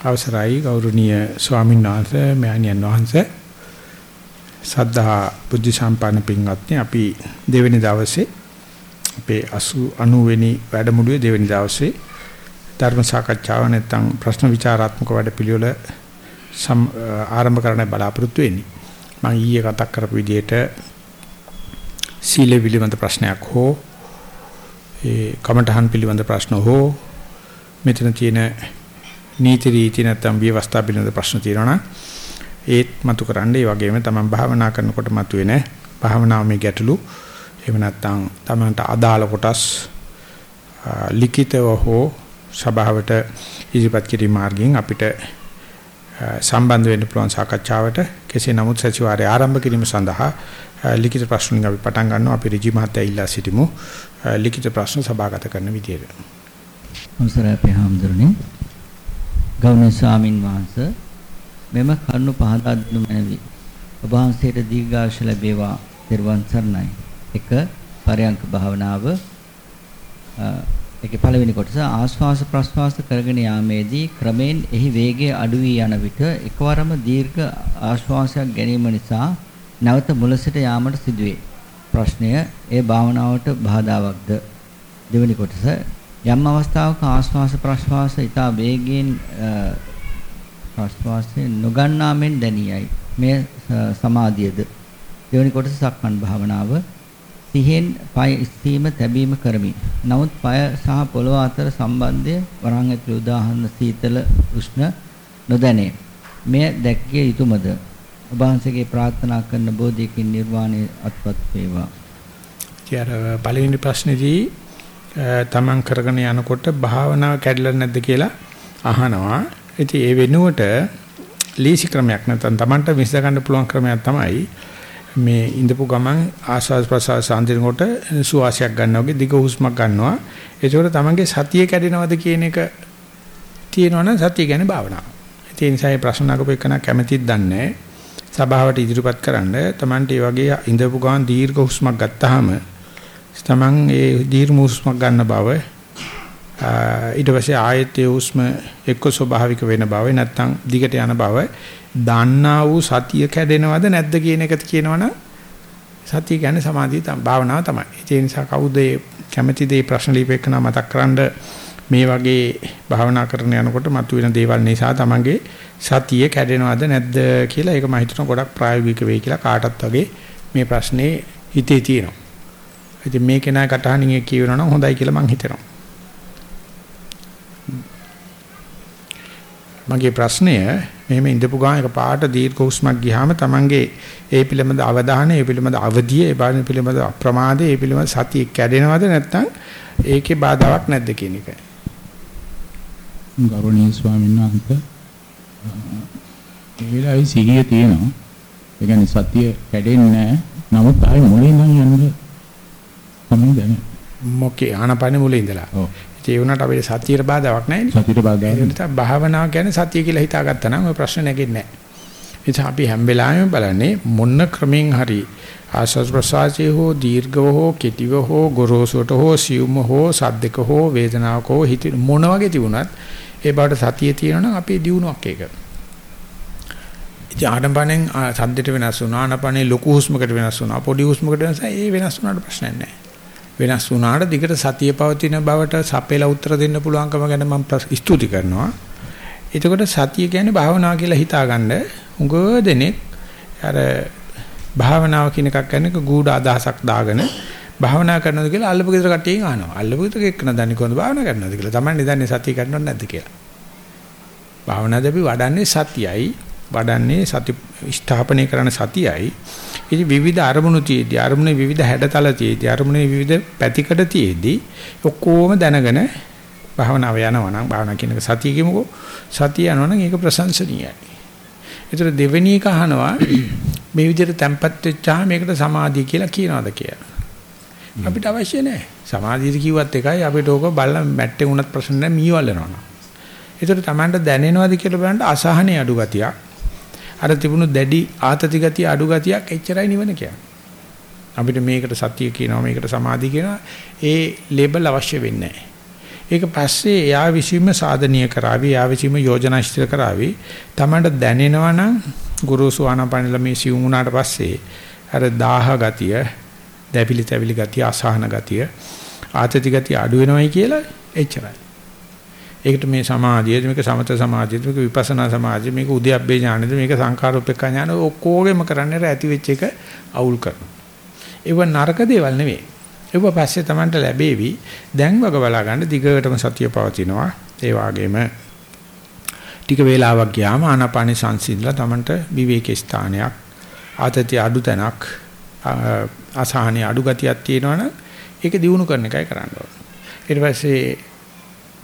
අවසරයි ගෞරවනීය ස්වාමීන් වහන්සේ මෑණියන් වහන්සේ. සද්ධා බුද්ධ සම්පන්න පින්වත්නි අපි දෙවෙනි දවසේ අපේ 80 වෙනි වැඩමුළුවේ දෙවෙනි දවසේ ධර්ම සාකච්ඡාව නැත්නම් ප්‍රශ්න විචාරාත්මක වැඩපිළිවෙල ආරම්භ කරන්න බලාපොරොත්තු වෙන්නේ. මම ඊයේ කතා කරපු විදිහට සීල පිළිබඳ ප්‍රශ්නයක් හෝ ඒ කමඨහන් පිළිබඳ ප්‍රශ්න හෝ මෙතන තියෙන නීති රීති නැත්නම් විවස්ථා පිළිබඳ ප්‍රශ්න තියෙනවා නම් ඒත් මතු කරන්න. ඒ වගේම තමන් භාවනා කරනකොට මතුවෙන භාවනාවේ ගැටලු. එහෙම නැත්නම් තමන්ට අදාළ කොටස් ලිඛිතව හෝ සභාවට ඉදිරිපත් කිරීම මාර්ගයෙන් අපිට සම්බන්ධ වෙන්න පුළුවන් සාකච්ඡාවට කෙසේ නමුත් සතිವಾರය ආරම්භ කිරීම සඳහා ලිඛිත ප්‍රශ්න වලින් අපි පටන් ගන්නවා. අපි ඍජු මහත්තයා ඉල්ලා සිටිමු. ලිඛිත ප්‍රශ්න සභාගත කරන විදියට. අවසරයි අපේ හාමුදුරනේ. ගෞරවනීය ස්වාමින් වහන්සේ මෙම කරුණු පහදා දුන්නු මැනවි. ඔබ වහන්සේට දීර්ඝායුෂ ලැබේවා. ත්වන් සරණයි. එක පරයන්ක භාවනාව ඒකේ පළවෙනි කොටස ආශ්වාස ප්‍රශ්වාස කරගෙන යාමේදී ක්‍රමෙන් එහි වේගය අඩු වී යන විට එකවරම දීර්ඝ ආශ්වාසයක් ගැනීම නිසා නැවත මුලසිට යාමට සිදුවේ. ප්‍රශ්නය ඒ භාවනාවට බාධාවත්ද? දෙවෙනි කොටස යම් අවස්ථාවක ආශ්වාස ප්‍රශ්වාස ඊතා වේගයෙන් ප්‍රශ්වාසයෙන් නොගන්නා මෙන් දැනියයි. මේ සමාධියද දෙවැනි කොටස සක්මන් භාවනාව සිහෙන් පය ස්ථීම තැබීම කරමි. නමුත් පය සහ පොළව අතර සම්බන්ධය වරන් ඇතුළේ උදාහරණ සීතල උෂ්ණ නොදැනේ. මෙය දැක්කිය යුතුයමද? ඔබ වහන්සේගේ ප්‍රාර්ථනා කරන බෝධියකින් නිර්වාණය අත්පත් වේවා. ඊයර පළවෙනි ප්‍රශ්නේදී තමන් කරගෙන යනකොට භාවනාව කැඩලා නැද්ද කියලා අහනවා. ඉතින් ඒ වෙනුවට ලීසි ක්‍රමයක් නැත්නම් තමන්ට විශ්ස ගන්න පුළුවන් ක්‍රමයක් තමයි මේ ඉඳපු ගමන් ආස්වාද ප්‍රසආස සාන්දිනකොට සුවාසයක් ගන්නවා වගේ දිග හුස්මක් ගන්නවා. ඒකෝර තමන්ගේ සතිය කැඩෙනවද කියන එක තියෙනවනම් සතිය කියන්නේ භාවනාව. ඒ නිසා මේ ප්‍රශ්න අහපු එකන කැමැතිද දන්නේ සභාවට ඉදිරිපත් කරන්න තමන්ට මේ වගේ ඉඳපු ගමන් දීර්ඝ හුස්මක් ගත්තාම තමන් ඒ දීර්ඝ හුස්මක් ගන්න බව ඊට පස්සේ ආයෙත් ඒ හුස්ම එක්ක ස්වභාවික වෙන බව නැත්නම් දිගට යන බව දන්නා වූ සතිය කැඩෙනවද නැද්ද කියන එකත් කියනවනම් සතිය කියන්නේ සමාධිය තමයි භාවනාව තමයි. ඒ නිසා කවුද කැමැති දේ ප්‍රශ්න ලියපෙකන මතක් කරන්ඩ මේ වගේ භාවනා කරන යනකොට මතුවෙන දේවල් නිසා තමන්ගේ සතිය කැඩෙනවද නැද්ද කියලා ඒක මම හිතනවා ගොඩක් ප්‍රායෝගික වෙයි කියලා කාටත් වගේ මේ ප්‍රශ්නේ හිතේ තියෙනවා. ඉතින් මේ කෙනා කටහඬින් කියනවා නම් හොඳයි කියලා මම හිතනවා. මගේ ප්‍රශ්නය මෙහෙම ඉඳපු ගාන එක පාට දීර්ඝ හුස්මක් ගියාම Tamange ඒ පිළිබඳ අවධානය ඒ පිළිබඳ අවධිය ඒ බාහිර පිළිබඳ අප්‍රමාදය ඒ පිළිබඳ සතිය කැඩෙනවද නැත්නම් ඒකේ බාධාවක් නැද්ද කියන එකයි. ගෞරවනීය ස්වාමීන් වහන්සේ ඒ වෙලාවේ සිහිය තියෙනවා. ඒ කියන්නේ සතිය කැඩෙන්නේ නැහැ. නමුත් ආයේ මුලින් ඉඳන් යන්නේ දැනෙන්නේ. මොකේ ආනපන මුලින් ඉඳලා. ඒ වුණාට අපේ සතියට බාධාවක් නැහැ නේ. සතියට බාධාවක් ඒ නිසා භාවනාව කියන්නේ සතිය කියලා හිතාගත්තා නම් ඔය ප්‍රශ්න නැගෙන්නේ නැහැ. ඒ නිසා අපි හැම වෙලාවෙම බලන්නේ මොන ක්‍රමෙන් හරි ආස්වාද ප්‍රසආසී හෝ දීර්ඝව හෝ කෙටිව හෝ ගොරෝසුට හෝ සියුම් හෝ සද්දක හෝ වේදනාවක හෝ හිත මොන වගේ තිබුණත් ඒ බවට සතිය තියෙනවා අපේ දියුණුවක් ඒක. ආඩම්බණෙන් සද්දෙට වෙනස් වුණා ආනපනේ ලොකු හුස්මකට වෙනස් වුණා පොඩි හුස්මකට වෙනස් ඒ වෙනස් වුණාට ප්‍රශ්නයක් නැහැ. වෙනස් වුණාට දිගට සතිය පවතින බවට සපේලා උත්තර දෙන්න පුළුවන්කම ගැන මම ස්තුති කරනවා. එතකොට සතිය කියන්නේ භාවනාව කියලා හිතාගන්න උඟ දෙනෙක් අර භාවනාව කියන එකක් කියන්නේ ගූඪ අදහසක් දාගෙන භාවනා කරනවද කියලා අල්ලපු ගෙදර කට්ටියන් අහනවා. අල්ලපු ගෙදර එක්කන දන්නේ කොහොමද භාවනා කරනවද කියලා. Taman දන්නේ සතිය කරනවද නැද්ද කියලා. භාවනාද අපි වඩන්නේ සතියයි වඩන්නේ සති ස්ථාපනය කරන සතියයි ඉතින් විවිධ අරමුණු තියේදී අරමුණේ විවිධ හැඩතල තියේදී අරමුණේ විවිධ පැතිකඩ තියේදී ඔක්කොම දැනගෙන භාවනාව යනවා නම් භාවනා කියන එක සතිය කියමුකෝ සතිය යනවා නම් ඒක ප්‍රශංසනීයයි. ඒතර දෙවෙනි එක අහනවා මේ විදිහට තැම්පත් වෙච්චාම මේකට සමාධිය කියලා කියනවාද කියලා. අපිට අවශ්‍ය නැහැ. සමාධිය කිව්වත් එකයි අපිට ඕක බලලා මැට්ටේ වුණත් ප්‍රශ්න නැහැ මීවල් යනවා. ඒතර Tamanට දැනෙනවද කියලා බලන්න අසහනේ අඩු ගතියක්. අර තිබුණු දැඩි ආතති ගතිය අඩු ගතියක් එච්චරයි නිවන කියන්නේ. අපිට මේකට සතිය කියනවා මේකට සමාධිය කියනවා ඒ ලේබල් අවශ්‍ය වෙන්නේ නැහැ. ඒක පස්සේ එයා විසීම සාධනීය කරાવી, එයා විසීම යෝජනා ඉදිරි කරાવી. තමන්ට දැනෙනවා නම් ගුරුසු ආනාපානෙල මේ සිවුම් වුණාට පස්සේ අර දාහ ගතිය, දැවිලි තැවිලි ගතිය, අසහන ගතිය, ආතති ගතිය අඩු වෙනවයි කියලා එච්චරයි. ඒකට මේ සමාධිය මේක සමත සමාධිය මේක විපස්සනා සමාධිය මේක උද්‍යප්පේ ඥානද මේක සංකාරෝපේක්ඛ ඥාන ඔක්කොගෙම කරන්නේ ඇති වෙච්ච එක අවුල් කරනවා. ඒව නරක දේවල් නෙවෙයි. ඒව පස්සේ Tamanට ලැබෙවි. දැන් වග බලා ගන්න දිගටම සතිය පවතිනවා. ඒ වගේම ටික වේලාවක් ගියාම ආනාපානි සංසිඳලා Tamanට විවේක ස්ථානයක් ආතතිය අඩු තැනක් අසහනිය අඩු ගතියක් තියෙනවනම් ඒක දිනු කරන එකයි කරන්න ඕනේ. ඊට පස්සේ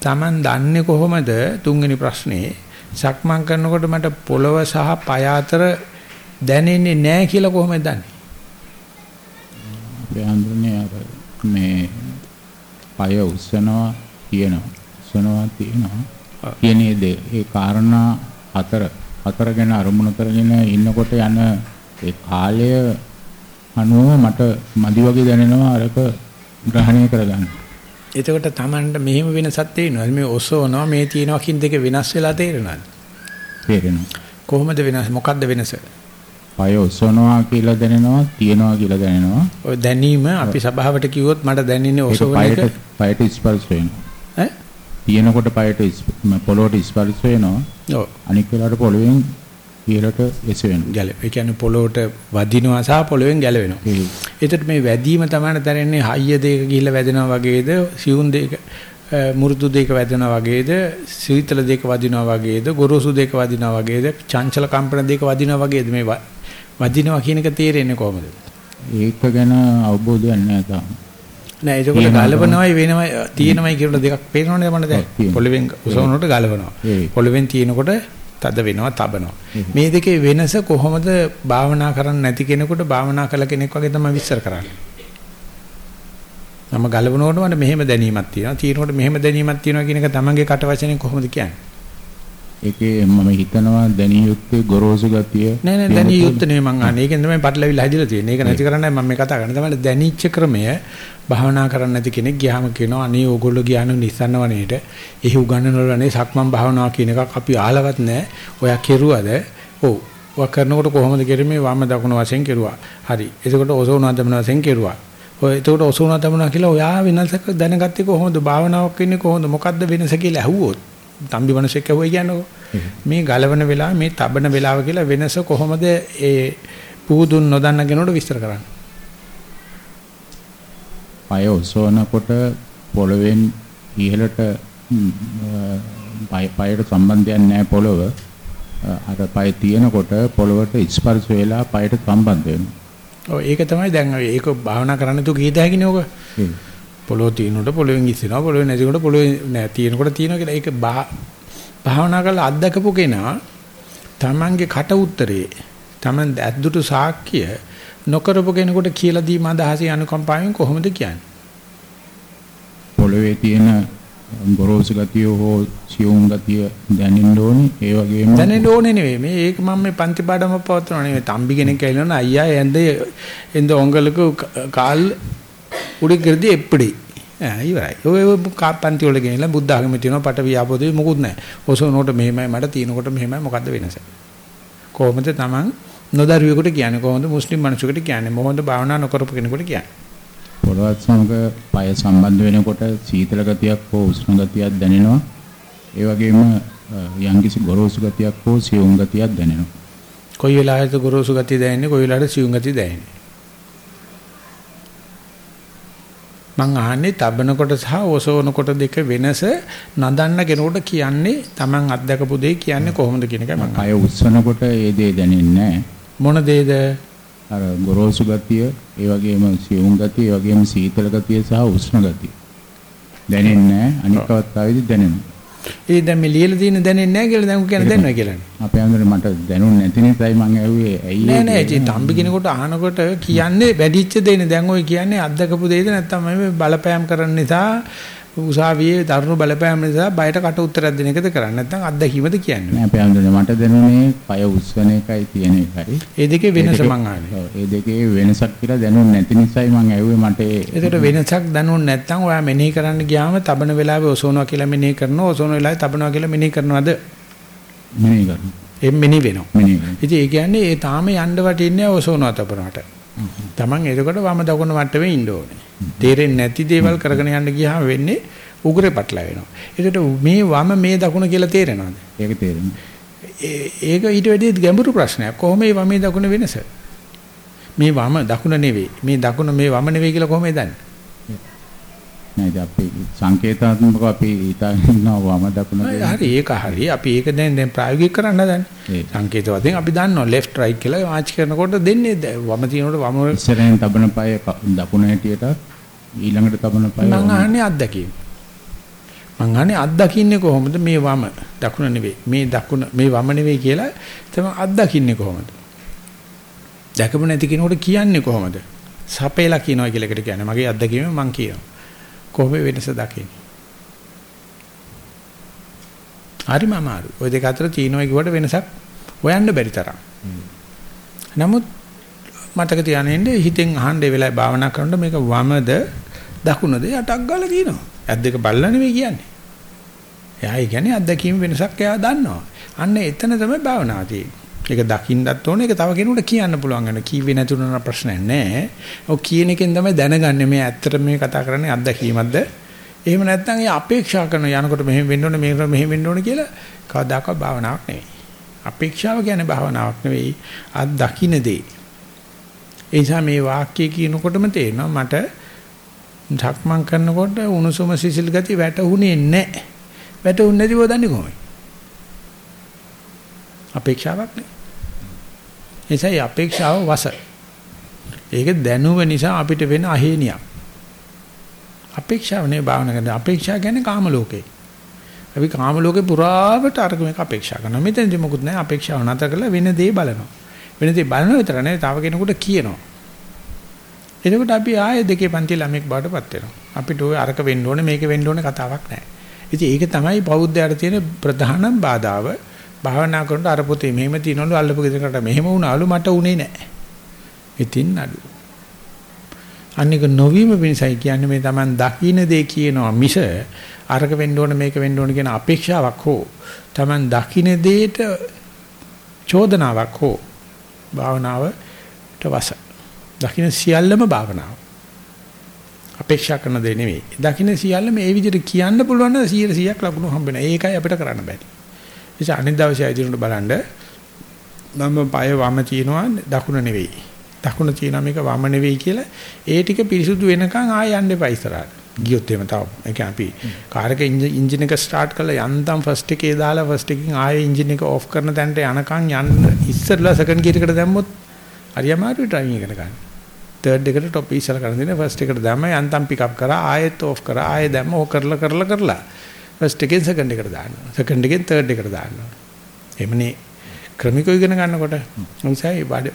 Taman දන්නේ කොහොමද? තුන්වෙනි ප්‍රශ්නේ. සක්මන් කරනකොට මට පොළව සහ පය අතර දැනෙන්නේ නැහැ කියලා කොහොමද දන්නේ? අපේ හඳුන්නේ අර මේ පය උස්සනවා කියනවා. උස්සනවා තියෙනවා කියන ඒ කාරණා හතර හතර ගැන අරමුණු කරගෙන ඉන්නකොට යන ඒ කාලය අනුව මට මදි වගේ දැනෙනවා. අරක ග්‍රහණය කරගන්න. එතකොට Tamanට මෙහෙම වෙනසක් තේරෙනවද? මේ ඔසවනවා මේ තියෙනවා කින් දෙක වෙනස් වෙලා තේරෙනවද? තේරෙනවා. කොහොමද වෙනස්? මොකද්ද වෙනස? පය ඔසවනවා කියලා දැනෙනවා, තියනවා කියලා දැනෙනවා. ඔය දැනීම අපි සභාවට කිව්වොත් මට දැනෙන්නේ ඔසවන එක. පයට ස්පර්ශ වෙනවා. ඈ? තියනකොට පයට පොළොවට ස්පර්ශ වෙනවා. ඔව්. අනික් වෙලාවට පොළවෙන් ඉහළට එසවෙනවා. ගැලවෙ. ඒ කියන්නේ පොළොවට වදිනවා සහ පොළවෙන් ගැලවෙනවා. ඒකට මේ වැදීම තමයි දැනෙන්නේ හයිය දෙක ගිහිල්ලා වැදෙනවා වගේද, සියුම් දෙක මුරුදු දෙක වැදෙනවා වගේද, සීතල දෙක වදිනවා වගේද, ගොරෝසු දෙක වදිනවා වගේද, චංචල කම්පන දෙක වදිනවා වගේද මේ වදිනවා කියන එක තේරෙන්නේ කොහොමද? ඒක ගැන අවබෝධයක් නැහැ තාම. නෑ ඒකවල ගලවනවයි වෙනවයි තියෙනවයි කියලා දෙකක් පේනවනේ මට දැන්. පොළවෙන් උසවනකොට ගලවනවා. පොළවෙන් තියෙනකොට තද වෙනවා, තබනවා. මේ දෙකේ වෙනස කොහොමද භාවනා කරන්න නැති කෙනෙකුට භාවනා කළ කෙනෙක් වගේ තමයි විස්තර කරන්නේ. මම ගලවනකොට මට මෙහෙම දැනීමක් තියෙනවා. තියෙනකොට මෙහෙම දැනීමක් තියෙනවා කියන එක තමන්ගේ කට වචනෙන් කොහොමද කියන්නේ? ඒකේ මම හිතනවා දැනිය යුත්තේ ගොරෝසු ගතිය නෑ නෑ දැනිය යුත්තේ නෙමෙයි මං අහන්නේ. ඒකෙන් තමයි පටලවිලා හැදිලා තියෙන්නේ. ඒක නැති කරන්නයි මම මේ කතා කරන්නේ. තමයි දැනීච්ච ක්‍රමය භාවනා කරන්න නැති කෙනෙක් ගියාම කියනවා අනේ ඕගොල්ලෝ ගියානු නිස්සන්න වනේට එහි උගන්වනවලනේ සක්මන් භාවනාව කියන එකක් අපි ආලවත් නෑ. ඔයා කෙරුවද? ඔව්. ඔයා කරනකොට කොහොමද කෙරෙන්නේ? වම දකුණ වශයෙන් කෙරුවා. හරි. එතකොට ඔසවනවා දමන වශයෙන් කෙරුවා. ඔය එතකොට ඔසවනවා දමනවා කියලා ඔයා වෙනසක් දැනගත්තේ කොහොමද? භාවනාවක් වෙන්නේ කොහොමද? මොකද්ද වෙනස කියලා ඇහුවොත් තම්බි මිනිස්සෙක් ඇහුවයි කියන්නකෝ. මේ ගලවන වෙලාව මේ තබන වෙලාව කියලා වෙනස කොහොමද ඒ පුදුන් නොදන්න කෙනෙකුට විස්තර කරන්නේ? පය ඔසවනකොට පොළවෙන් ඉහළට පය පයට සම්බන්ධයක් නැහැ පොළව. අර පය තියෙනකොට පොළවට ස්පර්ශ වෙලා පයට සම්බන්ධ වෙනවා. ඔව් ඒක තමයි දැන් ඒක භාවනා කරන්න තු කීයද හැකිනේ ඔක. පොළොව තියෙනකොට පොළොවෙන් ඉස්සෙනවා පොළොවේ නැතිකොට පොළොවේ නෑ තියෙනකොට තියෙනවා කියලා ඒක භාවනා කරලා අත්දකපු කෙනා තමන්ගේ කට උත්තරේ තමන් ඇද්දුටු සාක්කිය නොකරපු කෙනෙකුට කියලා දීම අදහසේ අනුකම්පාවෙන් කොහොමද කියන්නේ? පොළවේ තියෙන ගොරෝසු ගතිය හෝ සියුම් ගතිය දැනෙන්න ඕනේ ඒ වගේම දැනෙන්න ඕනේ නෙවෙයි. මේ ඒක මම මේ පන්ති පාඩම පවත්වනවා නෙවෙයි. තම්බි කෙනෙක් ඇවිල්ලා අයියා එන්ද එන්ද ඔංගලක කාල් උඩ ගිරදී එප්පඩි ඉවරයි. ඔය පන්ති වල ගෙනලා බුද්ධ ආගමේ තියෙනවා පට වියාපෝදේ මොකුත් නැහැ. ඔසවනකොට මෙහෙමයි මට තියෙනකොට මෙහෙමයි මොකද්ද වෙනස? කොහොමද Taman නොදරුවෙකුට කියන්නේ කොහොමද මුස්ලිම් මිනිසෙකුට කියන්නේ මොහොමද භාවනා නොකරපු කෙනෙකුට කියන්නේ? පොළවත් සමග පය සම්බන්ධ වෙනකොට සීතල ගතියක් හෝ උෂ්ණ ගතියක් දැනෙනවා. ඒ වගේම යම්කිසි ගොරෝසු ගතියක් හෝ සියුම් ගතියක් දැනෙනවා. කොයි වෙලාවෙද ගොරෝසු ගතිය දැනෙන්නේ කොයි වෙලාවෙද සියුම් ගතිය දැනෙන්නේ? මං අහන්නේ තබනකොට සහ ඔසවනකොට දෙක වෙනස නදන්න කෙනෙකුට කියන්නේ Taman අත්දකපු දේ කියන්නේ කොහොමද කියන එකයි මම. අය උස්සනකොට ඒ දේ දැනෙන්නේ මොන දේද? අර ගොරෝසු ගතිය, ඒ වගේම සියුම් ගතිය, ඒ වගේම සීතල ගතිය සහ උෂ්ණ ගතිය. දැනෙන්නේ නැහැ. අනික් අවස්ථාවේදී දැනෙනවා. ඒ දැන් මේ ලියලා තියෙන දැනෙන්නේ නැහැ කියලා දැන් කියන්නේ දැනනවා කියලා. අපේ අඳුර මට දැනුන්නේ නැති නිසායි මං ඇහුවේ. ඇයි නෑ නෑ ඉතින් තම්බි කෙනෙකුට අහනකොට කියන්නේ වැඩිච්ච දෙන්නේ දැන් ඔය කියන්නේ අත්දකපු දෙයද නැත්නම් මේ බලපෑම් කරන නිසා උසාවියේ දරුණු බලපෑම නිසා බයට කට උත්තරයක් දෙන එකද කරන්නේ නැත්නම් අත්දැකීමද කියන්නේ. නෑ අපේ අඳුනේ මට දැනුනේ පය උස්සන එකයි තියෙන එකයි. ඒ දෙකේ වෙනස මං අහන්නේ. ඔව්, ඒ දෙකේ වෙනසක් කියලා දැනුනේ නැති නිසායි මං ඇහුවේ මට ඒකට වෙනසක් දැනුනේ නැත්නම් ඔයා මෙනෙහි කරන්න ගියාම තබන වෙලාවේ ඔසවනවා කියලා මෙනෙහි කරනවා ඔසවන වෙලාවේ තබනවා කියලා මෙනෙහි කරනවද? මෙනෙහි කරනවා. එම් මෙනෙහි වෙනවා. මෙනෙහි. ඉතින් ඒ කියන්නේ ඒ තාම යන්න වටින්නේ ඔසවනවා තබනවට. Taman එතකොට වම දකුණ මට්ටමේ ඉන්න ඕනේ. තේරෙන්නේ නැති දේවල් කරගෙන යන්න ගියාම වෙන්නේ උගුරේ පටල වෙනවා. ඒකට මේ වම මේ දකුණ කියලා තේරෙනවද? ඒක තේරෙනවා. ඒක ඊට වැඩි ගැඹුරු ප්‍රශ්නයක්. කොහොම මේ වමේ දකුණ වෙනස? මේ වම දකුණ නෙවෙයි. මේ දකුණ මේ වම නෙවෙයි කියලා කොහොමද දන්නේ? නෑ ඉතින් අපි සංකේතාත්මකව අපි හිතාගෙන ඉන්නවා වම දකුණ. හරි ඒක හරි. අපි ඒක දැන් දැන් ප්‍රායෝගික කරන්න හදන්නේ. සංකේත වශයෙන් අපි දන්නවා left right කියලා මාච් කරනකොට දෙන්නේ වම තියනකොට වම ඉස්සරහෙන් තබන පය දකුණ හැටියට ඊළඟට තබන පය මං. අහන්නේ අත්දැකීම. මං අහන්නේ අත්දකින්නේ කොහොමද මේ වම දකුණ නෙවෙයි මේ දකුණ මේ වම නෙවෙයි කියලා තමයි අත්දකින්නේ කොහොමද? දැකපු නැති කෙනෙකුට කියන්නේ කොහොමද? සපේලා කියනවා කියලා එකට කියන්නේ. මගේ අත්දැකීම මං කියනවා. කොහොම වෙනස දකින්නේ? හරිම අමාරු. ওই දෙක අතර චීනෝයි කිව්වට වෙනසක් හොයන්න බැරි තරම්. නමුත් මතක තියාගෙන හිතෙන් අහන්න ඒ වෙලාවේ භාවනා කරනකොට මේක වමද දකුණද යටක් ගාලා කියනවා. ඇත් දෙක බල්ලා නෙවෙයි කියන්නේ. එයා ඒ කියන්නේ අත්දැකීම් වෙනසක් එයා දන්නවා. අන්න එතන තමයි භාවනාව තියෙන්නේ. ඒක දකින්නත් ඕනේ ඒක තව කෙනෙකුට කියන්න පුළුවන් වෙන කීවේ නැතුණන ප්‍රශ්නයක් නැහැ. ඔය කියන එකෙන් තමයි දැනගන්නේ මේ ඇත්තට මේ කතා කරන්නේ අත්දැකීමක්ද? එහෙම නැත්නම් ඒ අපේක්ෂා කරන යනකොට මෙහෙම වෙන්න ඕනේ මේකට මෙහෙම වෙන්න ඕනේ කියලා කවදාකවත් භාවනාවක් නෙවෙයි. අපේක්ෂාව කියන්නේ භාවනාවක් නෙවෙයි. අත් දකින්න දේ. ඒ නිසා මේ වාක්‍යය කියනකොටම තේරෙනවා මට සක්මන් කරනකොට උණුසුම සිසිල් ගතිය වැටුනේ නැහැ. වැටුනේ නැතිව දන්නේ කොහොමද? අපේක්ෂාවක් නේ. එසයි අපේක්ෂාව වස. ඒක දැනුව නිසා අපිට වෙන අහේනියක්. අපේක්ෂාව නේ භාවනා කරන අපේක්ෂා කියන්නේ කාම ලෝකේ. අපි කාම ලෝකේ පුරාවට අරක මේක අපේක්ෂා කරනවා. මෙතනදි මොකුත් නැහැ අපේක්ෂාව නැතර කරලා වෙන දේ බලනවා. වෙන දේ බලන විතර නෙවෙයි තව කෙනෙකුට කියනවා. එතකොට අපි ආයේ දෙකේ පන්ති ළමෙක් බාටපත් වෙනවා. අපිට ওই අරක වෙන්න ඕනේ මේක වෙන්න ඕනේ කතාවක් නැහැ. ඉතින් ඒක තමයි බෞද්ධයාට තියෙන ප්‍රධානම බාධාව. භාවනා කරනකොට අර පොතේ මෙහෙම තියනවලු අල්ලපු ගෙදරකට මෙහෙම වුණාලු මට උනේ නැහැ. ඉතින් නඩු. අනික නොවීම වෙනසයි කියන්නේ මේ Taman දකින්න දේ කියනවා මිස අරක වෙන්න ඕනේ මේක වෙන්න ඕනේ කියන අපේක්ෂාවක් හෝ Taman දකින්න දේට චෝදනාවක් හෝ භාවනාවට වස. දකින්න සියල්ලම භාවනාව. අපේක්ෂා කරන දේ නෙවෙයි. දකින්න සියල්ලම මේ විදිහට කියන්න පුළුවන් නම් 100%ක් ලකුණු හම්බ වෙනවා. ඒකයි අපිට කරන්න බැරි. ඒ අනිත් දවසේ ආයෙදිනුට බලන්න මම පය වම තියනවා දකුණ නෙවෙයි. දකුණ තියනවා මේක වම නෙවෙයි කියලා ඒ ටික පිරිසුදු වෙනකන් ආයෙ යන්න එපා ඉස්සරහට. ගියොත් එහෙම තව. ඒ කියන්නේ අපි කාර් එක එන්ජින් එක ස්ටාර්ට් කරලා යන්තම් ෆස්ට් එකේ දාලා ෆස්ට් එකකින් ආයෙ එන්ජින් එක ඕෆ් කරන තැනට යනකන් යන්න ඉස්සරලා සෙකන්ඩ් ගියර් එකට දැම්මොත් හරි අමාරුයි ඩ්‍රයිවිං එකට ගන්න. තර්ඩ් එකට টොප් ඉස්සර කරන දෙන ෆස්ට් එකට දැම්ම යන්තම් පිකප් කරා ආයෙත් ඕෆ් කරා ආයෙ දැම්ම ඕක කරලා කරලා කරලා ෆස්ට් එකෙන් සෙකන්ඩ් එකට දානවා. සෙකන්ඩ් එකෙන් තර්ඩ් එකට දානවා. එමනේ ක්‍රමිකව ඉගෙන ගන්නකොට මොකසයි බඩ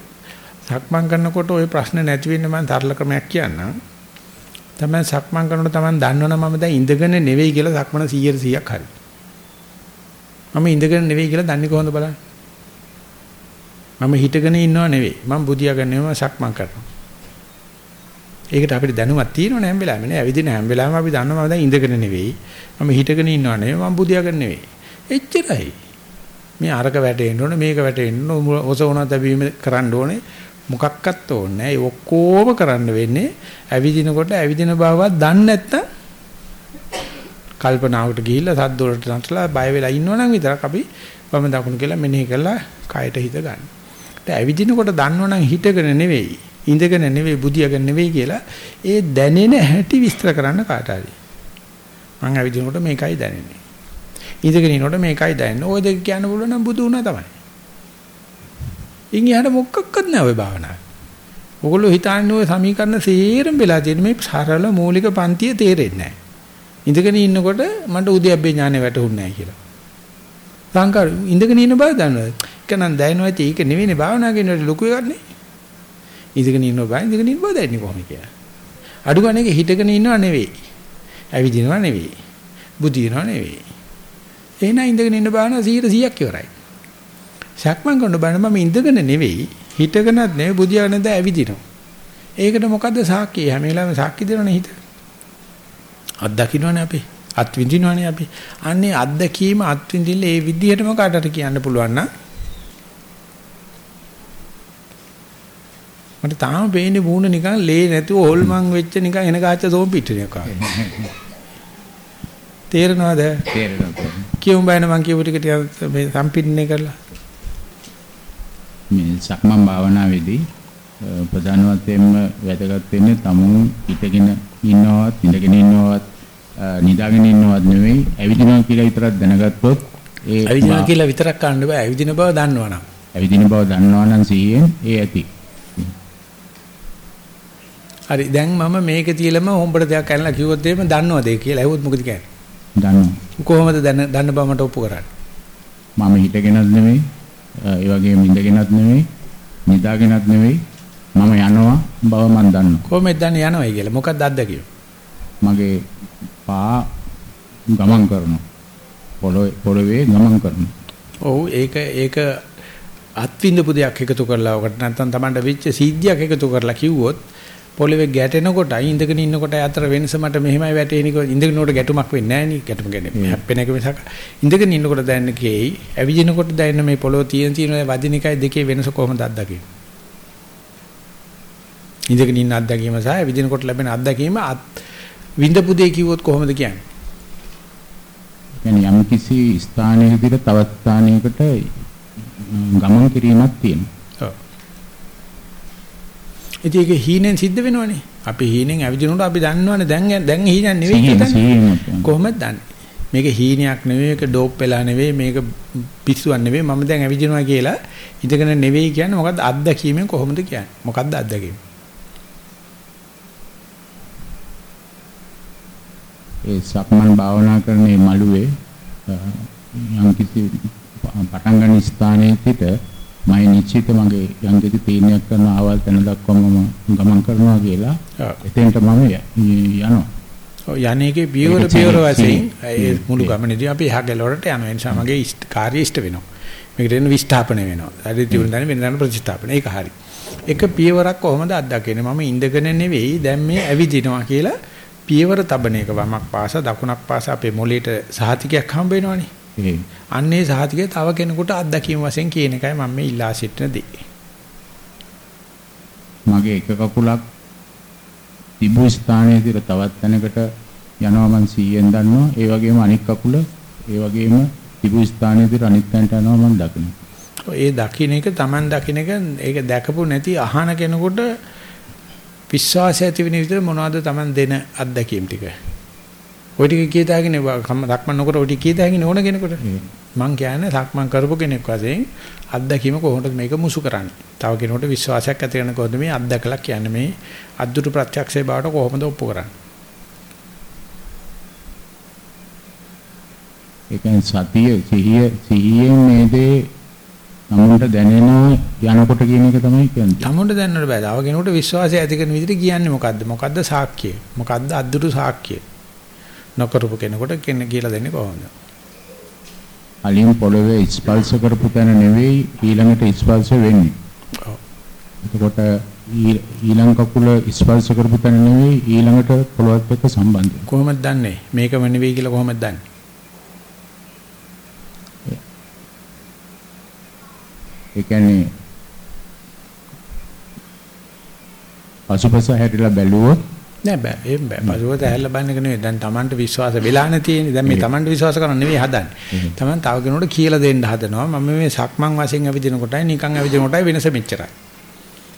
සක්මන් කරනකොට ওই ප්‍රශ්න නැති වෙන්න මම තරල ක්‍රමයක් කියන්නම්. තමයි සක්මන් කරනකොට තමයි දන්නවනම් මම දැන් ඉඳගෙන නෙවෙයි කියලා සක්මන 100%ක් හරි. මම ඉඳගෙන නෙවෙයි කියලා දන්නේ කොහොමද බලන්න. මම හිටගෙන ඉන්නව නෙවෙයි. මම බුදියාගෙන නෙවෙයි සක්මන් කරනවා. ඒකට අපිට දැනුමක් තියෙනවනේ හැම වෙලාවෙම නේ. ඇවිදින හැම වෙලාවෙම අපි දන්නවා මම දැන් ඉඳගෙන නෙවෙයි. මම හිටගෙන ඉන්නව නෙවෙයි. මම බුදියාගෙන නෙවෙයි. එච්චරයි. මේ අරක වැටෙන්න ඕනේ මේක වැටෙන්න ඕනේ ඔසවන තැබීම කරන්න ඕනේ මොකක්වත් ඕනේ නැහැ. ඒ ඔක්කොම කරන්න වෙන්නේ ඇවිදිනකොට ඇවිදින බවවත් දන්නේ නැත්තම් කල්පනාවට ගිහිල්ලා සද්ද වලට නැටලා බය වෙලා ඉන්නවනම් විතරක් අපි වම දකුණු කියලා මෙනෙහි කරලා කයට හිත ගන්න. ඒ ඇවිදිනකොට දන්නවනම් හිටගෙන නෙවෙයි ඉඳගෙන නෙවෙයි බුදියාගෙන නෙවෙයි කියලා ඒ දැනෙන හැටි විස්තර කරන්න කාට හරි. මම ඇවිදිනකොට මේකයි දැනෙන්නේ. ඉඳගෙන ඉනකොට මේකයි දැනෙන්නේ. ওই දෙක කියන්න පුළුවන් නම් බුදු වුණා තමයි. ඉන් එහාට මොකක්වත් නැහැ ওই භාවනාව. ඔගොල්ලෝ හිතන්නේ ওই සමීකරණ සේරම වෙලා තියෙන මේ සරල මූලික පන්තිය තේරෙන්නේ නැහැ. ඉඳගෙන ඉන්නකොට මට උද්‍යප්පේ ඥානෙ වැටහුන්නේ නැහැ කියලා. සංකාර ඉඳගෙන ඉන්න බව දන්නවද? ඒක නම් දැනනවා ඇති ඒක නෙවෙයිනේ භාවනා කියන ලොකු එකක් නේ. ඉඳගෙන ඉන්න බය ඉඳගෙන ඉන්න බව දැනන්නේ කොහොමද කියලා. අඩු ගන්න එක හිටගෙන ඉන්නව නෙවෙයි. ඇවිදිනව නෙවෙයි. බුදිනව නෙවෙයි. එහෙනම් ඉඳගෙන ඉන්න භාවනාව 100%ක් ඉවරයි. සක්මන් කරන බණ මම ඉඳගෙන නෙවෙයි හිටගෙනත් නෙවෙයි බුදියාගෙනද ඇවිදිනවා. ඒකට මොකද්ද සාක්කිය? හැම වෙලාවෙම සාක්කි දෙනවනේ හිත. අත් දකින්නවනේ අපි. අත් විඳිනවනේ අපි. අන්නේ අත් දැකීම අත් විඳින්න ඒ විදිහටම කාටට කියන්න පුළුවන් නම් මට තාම පේන්නේ මූණ නිකන් ලේ නැතුව හොල්මන් වෙච්ච නිකන් එන ගාච්ච සෝම් පිටිනියක් වගේ. තේරෙනවද? තේරෙනවා. කියමු බෑන මං කියපු ටික ටික මේ සම්පින්නේ කරලා. මේ සක්මන් භාවනාවේදී ප්‍රධාන වශයෙන්ම වැදගත් වෙන්නේ තමුන් හිටගෙන ඉන්නවත් ඉඳගෙන ඉන්නවත් නිදාගෙන ඉන්නවත් නෙවෙයි ඇවිදිනවා කියලා විතරක් දැනගත්තොත් ඒ ඇවිදිනවා කියලා විතරක් කරන්න බෑ. ඇවිදින බව දන්නවනම්. ඇවිදින බව දන්නවා නම් සිහියෙන් ඒ ඇති. හරි දැන් මම මේක තියලම හොම්බට දෙයක් කරලා කිව්වොත් එහෙම දන්නවද ඒ කියලා. ඇහුවොත් මොකද කියන්නේ? දන්නවා. කොහොමද දන්න දන්න බව මට ඔප්පු කරන්නේ? මම හිටගෙනත් නෙවෙයි අ, ඒ වගේම ඉඳගෙනත් නෙවෙයි නිදාගෙනත් නෙවෙයි මම යනවා බව මම දන්නවා. කොහොමද දන්නේ යනවයි කියලා. මොකක්ද අත්දැකීම? මගේ පා ගමන් කරනවා. පොළොවේ පොළොවේ ගමන් කරනවා. ඔව් ඒක ඒක අත්විඳපු දෙයක් එකතු කරලා ඔකට නැත්නම් Tamanට වෙච්ච සිද්ධියක් එකතු කරලා කිව්වොත් පොළවේ ගැටෙනකොට ඉඳගෙන ඉන්නකොට අතර වෙනස මට මෙහෙමයි වැටෙන්නේ කිව්වොත් ඉඳගෙන උඩ ගැටුමක් වෙන්නේ නැහැ නේ ගැටුම කියන්නේ හැප්පෙන එක මිසක් ඉඳගෙන ඉන්නකොට දැනෙන කේයි ඇවිදිනකොට දැනෙන මේ පොළොව තියෙන තියෙන වදින එකයි දෙකේ වෙනස කොහොමද අත්දකින්නේ ඉඳගෙන ඉන්න අත්දැකීම සහ ඇවිදිනකොට ලැබෙන අත්දැකීම අත් විඳපු දෙය කිව්වොත් කොහොමද කියන්නේ يعني යම් කිසි ස්ථානයකදී තවත් ස්ථානයකට ගමන් කිරීමක් තියෙනවා. ඉතින් ඒක හීනෙන් සිද්ධ වෙනවනේ. අපි හීනෙන් ඇවිදිනකොට අපි දන්නවනේ දැන් දැන් හීනක් නෙවෙයි. සිහියෙන් කොහොමද දන්නේ? මේක හීනයක් නෙවෙයි මේක ඩෝප් වෙලා නෙවෙයි මේක පිස්සුවක් නෙවෙයි මම දැන් ඇවිදිනවා කියලා ඉඳගෙන නෙවෙයි කියන්නේ මොකද්ද අත්දැකීමෙන් කොහොමද කියන්නේ? මොකද්ද අත්දැකීම? ඒ සක්මන් භාවනා කරන මේ මළුවේ යම් කිසි පටන් ගන්න ස්ථානයේ සිට මම නිශ්චිත මගේ යම් කිසි තීරණයක් කරන ආවල් තැන දක්වා මම ගමන් කරනවා කියලා. එතෙන්ට මම යනවා. ඔව් යන්නේගේ පියවර පියවර. වශයෙන්. ඒ මුළු. ගමනේදී අපි එහා ගැලවරට යනවා. ඒ නිසා මගේ කාර්ය ඉෂ්ට වෙනවා. මේකට එන විස්ථාපන වෙනවා. හරි තියුණු දැන වෙන දැන ප්‍රතිස්ථාපන. ඒක හරි. එක පියවරක් කොහොමද අත්දකින්නේ? මම ඉඳගෙන නෙවෙයි දැන් මේ ඇවිදිනවා කියලා පියවර තබන එක වමක් පාස දකුණක් පාස අපේ මොළේට සහතිකයක් හම්බ වෙනවනේ. ඒ අන්නේ සහතිකය තව කෙනෙකුට අත්දැකීම් වශයෙන් කියන එකයි මම මේ ඉල්ලා සිටින දේ. මගේ එක කකුලක් තිබු ස්ථානයේ දිර තවත් තැනකට යනවා මම 100ෙන් දන්නවා. ඒ වගේම අනිත් කකුල ඒ වගේම තිබු ස්ථානයේ දිර අනිත් තැනට යනවා මම දකිනවා. ඒ දකින්න එක Taman දකින්න එක ඒක දැකපු නැති අහන කෙනෙකුට විශ්වාසය ඇති වෙන විදිහට මොනවද Taman දෙන අත්දැකීම් ටික. ওই ටික කීයදාගෙන සක්මන් නොකර ওই ටික කීයදාගෙන ඕන කෙනෙකුට. මං කියන්නේ සක්මන් කරපු කෙනෙක් වශයෙන් අත්දැකීම කොහොමද මේක මුසු කරන්නේ? තව කෙනෙකුට විශ්වාසයක් ඇති කරන කොහොමද මේ අත්දැකලා කියන්නේ මේ අද්දුරු ප්‍රත්‍යක්ෂේ බවට කොහොමද ඔප්පු කරන්නේ? ඒ කියන්නේ සතිය සිහිය සිහියෙන් මේ දේ නමුන්ට දැනෙනවා යනකොට කියන එක තමයි කියන්නේ. තමුන්ට දැනන්න බෑ. තව කෙනෙකුට විශ්වාසය ඇති කරන විදිහට කියන්නේ මොකද්ද? මොකද්ද සාක්කිය? මොකද්ද අද්දුරු සාක්කිය? නොකරපු කෙනෙකුට කෙන කියලා දෙන්නේ කොහොමද? අලින් පොළවේ ස්පර්ශ කරපු තැන නෙවෙයි ඊළඟට ස්පර්ශ වෙන්නේ. ඔව්. එතකොට ඊළඟ කකුල ස්පර්ශ කරපු තැන නෙවෙයි ඊළඟට පොළොවත් එක්ක සම්බන්ධ වෙන්නේ. කොහොමද දන්නේ? මේකම නෙවෙයි කියලා කොහොමද දන්නේ? ඒ කියන්නේ පසුපස හැරිලා බැලුවොත් නෑ බෑ එහෙම බෑ. පසුවට ඇහැල්ලා බලන්න එක නෙවෙයි. දැන් Tamanට විශ්වාස වෙලා නැතිනේ. දැන් මේ Tamanට විශ්වාස කරන්න නෙවෙයි හදන්නේ. Taman තව කෙනෙකුට කියලා දෙන්න හදනවා. මම මේ සක්මන් වශයෙන් ඇවිදින කොටයි නිකන් ඇවිදින කොටයි වෙනස මෙච්චරයි.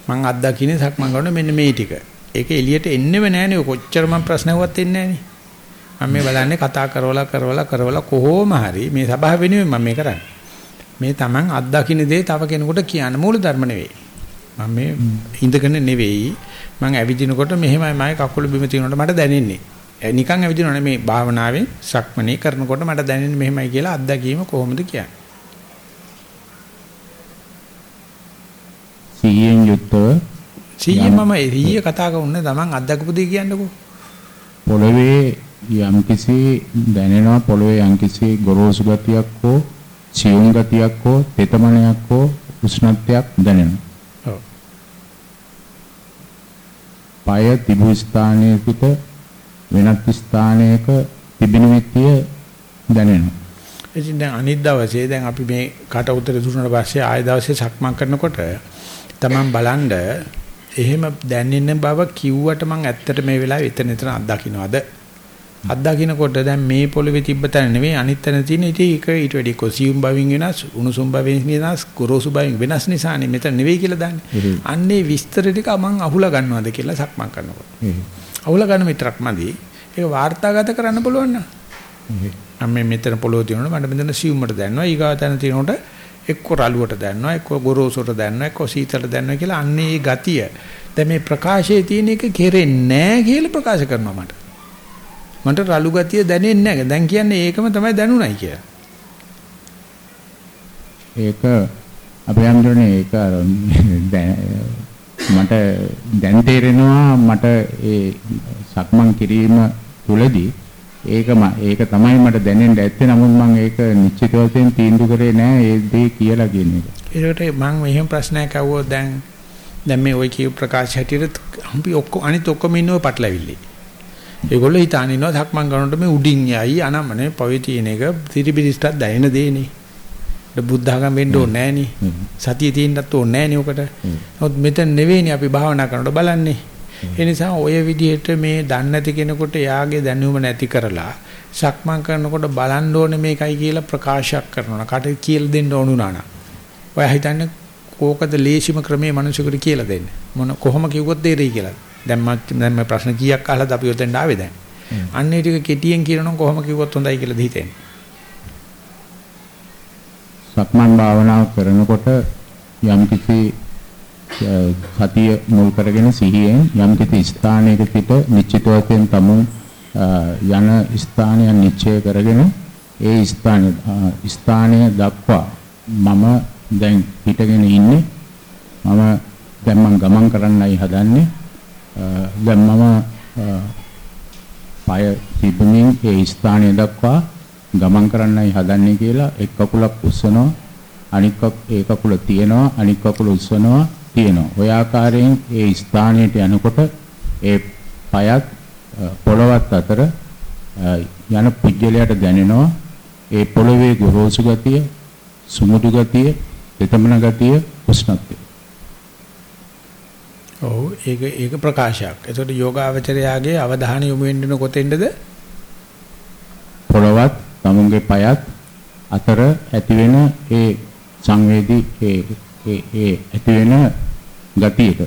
මං අත්දකින්නේ සක්මන් කරන මෙන්න මේ ටික. ඒක එළියට එන්නෙම නෑනේ. කොච්චර මං ප්‍රශ්න හුවත් එන්නේ නෑනේ. මම මේ බලන්නේ කතා කරවලා කරවලා කරවලා කොහොම හරි මේ සභාව වෙනුවෙන් මම මේ කරන්නේ. මේ Taman අත්දකින්න දේ තව කෙනෙකුට කියන්න මූල ධර්ම නෙවෙයි. මම මේ ඉඳගෙන නෙවෙයි මම ඇවිදිනකොට මෙහෙමයි මගේ කකුල බිම තියෙනකොට මට දැනෙන්නේ. නිකන් ඇවිදිනව නෙමේ භාවනාවෙන් සක්මනේ කරනකොට මට දැනෙන්නේ මෙහෙමයි කියලා අත්දැකීම කොහොමද කියන්නේ? සිහියෙන් යුක්තව සීයේ මම ඊයේ කතා කරුනේ Taman අත්දකපු දේ කියන්නකෝ. පොළවේ යම්කිසි දැනෙනවා පොළවේ යම්කිසි ගොරෝසු ගතියක් හෝ සියුම් ගතියක් හෝ තෙතමනයක් හෝ උෂ්ණත්වයක් දැනෙනවා. ඔව්. পায় තිබු ස්ථානයේ පිට වෙනත් ස්ථානයක තිබෙන විත්‍ය දැනෙනවා. ඉතින් දැන් අනිත් දවසේ දැන් අපි මේ කට උතර දුන්නාට පස්සේ ආය දවසේ සක්මන් කරනකොට තමන් බලන්න එහෙම දැනෙන බව කිව්වට මං ඇත්තට මේ වෙලාවේ එතන එතන අත්දකින්නවද අත්දකින්නකොට දැන් මේ පොළවේ තිබ්බ තැන නෙවෙයි අනිත් තැන තියෙන ඉතින් ඒක ඊට වැඩි කොසියුම් බවින් වෙනස් උණුසුම් බවින් වෙනස් ගොරෝසු බවින් වෙනස් නිසානේ මෙතන නෙවෙයි කියලා දන්නේ. අන්නේ විස්තර ටික මං අහුලා ගන්නවද කියලා සක්මන් කරනකොට. අහුලා ගන්න විතරක් මදි. ඒක වාර්තාගත කරන්න පුළුවන් නම්. මම මෙතන පොළොව තියෙනකොට මට මෙතන සියුම්මට දැනනවා ඊගාව තැන තියෙනකොට එක්ක රළුවට දැනනවා එක්ක ගොරෝසුට දැනනවා එක්ක සීතලට දැනනවා කියලා අන්නේ ඒ ගතිය දැන් මේ ප්‍රකාශයේ තියෙන එක කෙරෙන්නේ නැහැ කියලා ප්‍රකාශ කරනවා මට මට රළු ගතිය දැනෙන්නේ නැහැ දැන් කියන්නේ ඒකම තමයි දැනුණයි කියලා ඒක අපේ අම්දුනේ ඒක මට දැන් තේරෙනවා මට ඒ සක්මන් කිරීම තුලදී ඒක ඒක තමයි මට දැනෙන්න ඇත්තේ නමුත් මම ඒක නිශ්චිත වශයෙන් තීන්දුව කරේ නෑ ඒ දේ කියලා කියන එක. ඒකට මම මෙහෙම ප්‍රශ්නයක් අහුවොත් දැන් දැන් මේ ওই කියු ප්‍රකාශ හැටියට අපි ඔක්කොම අනිත් ඔක්කොම ඉන්නව පටලවිලි. ඒගොල්ලෝ හිතාන ඉන්නවා සක්මන් කරනකොට මේ උඩින් යයි අනම්මනේ පොයි තියෙන එක තිරිබිරිස්ටත් දැනෙන දෙන්නේ. ඒක බුද්ධඝම වෙන්න ඕනේ නෑනේ. සතිය තියෙන්නත් ඕනේ නෑනේ ඔකට. නමුත් මෙතන නෙවෙයිනේ අපි භාවනා කරනකොට බලන්නේ. ඒ නිසා ඔය විදිහට මේ දන්නේ නැති කෙනෙකුට යාගේ දැනුම නැති කරලා සක්මන් කරනකොට බලන්න ඕනේ මේකයි කියලා ප්‍රකාශයක් කරනවා. කට කියලා දෙන්න ඕනුනා නා. ඔය හිතන්නේ කෝකද ලේසිම ක්‍රමයේ මිනිසෙකුට කියලා දෙන්න. මොන කොහොම කිව්වොත් තේරෙයි කියලා. දැන් මම දැන් මම ප්‍රශ්න කීයක් අහලාද අපි උතෙන්ට ආවේ දැන්. අන්න ඒ ටික කෙටියෙන් කියනනම් කොහොම කිව්වොත් හොඳයි කියලා හිතෙන්නේ. සක්මන් භාවනාව කරනකොට යම්කිසි සතිය මුල් කරගෙන සිහියෙන් යම් කිසි ස්ථානයක සිට නිශ්චිත වශයෙන් තමුන් යන ස්ථානය නිශ්චය කරගෙන ඒ ස්ථාන ස්ථානය දක්වා මම දැන් හිටගෙන ඉන්නේ මම දැන් මම ගමන් කරන්නයි හදන්නේ දැන් මම পায় තිබුණින් ඒ ස්ථානය දක්වා ගමන් කරන්නයි හදන්නේ කියලා එක් කකුලක් උස්සනවා අනික් ඒ කකුල තියනවා අනික් කකුල උස්සනවා තියෙනවා. ඔය ආකාරයෙන් ඒ ස්ථානයට යනකොට ඒ පයත් පොළවත් අතර යන පුජ්‍යලයට දැනෙනවා ඒ පොළවේ ගොරෝසු ගතිය, සුමුදු ගතිය, දෙතමන ගතිය, උෂ්ණත්වය. ඔව් ඒක ඒක ප්‍රකාශයක්. ඒකට යෝගාවචරයාගේ අවධානය යොමු වෙන්න කොතෙන්ද? පොළවත්, තමුන්ගේ පයත් අතර ඇතිවෙන ඒ සංවේදී ඒ ඒ ඒ ඇති වෙන ගතියක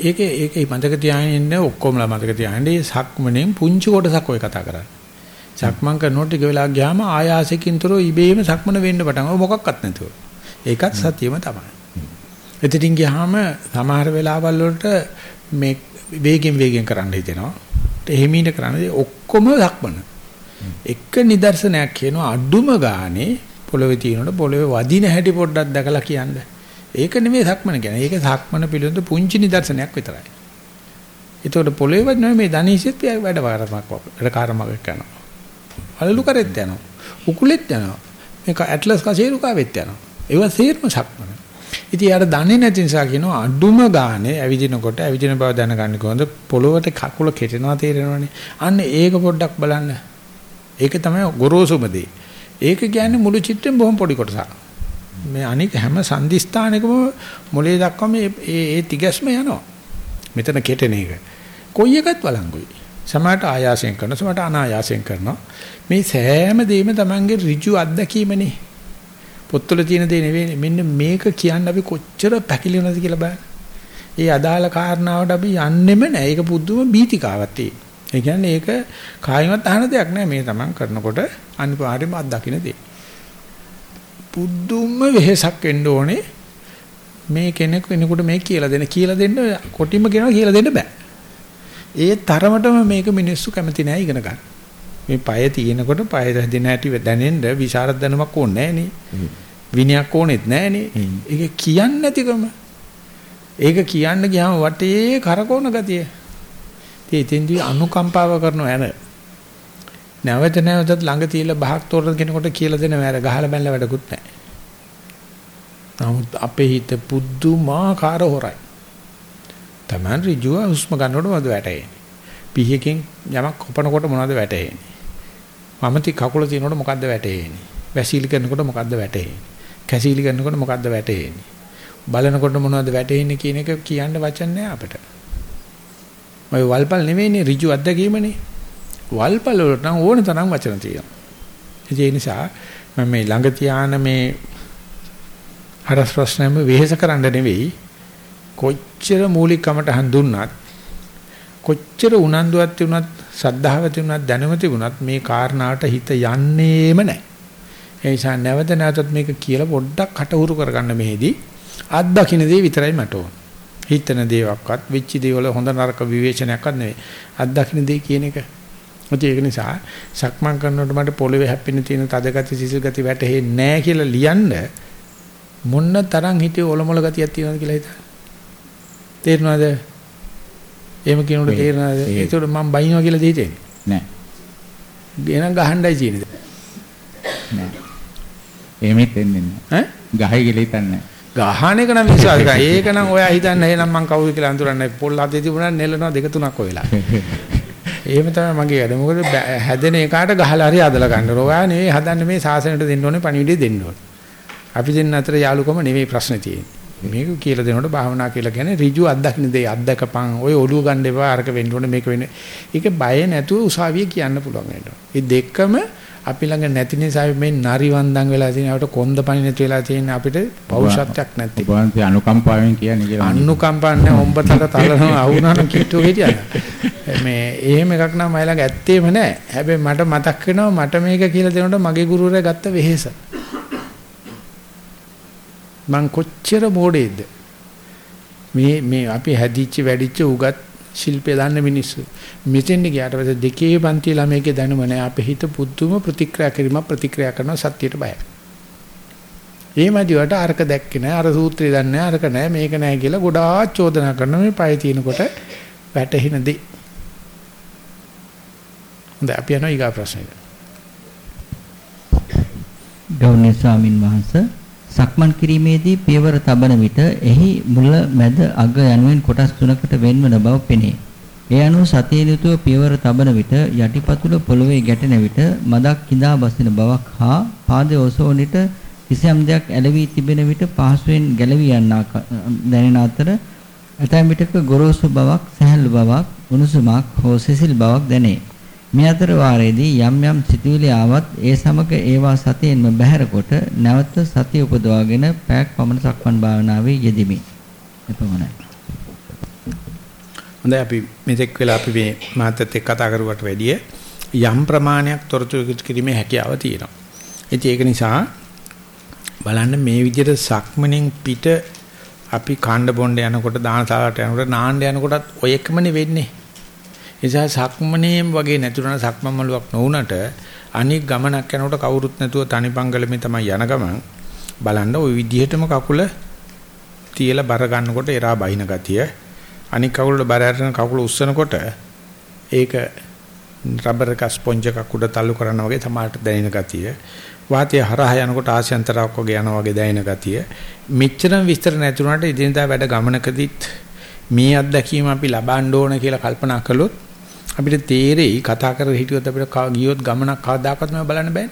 ඒකේ ඒකේ මතක තියාගෙන ඉන්න ඔක්කොමලා මතක තියාගන්න මේ සක්මණෙන් පුංචි කොටසක් ඔය කතා කරන්නේ. සක්මන් කරනකොට ටික වෙලා ගියාම ආයාසකින්තරෝ ඉබේම සක්මන වෙන්න පටන් ගන්නවා මොකක්වත් නැතුව. ඒකත් සතියම තමයි. එතටින් ගියාම සමහර වෙලාවල් වලට මේ වේගෙන් වේගෙන් කරන්න හිතෙනවා. එහෙමීට කරන්නේ ඔක්කොම සක්මන. එක නිදර්ශනයක් කියනවා අඩුම ගානේ පොළවේ තියෙනකොට පොළවේ වදින හැටි පොඩ්ඩක් දැකලා කියන්න. ඒක නෙමෙයි සක්මන කියන්නේ. ඒක සක්මන පිළිබඳ පුංචි නිදර්ශනයක් විතරයි. ඒතකොට පොළවේ වදින මේ දනීසියත් වැඩ වාරමක් වැඩ කාර්මයක් කරනවා. අලලු කරෙත් යනවා. උකුලෙත් යනවා. මේක ඇට්ලස් කසේරුකාවෙත් යනවා. ඒවා සේර්ම සක්මන. ඉතින් යාර දන්නේ නැති නිසා කියනවා අඩුම ගානේ ඇවිදිනකොට ඇවිදින බව දැනගන්න කොහොමද පොළොවට කකුල කෙටෙනවා තේරෙනවනේ. අන්න ඒක පොඩ්ඩක් බලන්න. ඒක තමයි ගොරෝසුම දේ. ඒක කියන්නේ මුළු චිත්‍රෙම බොහොම පොඩි කොටසක්. මේ අනික හැම සංදිස්ථානකම මොලේ දක්වා මේ ඒ තිගැස්ම යනවා. මෙතන කෙටෙන එක. කොයි එකත් වළංගුයි. සමහරට ආයාසයෙන් කරනවා සමහරට අනායාසයෙන් කරනවා. මේ සෑම දෙයක්ම Tamange ඍජු අත්දැකීමනේ. පොත්වල තියෙන දේ නෙවෙයි මෙන්න මේක කියන්න අපි කොච්චර පැකිලෙනවද කියලා බලන්න. ඒ අදාළ කාරණාවට අපි යන්නෙම නැහැ. ඒක පුදුම බීතිකාවක් තියෙනවා. ඒ කියන්නේ ඒක කායිමත් අහන දෙයක් නෑ මේ තමන් කරනකොට අනිවාර්යයෙන්ම අත්දකින්න දෙයක්. පුදුම වෙහසක් වෙන්න ඕනේ මේ කෙනෙක් වෙනකොට මේ කියලා දෙන්න කියලා දෙන්න කොටිම කියනවා කියලා දෙන්න බෑ. ඒ තරමටම මේක මිනිස්සු කැමති නෑ ඉගෙන ගන්න. මේ পায় තියෙනකොට পায় හැදෙන හැටි දැනෙන්න විශාරද දැනුමක් ඕනේ නෑනේ. විනයක් ඕනෙත් නෑනේ. ඒක කියන්නේ නැතිකම. ඒක කියන්න ගියාම වටේ කරකවන ගතිය. ඉතින් එතෙන්දී අනුකම්පාව කරනව යන නැවත නැවතත් ළඟ තියලා බහක් තෝරන කෙනෙකුට කියලා දෙන මෑර ගහලා බැලලා වැඩකුත් නැහැ. නමුත් අපේ හිත පුදුමාකාර හොරයි. Taman ඍජුව හුස්ම ගන්නකොට මොනවද වැටෙන්නේ? පිහියකින් යමක් කොපනකොට මොනවද වැටෙන්නේ? මමති කකුල තියනකොට මොකද්ද වැටෙන්නේ? වැසීලි කරනකොට මොකද්ද වැටෙන්නේ? කැසීලි කරනකොට මොකද්ද වැටෙන්නේ? බලනකොට මොනවද වැටෙන්නේ කියන එක කියන්න වචන නැහැ අපිට. ඔය වල්පල් නෙවෙයිනේ ඍජු අත්දැකීමනේ. වල්පල් වලට නම් ඕන තරම් වචන තියෙනවා. ඒ නිසා මම මේ ළඟ තියාන මේ හරස් ප්‍රශ්නෙම වෙහෙස කරන්න නෙවෙයි කොච්චර මූලිකකමට හඳුන්නත් කොච්චර උනන්දුවක් තිබුණත් ශ්‍රද්ධාව තිබුණත් දැනුම තිබුණත් මේ කාරණාවට හිත යන්නේම නැහැ. ඒ නිසා නැවත නැවතත් මේක කියලා පොඩ්ඩක් කටහුරු කරගන්න මෙහිදී අත් දකින්න දේ විතරයි මට ඕන. හිතන දේවක්වත් වෙච්ච දේවල හොඳ නරක විවේචනයක්වත් නෙවෙයි. අත් දකින්න දේ කියන එක. ඒක නිසා සක්මන් කරනකොට මට පොළවේ හැප්පෙන තියෙන තද ගති සිසිල් ගති වැටහෙන්නේ නැහැ කියලා ලියන්න මොන්න තරම් හිතේ ඔලොමල ගතියක් තියෙනවද කියලා හිතා. තේරෙනවද? එහෙම කියනකොට තේරෙනවද? ඒකට මම බයිනවා කියලා දෙහිතෙන්නේ. නෑ. එහෙනම් ගහන්නයි තියෙන්නේ. නෑ. එහෙමෙත් එන්නේ නෑ. ඈ? ගහයි කියලා හිතන්නේ. ගහන එක නම් විශ්වාස කරා. ඒක නම් ඔයා හිතන්නේ එහෙනම් මං කවුද කියලා අඳුරන්නේ. පොල් අතේ තිබුණා නෙලනවා දෙක තුනක් ඔයලා. එහෙම තමයි මගේ වැඩ. මොකද හැදෙන එකාට ගහලා හරි අදලා ගන්න. ඔයා නෙවෙයි හදන්නේ මේ සාසනයට දෙන්න ඕනේ පණිවිඩය දෙන්න ඕනේ. අපි දෙන්න අතර යාළුකම නෙවෙයි ප්‍රශ්නේ තියෙන්නේ. මේක කියලා දෙනකොට භාවනා කියලා කියන්නේ ඍජු අත්දකින්න දෙය අත්දකපන් ඔය ඔළුව ගන්න එපා අරක වෙන්න ඕනේ මේක වෙන්නේ. ඒක බය නැතුව උසාවිය කියන්න පුළුවන් වෙනවා. මේ දෙකම අපි ළඟ නැති නිසා මේ නරි වන්දන් වෙලා තියෙන අපිට කොන්ද පණිනත් වෙලා තියෙන අපිට පෞරුෂත්වයක් නැති. ඔබවන්ති අනුකම්පාවෙන් කියන්නේ කියලා. අනුකම්පාවක් නැහැ ඔම්බතල තලනවා අවුනාන කිට්ටු හිටියද. මේ එහෙම එකක් නම් මයි ළඟ ඇත්තේම නැහැ. හැබැයි මට මතක් වෙනවා මට මේක කියලා දෙනකොට මගේ ගුරුවරයා ගත්ත වෙහෙස. මං කොච්චර මොඩේද මේ මේ අපි හැදිච්ච වැඩිච්ච උගත් ශිල්පය දන්න මිනිස්සු මෙතෙන්ට ගියාට පස්සේ දෙකේ පන්ති ළමයිගේ දැනුම නැහැ අපේ හිත පුදුම ප්‍රතික්‍රියා කිරීම ප්‍රතික්‍රියා කරන සත්‍යයට බයයි. එහෙමදිවට අරක දැක්කේ නැහැ අර සූත්‍රය දන්නේ නැහැ අරක නැහැ මේක නැහැ කියලා ගොඩාක් චෝදනා කරන මේ පය තිනකොට වැටහින දේ. හොඳයි අපි යනවා ඊගා ප්‍රශ්නෙට. ගෞරවනීය ස්වාමින් වහන්සේ සක්මන් කිරීමේදී පියවර තබන විට එහි මුල මැද අග යනුවෙන් කොටස් තුනකට වෙන්වන බව පෙනේ. ඒ අනුව සතිය යුතුව පියවර තබන විට යටිපතුල පොළවේ ගැටෙන විට මදක් කිඳා බසින බවක් හා පාදයේ ඔසවන විට කිසියම් දෙයක් ඇලවි තිබෙන විට පහසුවෙන් ගැලවි යන්නා දැනෙන අතර ඇතැම් විටක ගොරෝසු බවක් සැහැල්ලු බවක් උණුසුමක් හෝ සිසිල් බවක් දැනේ. මේ අතර වාරයේදී යම් යම් සිතුවිලි ආවත් ඒ සමග ඒවා සතියෙන්ම බැහැරකොට නැවත සතිය උපදවාගෙන පැයක් පමණ සක්මන් භාවනාවේ යෙදිමි. එපමණයි. හොඳයි අපි මෙතෙක් වෙලා අපි මේ මාතත් එක්ක කතා කරුවට වැඩිය යම් ප්‍රමාණයක් තොරතුරු කිරීමේ හැකියාව තියෙනවා. ඉතින් ඒක නිසා බලන්න මේ විදිහට සක්මණෙන් පිට අපි කාණ්ඩ බොණ්ඩ යනකොට දානශාලාවට යනකොට නාන්න යනකොටත් ඔය එකමනේ වෙන්නේ. නිසා සක්මනේම වගේ නැතුණා සක්මන් මළුවක් නොවුනට අනික් ගමනක් යනකොට කවුරුත් නැතුව තනිපංගලමේ තමයි යන ගමන් බලන්න ওই විදිහටම කකුල තියලා බර ගන්නකොට එරා බහින ගතිය. අනික් කකුලට බර අරගෙන කකුල උස්සනකොට ඒක රබර් එක ස්පොන්ජ් එකක් උඩ තල්ලු කරනවා වගේ තමයි දැනෙන ගතිය. වාතය හරහා යනකොට ආශයන්තරයක් වගේ යනවා වගේ දැනෙන ගතිය. මෙච්චරම විස්තර නැතුණාට ඉදිනදා වැඩ ගමනකදීත් මේ අත්දැකීම අපි ලබන්න ඕන කියලා කල්පනා කළොත් අපිට තේරෙයි කතා කරලා හිටියොත් අපිට ගියොත් ගමනක් කවදාකවත් මම බලන්න බෑනේ.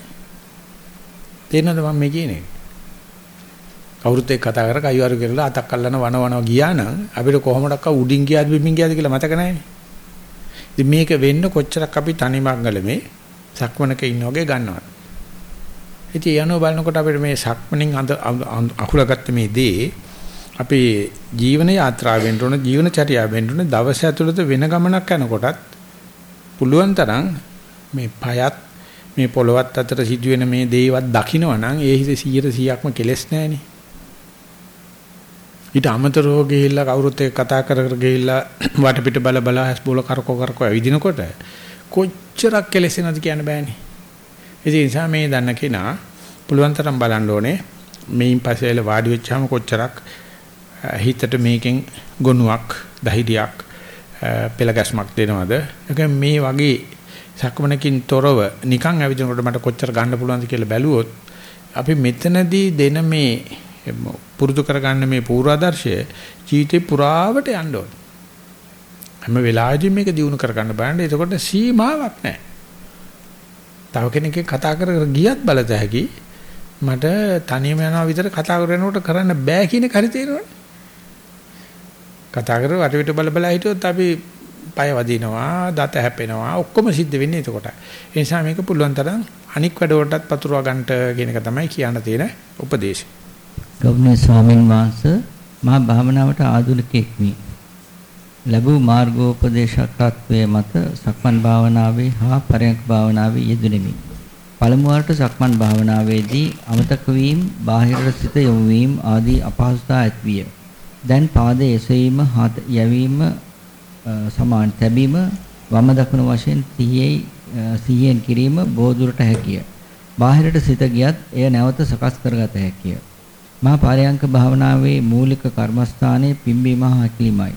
තේරෙනවද මම මේ කියන්නේ? කවුරුත් එක්ක කතා කර කයිවාරු කරලා අතක් අල්ලන වන වන ගියා නම් අපිට කොහොමඩක්ක උඩින් ගියාද බිමින් ගියාද කියලා මතක නැහැනේ. ඉතින් මේක වෙන්න කොච්චරක් අපි තනිමංගලමේ සක්මනක ඉන්න වගේ ගන්නවා. ඉතින් යනෝ බලනකොට අපිට මේ සක්මනින් අකුලගත්ත මේ දේ අපේ ජීවන යාත්‍රාවෙන් උන ජීවන චර්යාවෙන් උන දවස ඇතුළත වෙන ගමනක් යනකොටත් පුළුවන් තරම් මේ පයත් මේ පොළවත් අතර සිදුවෙන මේ දේවත් දකින්නවනම් ඒ හිත 100%ක්ම කෙලස් නැහෙනේ. ඊට අමතරව ගිහිල්ලා කවුරුත් එක්ක කතා කර කර ගිහිල්ලා වටපිට බල බල හැස් බෝල කරකෝ කරකෝ ඇවිදිනකොට කොච්චරක් කෙලෙසෙනවද කියන්න බෑනේ. ඒ නිසා මේ දන්න කෙනා පුළුවන් තරම් බලන්න ඕනේ මේන් පස්සේ වාඩි වෙච්චාම කොච්චරක් හිතට මේකෙන් ගොනුවක් ධෛර්යයක් පෙළ ගැස්මක් දෙනවද? ඒක මේ වගේ සක්මනකින් තොරව නිකන් ඇවිදිනකොට මට කොච්චර ගන්න පුළුවන්ද කියලා බැලුවොත් අපි මෙතනදී දෙන මේ පුරුදු කරගන්න මේ පූර්වාදර්ශය ජීවිතේ පුරාවට යන්න ඕන. හැම වෙලාවෙදිම මේක දිනු කරගන්න බලන්න. එතකොට සීමාවක් නැහැ. තව කෙනෙක්ගෙන් කතා කර කර ගියත් බලත හැකි මට තනියම යනවා විතර කතා කරනකොට කරන්න බෑ කියන එක හරි තේරෙනවනේ. කතා කර වටවිට බල බල හිටියොත් අපි පය වදිනවා, දත හැපෙනවා, ඔක්කොම සිද්ධ වෙන්නේ එතකොට. ඒ නිසා මේක පුළුවන් තරම් අනික් වැඩ වලටත් පතුරවා ගන්නට කියන එක තමයි කියන්න තියෙන උපදේශය. ගෞරවනීය ස්වාමීන් වහන්සේ මා භාවනාවට ආධුනිකෙක් වී ලැබූ මාර්ගෝපදේශකත්වයේ මත සක්මන් භාවනාවේ හා පරයන්ක භාවනාවේ යෙදුණෙමි. පළමු වරට සක්මන් භාවනාවේදී අමතක වීම, බාහිර සිත යොමු වීම ආදී අපහසුතා ඇතිවිය. දැන් පාදයේ එසවීම, හත යැවීම සමාන තැබීම වම දකුණු වශයෙන් සිහියේ සිහියෙන් කිරීම බෝධුරට හැකිය. බාහිරට සිත ගියත් එය නැවත සකස් කරගත හැකිය. මා පාරයන්ක භාවනාවේ මූලික කර්මස්ථානයේ පිම්බීම හා හැකිලිමයි.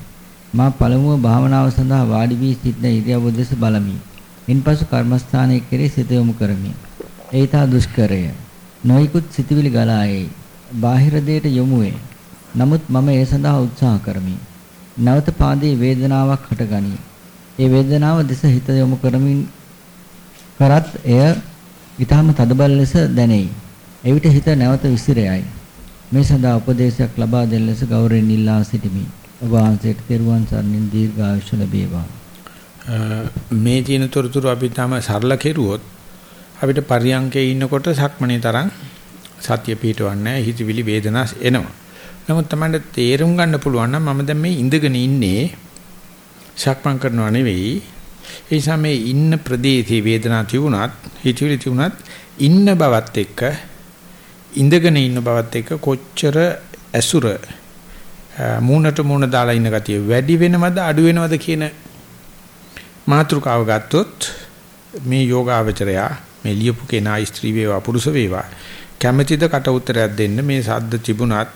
මා පළමුව භාවනාව සඳහා වාඩි වී සිටින ඉරියව්ව දෙස බලමි. ඉන්පසු කර්මස්ථානයේ කෙරේ සිත යොමු කරමි. ඒ තා දුෂ්කරය. නොයිකුත් සිතවිලි ගලායේ. බාහිර දෙයට යොමු වේ. නමුත් මම ඒ සඳහා උත්සාහ කරමි. නැවත පාදයේ වේදනාවක් හටගනී. ඒ වේදනාව දෙස හිත යොමු කරමින් කරත් එය ඊටම තදබල ලෙස දැනෙයි. එවිට හිත නැවත විසිරයයි. මේ සඳහා උපදේශයක් ලබා දෙන ලෙස ගෞරවයෙන් ඉල්ලා සිටිමි. ඔබ වහන්සේට තෙරුවන් සරණින් දීර්ඝායුෂ ලැබේවා. මේ තියෙන තොරතුරු අපි තම සරල කෙරුවොත් අපිට පරියංකේ ඉන්නකොට සක්මණේ තරම් සතිය පිටවන්නේ හිතවිලි වේදනා එනවා. නමුත් තමයි තේරුම් ගන්න පුළුවන් නම් මම දැන් මේ ඉඳගෙන ඉන්නේ සක්මන් කරනවා නෙවෙයි. ඒ නිසා මේ ඉන්න ප්‍රදේශයේ වේදනා තිබුණත් හිතවිලි තිබුණත් ඉන්න බවත් එක්ක ඉඳගෙන ඉන්න බවත් එක්ක කොච්චර ඇසුර මූණට මූණ දාලා ඉන්න ගතිය වැඩි වෙනවද අඩු වෙනවද කියන මාතෘකාව ගත්තොත් මේ යෝගාවචරයා මේ ලියපු කෙනා ස්ත්‍රී වේවා පුරුෂ වේවා කැමැතිද කට උත්තරයක් දෙන්න මේ සද්ද තිබුණත්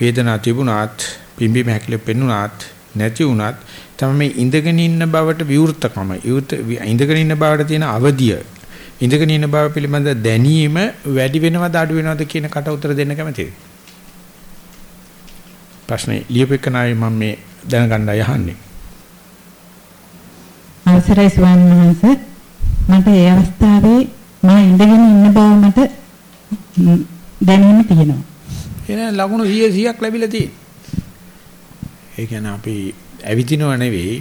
වේදනා තිබුණත් පිම්බි මහැකිලි පෙන්නුණත් නැති වුණත් තමයි මේ ඉඳගෙන ඉන්න බවට විවෘතකම ඉඳගෙන ඉන්න බවට තියෙන අවදිය ඉඳගෙන ඉන්න බව පිළිබඳ දැනීම වැඩි වෙනවද අඩු වෙනවද කියන කට උතර දෙන්න කැමතියි. ප්‍රශ්නේ ලියපෙකනායි මම මේ දැනගන්න යහන්නේ. අවසරයි ස්වාමීන් වහන්සේ මට ඒ අවස්ථාවේ මා ඉඳගෙන ඉන්න බව මට දැනීම තියෙනවා. එන ලකුණු 100ක් ලැබිලා තියෙනවා. ඒ කියන්නේ අපි ඇවිදිනව නෙවෙයි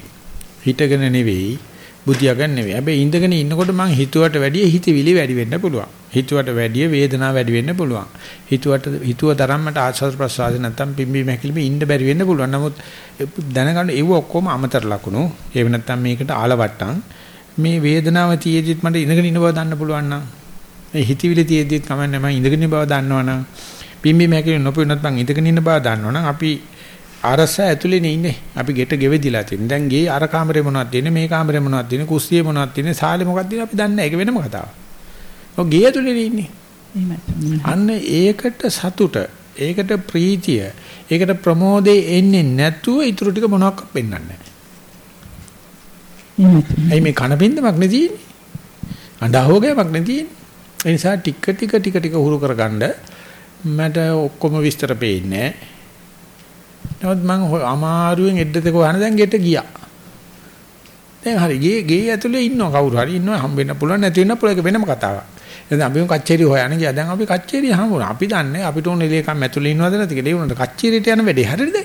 හිටගෙන නෙවෙයි බුදියාගෙන නෙවෙයි. හැබැයි ඉඳගෙන ඉන්නකොට මං හිතුවට වැඩිය හිතවිලි වැඩි වෙන්න පුළුවන්. හිතුවට වැඩිය වේදනාව වැඩි වෙන්න පුළුවන්. හිතුවට හිතුව තරම්මට ආස්වාද ප්‍රසආද නැත්තම් පිම්බි මහැකිලිම ඉන්න බැරි වෙන්න පුළුවන්. නමුත් දැනගන්න ඒව ඔක්කොම අමතර ලකුණු. ඒව නැත්තම් මේකට ආලවට්ටම් මේ වේදනාව තියේදිත් මට ඉඳගෙන ඉන්න බව දන්න පුළුවන් නම් මේ හිතවිලි තියේදිත් කමන්නේ මම ඉඳගෙන ඉන්න බව දන්නවනම් පිම්බි මහැකිලිම නොපෙන්නත් මං ඉඳගෙන ඉන්න බව දන්නවනම් අපි අරස ඇතුලේනේ ඉන්නේ. අපි ගෙට ගෙවෙදිලා තියෙන. දැන් ගේ අර කාමරේ මොනවද තියෙන්නේ මේ කාමරේ මොනවද තියෙන්නේ කුස්සියේ මොනවද තියෙන්නේ සාලේ මොකක්ද තියෙන්නේ අපි දන්නේ නැහැ. ඒක වෙනම කතාවක්. ඔය ගේ ඇතුලේනේ ඉන්නේ. අන්න ඒකට සතුට, ඒකට ප්‍රීතිය, ඒකට ප්‍රමෝදේ එන්නේ නැතුව ඊටු ටික මොනවක් පෙන්වන්නේ නැහැ. ඇයි මේ කන බින්දමක් නේ තියෙන්නේ? අඬහෝගයක් නේ තියෙන්නේ. ඒ නිසා ටික ටික ටික ටික හුරු කරගන්න මට ඔක්කොම විස්තර පේන්නේ නැහැ. නමුත් මම අමාරුවෙන් එද්දට කොහන දැන් ගෙට ගියා. දැන් හරි ගේ ගේ ඇතුලේ ඉන්නවා කවුරු හරි ඉන්නවා හම්බෙන්න පුළුවන් නැති වෙන්න පුළුවන් ඒක වෙනම කතාවක්. දැන් අපි කච්චේරි හොයන්න ගියා. දැන් අපි කච්චේරි හම්බුණා. අපි දන්නේ අපිට ඕනේ ලේකම් ඇතුලේ ඉන්නවද නැති කියලා. ඒ වුණාට කච්චේරිට යන වැඩේ හරියද?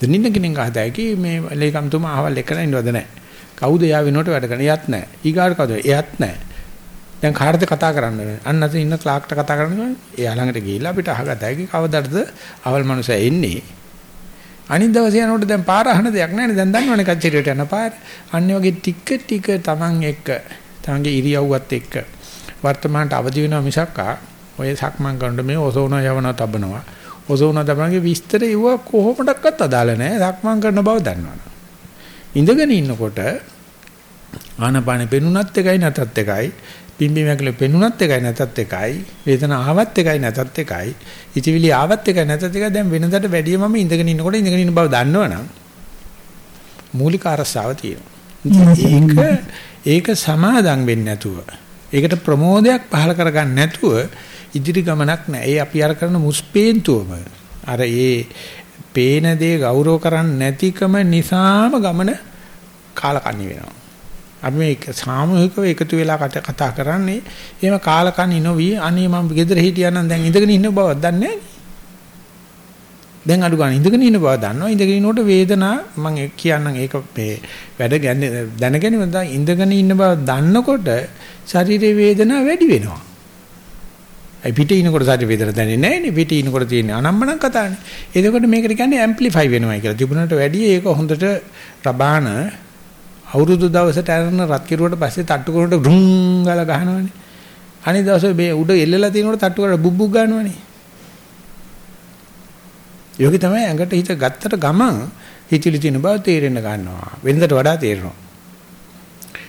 දැන් ඉන්න කෙනෙක් අහතයි කි මේ ලේකම් තුමා අහවල් එකන ඉන්නවද නැහැ. කවුද එයා වෙනකොට වැඩ කරන්නේ? එයත් නැහැ. ඊගාට කවුද? එයත් නැහැ. දැන් කාටද කතා කරන්න අන්න අත ඉන්න ක්ලාක්ට කතා කරන්න එයා ළඟට ගිහිල්ලා අපිට අහගතයි කවදාද අවල් මනුස්සයා එන්නේ අනිත් දවසේ යනකොට දැන් පාර අහන දෙයක් නැහැ දැන් දන්නවනේ කච්චරියට යන පාර. අන්නේ වගේ ටික ටික Taman එක්ක තමන්ගේ ඉරියව්වත් එක්ක වර්තමානට අවදි වෙනවා මිසක්කා ඔය සක්මන් කරනකොට මේ ඔසෝන යවනවා තබනවා. ඔසෝන තබනගේ විස්තර ඉව කොහොමඩක්වත් අදාළ නැහැ. සක්මන් කරන බව දන්නවනේ. ඉඳගෙන ඉන්නකොට ආනපානෙ පෙනුනත් එකයි නැතත් එකයි පිම්බි මැකල පෙනුනත් එකයි නැතත් එකයි. වේදනාව ආවත් එකයි නැතත් එකයි. ඉතිවිලි ආවත් එකයි නැතත් එකයි. දැන් වෙනදට වැඩිය මම ඉඳගෙන ඉන්නකොට ඉඳගෙන ඉන්න බව දන්නවනම් මූලික අරසාව තියෙනවා. ඒක ඒක සමාදම් වෙන්නේ නැතුව ඒකට ප්‍රමෝදයක් පහල කරගන්න නැතුව ඉදිරි ගමනක් නැහැ. ඒ අපි අර කරන මුස්පේන්තුවම අර ඒ පේන දේ ගෞරව කරන්නේ නැතිකම නිසාම ගමන කාලකන්ණි වෙනවා. අපි මේ සාමූහිකව එකතු වෙලා කතා කරන්නේ එහෙම කාලකන්ණි නොවි අනේ මම ගෙදර හිටියා නම් දැන් ඉඳගෙන ඉන්න බවක් දන්නේ දැන් අඩු ගන්න ඉඳගෙන ඉන්න බව දන්නවා ඉඳගෙන ඉන්නකොට වේදනා මම කියන්නම් ඒක මේ වැඩ දැනගැනීම දැන් ඉඳගෙන ඉන්න බව දන්නකොට ශරීරයේ වේදනාව වැඩි වෙනවා ඒ පිටේ ඉනකොට සාරි වේදන දැනෙන්නේ නැහැ නේ පිටේ ඉනකොට තියෙන අනම්මනම් කතානේ. එතකොට මේකට කියන්නේ ඇම්ප්ලිෆයි වෙනවා කියලා. තිබුණාට වැඩිය ඒක හොඳට රබාන අවුරුදු දවසට අරන රත් කිරුවට පස්සේ තට්ටු කරනකොට රුම් ගාලා ගහනවනේ. අනිත් දවසේ මේ උඩ එල්ලලා තියෙනකොට තට්ටු කරලා බුබ්බුක් ගන්නවනේ. යෝගි තමයි ඇඟට හිත ගත්තට ගමන් හිතිලි තියෙන බව තේරෙන්න ගන්නවා. වෙනදට වඩා තේරෙනවා.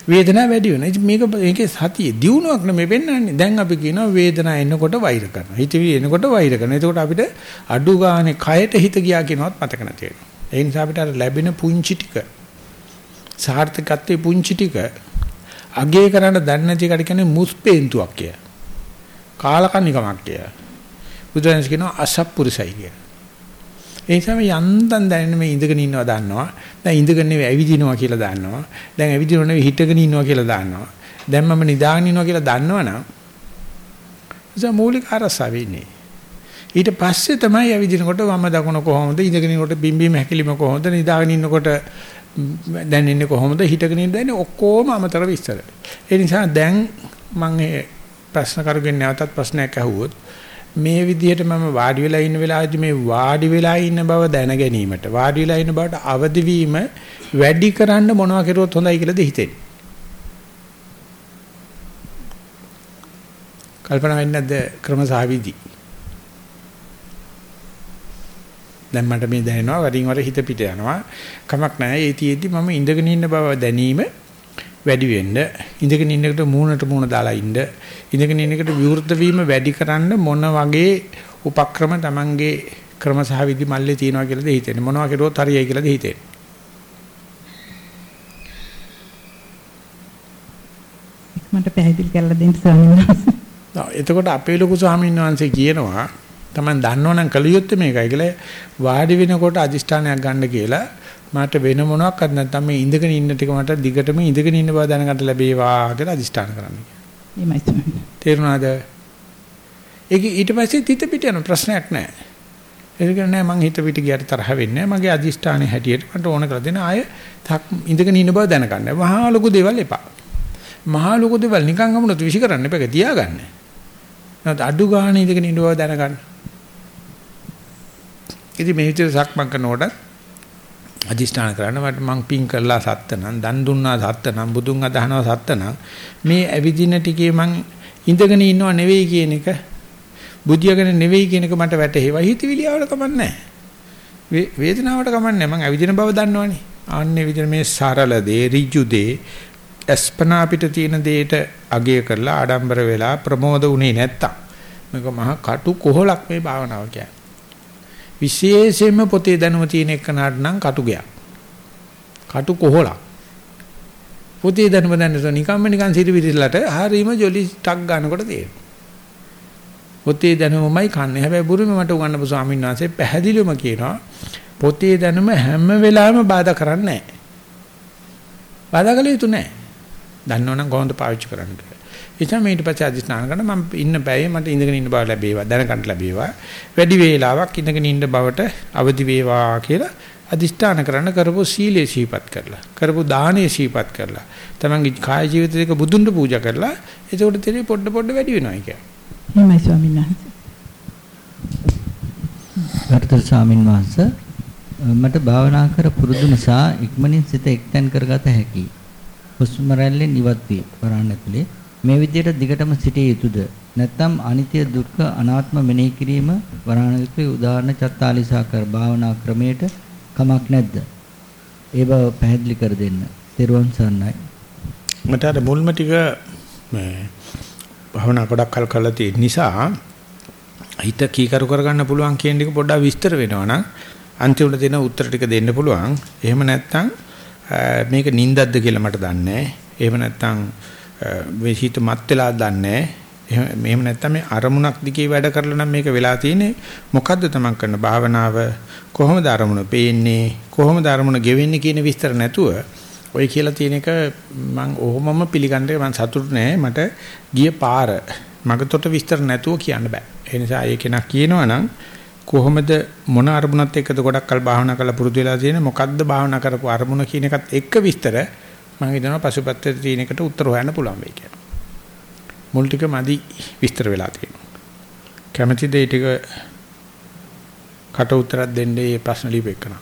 වේදනාව වැඩි වෙනවා. ඉතින් මේක මේකේ සතිය දියුණුවක් නෙමෙයි වෙන්නන්නේ. දැන් අපි කියනවා වේදනාව එනකොට වෛර කරනවා. හිතවිලි එනකොට වෛර කරනවා. එතකොට අපිට අඩු ගානේ කයට හිත ගියා කියනවත් මතක නැති වෙනවා. ඒ නිසා අපිට අර ලැබෙන පුංචි ටික සාර්ථකත්වයේ පුංචි ටික අගේ කරන්න දන්නේ නැති එකට කියන්නේ මුස්පේන්තුවක් කිය. කාලකන්නිකමක් කිය. බුදුරජාණන් කියනවා අසප්පුරුසයි කිය. ඒ නිසා මේ යන්තම් දැනෙන මේ ඉඳගෙන ඉන්නවා දන්නවා. දැන් ඉඳගෙන නෙවෙයි ඇවිදිනවා කියලා දන්නවා. දැන් ඇවිදිනව නෙවෙයි හිටගෙන ඉන්නවා කියලා දන්නවා. දැන් මම නිදාගෙන ඉන්නවා කියලා දන්නවනම් ඉතින් මූලික අරසාව ඉන්නේ. ඊට පස්සේ තමයි ඇවිදිනකොට වම දකුණ කොහොමද ඉඳගෙන ඉන්නකොට බිම්බීම හැකිලිම කොහොමද නිදාගෙන ඉන්නකොට දැනෙන්නේ කොහොමද හිටගෙන ඉන්න දැනෙන්නේ ඔක්කොම අමතර විස්තර. ඒ නිසා දැන් මම ප්‍රශ්න කරුගෙන් නැවතත් ප්‍රශ්නයක් අහුවොත් මේ විදිහට මම වාඩි වෙලා ඉන්න වෙලාවේදී මේ වාඩි වෙලා ඉන්න බව දැන ගැනීමට වාඩි වෙලා ඉන්න බවට අවදි වීම වැඩි කරන්න මොනවා කරුවොත් හොඳයි කියලාද හිතෙන්නේ. කල්පනා වෙන්නේ නැද්ද ක්‍රමසහවිදි? දැන් මට මේ දැනෙනවා වරින් වර හිත පිට යනවා. කමක් නැහැ. ඒ තියේදී මම ඉඳගෙන ඉන්න බව දැනීම වැඩි වෙන්න ඉඳගෙන ඉන්නකොට මූණට මූණ දාලා ඉන්න ඉඳගෙන ඉන්නකොට විවෘත වීම වැඩි කරන්න මොන වගේ උපක්‍රම Tamange ක්‍රම සහ විදි මල්ලේ තියනවා කියලාද හිතෙන්නේ මොනවා කරුවොත් හරියයි කියලාද හිතෙන්නේ මට පැහැදිලි කරලා දෙන්න ස්වාමීන් වහන්සේ. එතකොට අපේ ලොකු ස්වාමීන් වහන්සේ කියනවා Taman දන්නවනම් කලියොත් මේකයි කියලා වාඩි වෙනකොට අදිෂ්ඨානයක් ගන්න කියලා මට වෙන මොනවාක්වත් නැත්නම් මේ ඉඳගෙන ඉන්න ටික මට දිගටම ඉඳගෙන ඉන්න බව දැනගන්න ලැබේවා කියලා අදිෂ්ඨාන කරන්න. එහෙමයි ස්වාමීනි. තේරුණාද? ඒක ඊට පස්සේ තිත පිට යන ප්‍රශ්නයක් නැහැ. ඒක නෑ මං හිත පිට ගියට තරහ වෙන්නේ නැහැ. මගේ අදිෂ්ඨානයේ හැටියට මට ඕන කරලා දෙන ආය ඉඳගෙන ඉන්න බව දැනගන්න. මහා ලොකු දේවල් එපා. මහා ලොකු දේවල් නිකන් අමුණුත් විශ් කරන්න එපා. තියාගන්න. නැත්නම් අඩු ගන්න ඉඳගෙන ඉන්න බව දැනගන්න. ඉතින් මේ විදිහට සක්මන් කරනකොට අදිෂ්ඨාන කරන්න මට මං පින් කරලා සත්තනම් දන් දුන්නා සත්තනම් බුදුන් අදහනවා සත්තනම් මේ ඇවිදින ටිකේ මං ඉඳගෙන ඉන්නව නෙවෙයි කියන එක බුද්ධියගෙන නෙවෙයි කියන එක මට වැටහෙවා. හිතවිලියාවට කමන්නේ වේදනාවට කමන්නේ මං ඇවිදින බව දන්නවනේ. ආන්නේ විදිහට මේ සරල දේ ඍජු දේ අස්පනා අපිට තියෙන දෙයට අගය කරලා ආඩම්බර වෙලා ප්‍රමෝද උනේ නැත්තම් මේක මහා කටු කොහලක් මේ භාවනාව කියන්නේ. විශේෂයෙන්ම පොතේ දැනුම තියෙන එකනට නම් කටුගයක්. කටු කොහලක්. පොතේ දැනුම දැනනකොට නිකම්ම නිකන් සිරිවිරිලට හරීම ජොලි ටක් ගන්නකොට තියෙනවා. පොතේ දැනුමමයි කන්නේ. හැබැයි බුරුමේ මට උගන්වපු ස්වාමීන් වහන්සේ පැහැදිලිවම කියනවා පොතේ දැනුම හැම වෙලාවෙම බාධා කරන්නේ නැහැ. බාධා කළ යුතු නැහැ. දන්නවනම් කොහොමද පාවිච්චි කරන්නේ? එතන ඊට පස්සේ අධිෂ්ඨාන කරන මම ඉන්න බෑයේ මට ඉඳගෙන ඉන්න බව ලැබේවා දැනගන්න ලැබේවා වැඩි වේලාවක් ඉඳගෙන ඉන්න බවට අවදි වේවා කියලා අධිෂ්ඨාන කරන්න කරපු සීලේ සීපත් කරලා කරපු දානේ සීපත් කරලා තමන්ගේ කාය ජීවිතයක බුදුන්ට පූජා කරලා එතකොට තේරෙයි පොඩ පොඩ වැඩි වෙනවා කියන්නේ. එහෙමයි ස්වාමීන් වහන්සේ. ගරුතර ස්වාමින් වහන්සේ මට භාවනා කර පුරුදු නිසා ඉක්මනින් සිත එක්තෙන් කරගත හැකියි. හුස්ම රැල්ලෙන් ඉවත් වී වරණ ඇතුලේ මේ විදිහට දිගටම සිටිය යුතුද? නැත්නම් අනිත්‍ය දුක්ඛ අනාත්ම මෙනෙහි කිරීම වරණකේ උදාහරණ චත්තාලිසාකර භාවනා ක්‍රමයට කමක් නැද්ද? ඒ බව පැහැදිලි කර දෙන්න. තෙරුවන් සරණයි. මට අර මුල්ම ටික මේ භාවනා ගොඩක් කල් කරලා තියෙන නිසා හිත කීකරු කරගන්න පුළුවන් කියන එක පොඩ්ඩක් විස්තර වෙනවා නම් අන්තිමට දෙන උත්තර ටික දෙන්න පුළුවන්. එහෙම නැත්නම් මේක නිින්දක්ද කියලා මට දන්නේ නැහැ. එහෙම නැත්නම් වෙහිත මත් වෙලා දන්නේ නැහැ. එහෙම නැත්නම් මේ අරමුණක් දිගේ වැඩ කරලා නම් මේක වෙලා තියෙන්නේ. මොකද්ද තමන් කරන භාවනාව? කොහොමද අරමුණ පේන්නේ? කොහොමද අරමුණ ගෙවෙන්නේ කියන විස්තර නැතුව ඔය කියලා තියෙන එක මම ඔහොමම පිළිගන්නේ මම සතුටු නෑ මට ගිය පාර මගතොට විස්තර නැතුව කියන්න බෑ. ඒ නිසා ඒක නක් කියනවා නම් කොහොමද මොන අරමුණත් එක්කද ගොඩක් කල් භාවනා කරලා පුරුදු වෙලා තියෙන්නේ? මොකද්ද භාවනා කරපු අරමුණ කියන එකත් එක්ක විස්තර මම හිතනවා පසුපැත්තේ තියෙන එකට උත්තර හොයන්න පුළුවන් වෙයි කියලා. මුල් ටික මදි විස්තර වෙලා තියෙනවා. කැමැති දෙය ටික කට උත්තරයක් දෙන්නේ මේ ප්‍රශ්න ලියපෙකන.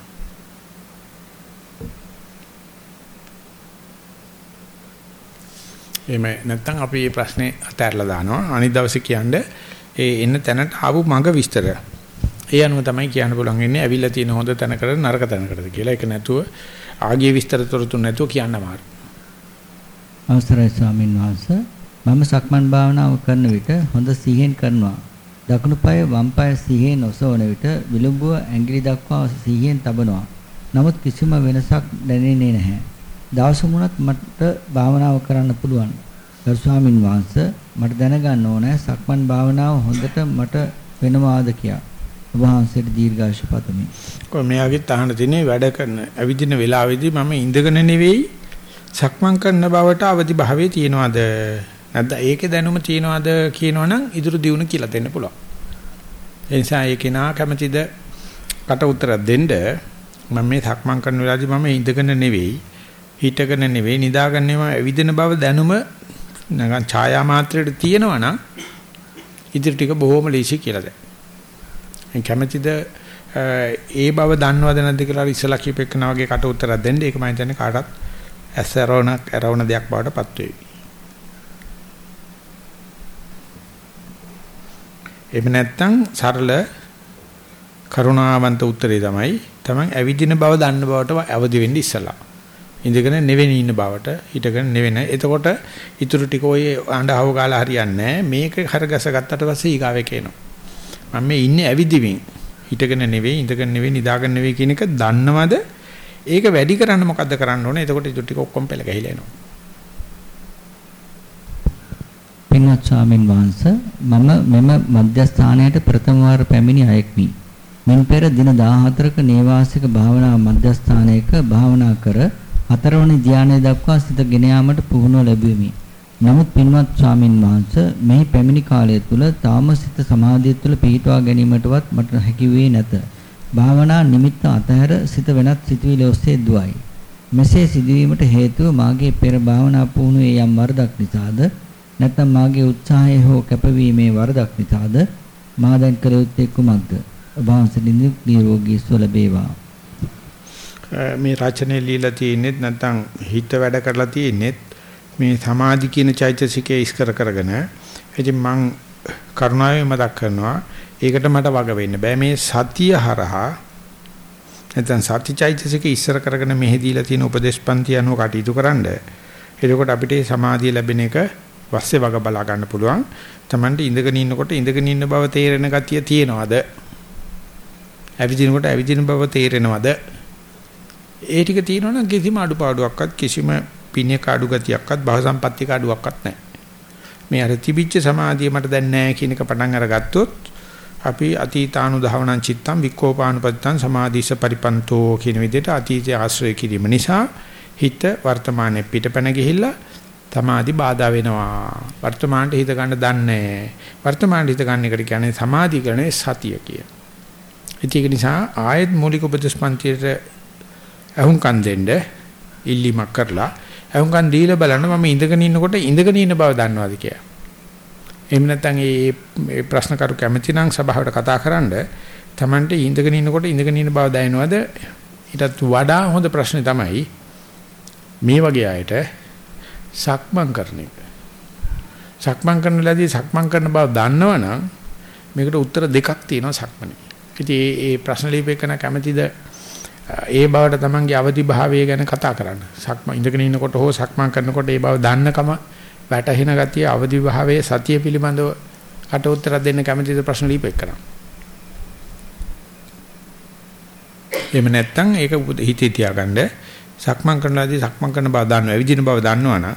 එහෙම නැත්නම් අපි මේ ප්‍රශ්නේ අතහැරලා දානවා. අනිත් දවසේ කියන්නේ ඒ එන්න තැනට ආපු මඟ විස්තර. ඒ අනුව තමයි කියන්න පුළුවන් ඉන්නේ ඇවිල්ලා තියෙන හොඳ තැනකට නරක තැනකටද කියලා. ඒක නැතුව ආගිය විස්තර තොරතුරු නැතුව කියන්න අමාරුයි. අවසරයි ස්වාමින් වහන්සේ මම සක්මන් භාවනාව කරන විට හොඳ සිහියෙන් කරනවා. දකුණු පාය වම් පාය සිහියෙන් ඔසවන විට විලුඹුව ඇඟිලි දක්වා සිහියෙන් තබනවා. නමුත් කිසිම වෙනසක් දැනෙන්නේ නැහැ. දවස මුණත් මට භාවනාව කරන්න පුළුවන්. ගරු ස්වාමින් වහන්සේ මට දැනගන්න ඕනේ සක්මන් භාවනාව හොඳට මට වෙනවාද කියලා. ඔබ වහන්සේට දීර්ඝායුෂ පතමි. කොහොම මෙයාගේ තහන දිනේ වැඩ කරන ඇවිදින වෙලාවේදී මම ඉඳගෙන නෙවෙයි සක්මන් කරන බවට අවදි භාවයේ තියනවාද නැත්නම් ඒකේ දැනුම තියනවාද කියනවනම් ඉදිරි දියුණු කියලා දෙන්න පුළුවන්. ඒ නිසා ඒකේ නා කැමැතිද කට උත්තර දෙන්න මම මේ සක්මන් කරන වෙලාවේදී මම ඉඳගෙන නෙවෙයි හිටගෙන නෙවෙයි නිදාගෙන නෙවෙයි ඇවිදින බව දැනුම නිකන් ඡායා මාත්‍රයට තියෙනවනම් ඉදිරි ටික බොහොම ලීසි කියලා දැන්. මම කැමැතිද ඒ බව දන්නවද නැද්ද කියලා ඉස්සලා කියපෙන්න වගේ කට උත්තරයක් දෙන්න. ඒක මම හිතන්නේ කාටත් ඇස් ඇරවණක් ඇරවණ දෙයක් බවට පත් වෙයි. එහෙම නැත්නම් සරල කරුණාවන්ත උත්තරේ තමයි තමන් ඇවිදින බව දන්න බවට අවදි වෙන්න ඉස්සලා. ඉඳගෙන නෙවෙයි ඉන්න බවට හිටගෙන නෙවෙන. එතකොට ඊටු ටික ඔය අඬහව ගාලා හරියන්නේ මේක හරගස ගත්තට පස්සේ ඊගාවේ කියනවා. මම මේ ඉන්නේ ඇවිදිමින්. හිටගෙන නෙවෙයි ඉඳගෙන නෙවෙයි නිදාගෙන නෙවෙයි කියන එක දන්නවද? ඒක වැඩි කරන්න මොකද්ද කරන්න ඕනේ? එතකොට ඊටු ටික ඔක්කොම පෙළ ගහිලා එනවා. පින්වත් ස්වාමින් වහන්සේ මම මෙම මධ්‍යස්ථානයට ප්‍රථම වාර පැමිණි අයෙක්මි. මින් පෙර දින 14ක නේවාසික භාවනා මධ්‍යස්ථානයක භාවනා කර හතරවන ධානය දක්වා සිත ගෙන යාමට පුහුණුව ලැබුවෙමි. නමුත් පින්වත් ස්වාමින් වහන්සේ මේ පැමිණි කාලය තුල තාම සිත සමාධිය තුල පිහිටවා ගැනීමටවත් මට හැකි වූයේ නැත. භාවනා නිමිත්ත අතහැර සිත වෙනත් සිතුවිලි ඔස්සේ දුවයි. මෙසේ සිදුවීමට හේතුව මාගේ පෙර භාවනා පුහුණුවේ යම් වරදක් නිසාද නැත්නම් මාගේ උත්සාහය හෝ කැපවීමේ වරදක් නිසාද මා දැන් කළ යුත්තේ කුමක්ද? ඔබ වහන්සේ නිරෝගී සුව ලැබේවා. මේ රචනයේ লীලා තියෙන්නේ නැත්නම් හිත වැඩ කරලා තියෙන්නේ මේ සමාධි කියන චෛතසිකයේ ඉස්කර කරගෙන ඉතින් මං කරුණාවෙන් මතක් කරනවා ඒකට මට වග වෙන්න බෑ. මේ සතිය හරහා නැත්නම් සති චෛතසිකේ ඉස්සර කරගෙන මෙහෙදීලා තියෙන උපදේශපන්ති අනුව කටයුතු කරන්න. එතකොට අපිට සමාධිය ලැබෙන එක වස්සේ වග බලා ගන්න පුළුවන්. Tamante ඉඳගෙන ඉන්නකොට ඉඳගෙන ඉන්න බව තේරෙන ගතිය තියෙනවද? ඇවිදිනකොට ඇවිදින බව තේරෙනවද? ඒ ටික තියෙනවනම් කිසිම අඩුපාඩුවක්වත් කිසිම පිණ්‍ය කාඩු ගතියක්වත් භව සම්පත්‍ය කාඩුවක්වත් නැහැ. මේ අර තිබිච්ච සමාධිය මට දැන් නැහැ කියන එක පටන් අරගත්තොත් අපි අතීතානුධාවනං චිත්තං වික්ඛෝපානුපත්තං සමාධිස පරිපන්තෝ කියන විදිහට අතීතය ආශ්‍රය කිරීම නිසා හිත වර්තමානයේ පිටපැන ගිහිල්ලා සමාධි බාධා වෙනවා. වර්තමානට හිත ගන්න දන්නේ වර්තමානට හිත ගන්න එකට කියන්නේ සමාධි කරන්නේ සතිය කිය. ඒක නිසා ආයත් මූලික උපදේශපන්තියට අහුම්කම් දෙන්න ඉල්ලීමක් කරලා අහුම්කම් දීලා බලන්න මම ඉඳගෙන ඉන්නකොට ඉඳගෙන ඉන්න බව දන්නවද කියලා. එහෙම නැත්නම් මේ ප්‍රශ්න කරු කැමති නම් සභාවට කතා කරන්න Tamante ඉඳගෙන ඉන්නකොට ඉඳගෙන ඉන්න බව දැනෙනවද? ඊටත් වඩා හොඳ ප්‍රශ්නේ තමයි මේ වගේ අයට සක්මන් කරන එක. සක්මන් කරන ලදී සක්මන් කරන බව දන්නවනම් මේකට උත්තර දෙකක් තියෙනවා සක්මනේ. ඉතින් මේ ප්‍රශ්න ලියපෙකන කැමැතිද ඒ බවට තමන්ගේ අවදි භාවය ගැන කතා කරන්න. සක්ම ඉඳගෙන ඉන්නකොට හෝ සක්මන් කරනකොට ඒ බව දන්නකම වැටහෙන ගතිය අවදි භාවයේ සතිය පිළිබඳව කට උත්තර දෙන්න කැමතිද ප්‍රශ්න ලියපෙකන. එහෙම නැත්නම් ඒක හිතේ තියාගන්න සක්මන් කරනවාදී සක්මන් කරන බව දන්නවා. ඇවිදින බව දන්නවනම්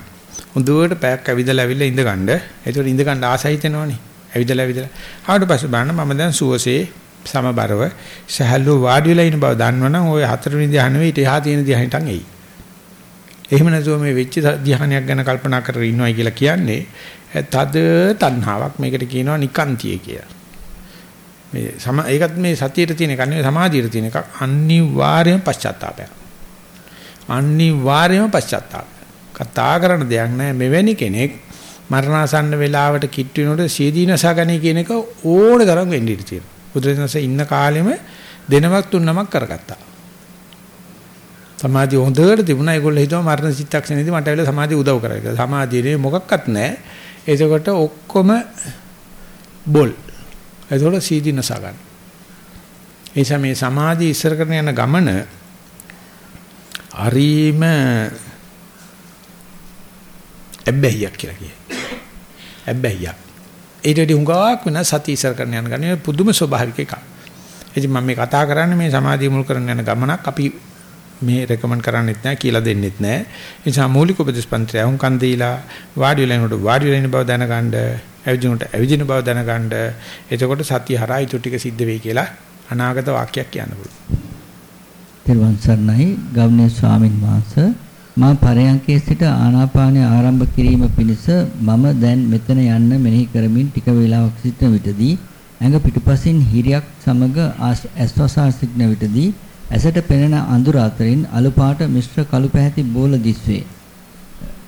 හොඳට පැයක් ඇවිදලා ඇවිල්ලා ඉඳ ගන්න. ඒතකොට ඉඳ ගන්න ආසයි තෙනවනේ. ඇවිදලා ඇවිදලා. ආවට පස්සේ බලන්න මම දැන් සුවසේ සමබරව සහල්ව වාඩි වෙලා ඉන්න බව දන්නවනම් ওই හතරවෙනි ධ්‍යාන නෙවෙයි ඊට එහා තියෙන ධ්‍යානටන් එයි. එහෙම නැතුව මේ වෙච්ච ධ්‍යානයක් ගැන කල්පනා කරගෙන ඉන්නවයි කියලා කියන්නේ තද තණ්හාවක් මේකට කියනවා නිකාන්තිය කියලා. මේ සම ඒකත් මේ සතියේ තියෙන එක නෙවෙයි සමාධියේ තියෙන එක අනිවාර්යම පශ්චාත්තාපයක්. අනිවාර්යම පශ්චාත්තාපය. කතා කරන දෙයක් නෑ මෙවැනි කෙනෙක් මරණාසන්න වෙලාවට කිට් වෙනකොට සීදීනසා ගනී කියන එක ඕනේ තරම් වෙන්න ඉඩ තියෙනවා. බුදුරජාණන්සේ ඉන්න කාලෙම දෙනමක් තුන්නමක් කරගත්තා. සමාධිය හොඳට තිබුණා. ඒගොල්ලෝ හිතුවා මරණ චිත්තක්ෂණයේදී මට ඇවිල්ලා සමාධිය උදව් කරයි කියලා. සමාධියේ මොකක්වත් නැහැ. එතකොට ඔක්කොම බොල්. එතකොට සීදීනසා ගන්න. ඒ නිසා මේ සමාධිය ඉස්සර කරන යන ගමන හරීම ඇබ්බැහියක් කියලා කියයි. ඇබ්බැහියක්. ඊටදී හුඟක් වෙන සති ඉස්සර කරන යන ගමන පුදුම ස්වභාවික එකක්. ඉතින් මම මේ කතා කරන්නේ මේ සමාධිය මුල් කරගෙන යන ගමනක් අපි මේ රෙකමන්ඩ් කරන්නෙත් නැහැ කියලා දෙන්නෙත් නැහැ. ඒ නිසා මූලික උපදේශ පන්ත්‍රය අහුම්කන් දීලා වාඩි වෙලා ඉන්නකොට වාඩි වෙලා ඉන්න බව දැනගන්න, ඇවිදිනකොට ඇවිදින බව දැනගන්න. එතකොට සතිය හරහා ඊට ටික සිද්ධ වෙයි කියලා අනාගත වාක්‍යයක් කියන්න පුළුවන්. තෙරුවන් සරණයි ගෞරවනීය ස්වාමින් වහන්සේ මා පරයන්කේ සිට ආනාපානය ආරම්භ කිරීම පිණිස මම දැන් මෙතන යන්න මෙනෙහි කරමින් ටික වේලාවක් සිටින විටදී ඇඟ පිටුපසින් හිරියක් සමග ඇස්වසා සිටින විටදී ඇසට පෙනෙන අඳුර අතරින් අලු පාට මිශ්‍ර කළු පැහැති බෝල දිස්වේ.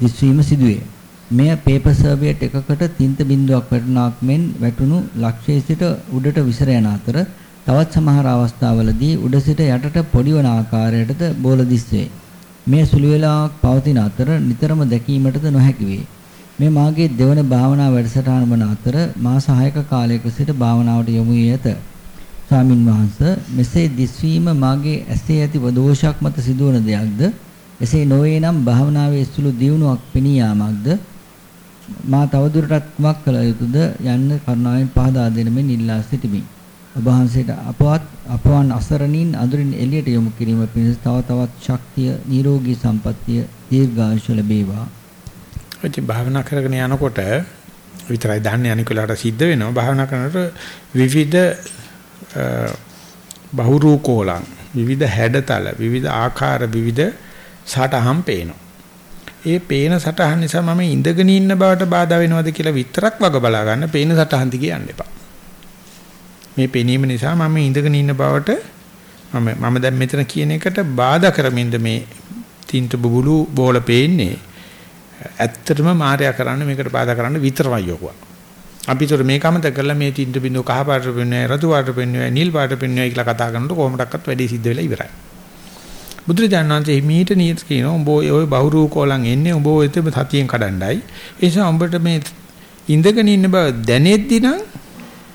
දිස්වීම සිදුවේ. මෙය පේපර් සර්වියට් එකකට තින්ත බිඳුවක් වැටුණාක් මෙන් වැටුණු ලක්ෂයේ සිට උඩට විසර යන අතර තවත් සමහර අවස්ථාවලදී උඩ සිට යටට පොඩි වන ආකාරයටද බෝල දිස්වේ. මේ සුළු වේලාවක් පවතින අතර නිතරම දැකීමටද නොහැකි වේ. මේ මාගේ දෙවන භාවනා වැඩසටහන වන අතර මාස 6ක කාලයක සිට භාවනාවට යොමු වී ඇත. ස්වාමින් වහන්සේ මෙසේ දිස්වීම මාගේ ඇසේ ඇති දෝෂයක් මත සිදුවන දෙයක්ද? එසේ නොවේ නම් භාවනාවේ සුළු දියුණුවක් පෙනී යාමක්ද? මා තවදුරටත් කුමක් කළ යුතුද යන්න කරුණාවෙන් පහදා දෙන මෙන් ඉල්ලා සිටිමි. ඔබ වහන්සේට අපවත් අපවන් අසරණින් අඳුරින් එළියට යොමු කිරීම පිණිස තව තවත් ශක්තිය, නිරෝගී සම්පන්නිය, දීර්ඝායුෂ ලැබේවා. ඉතින් භාවනා කරගෙන යනකොට විතරයි දන්නේ අනික වෙලාවට සිද්ධ වෙනවා. භාවනා කරනකොට විවිධ බහුරූකෝලං විවිධ හැඩතල විවිධ ආකාර විවිධ සටහන් පේනවා. ඒ පේන සටහන් නිසා මම ඉඳගෙන ඉන්න බවට බාධා වෙනවද කියලා විතරක් වග බලා ගන්න පේන සටහන් දිගේ යන්න එපා. මේ පෙනීම නිසා මම ඉඳගෙන ඉන්න බවට මම මම දැන් මෙතන කියන එකට බාධා කරමින්ද මේ තින්ත බුබුලු බෝල පේන්නේ. ඇත්තටම මායя කරන්න මේකට බාධා කරන්න විතරමයි යෝගුවා. අපිතර මේක අමතක කරලා මේ තින්ත බින්දුව කහ පාට පෙන්වන්නේ රතු පාට පෙන්වන්නේ නිල් පාට පෙන්වන්නේ කියලා කතා කරනකොට කොහොමඩක්වත් වැඩි සිද්ධ වෙලා ඉවරයි. බුදුරජාණන් වහන්සේ මීට නියත කියන උඹ ඔය බහුරූ කොලන් එන්නේ උඹ ඔය සතියෙන් කඩන්නයි. ඒ නිසා උඹට මේ ඉඳගෙන ඉන්න බව දැනෙද්දි නම්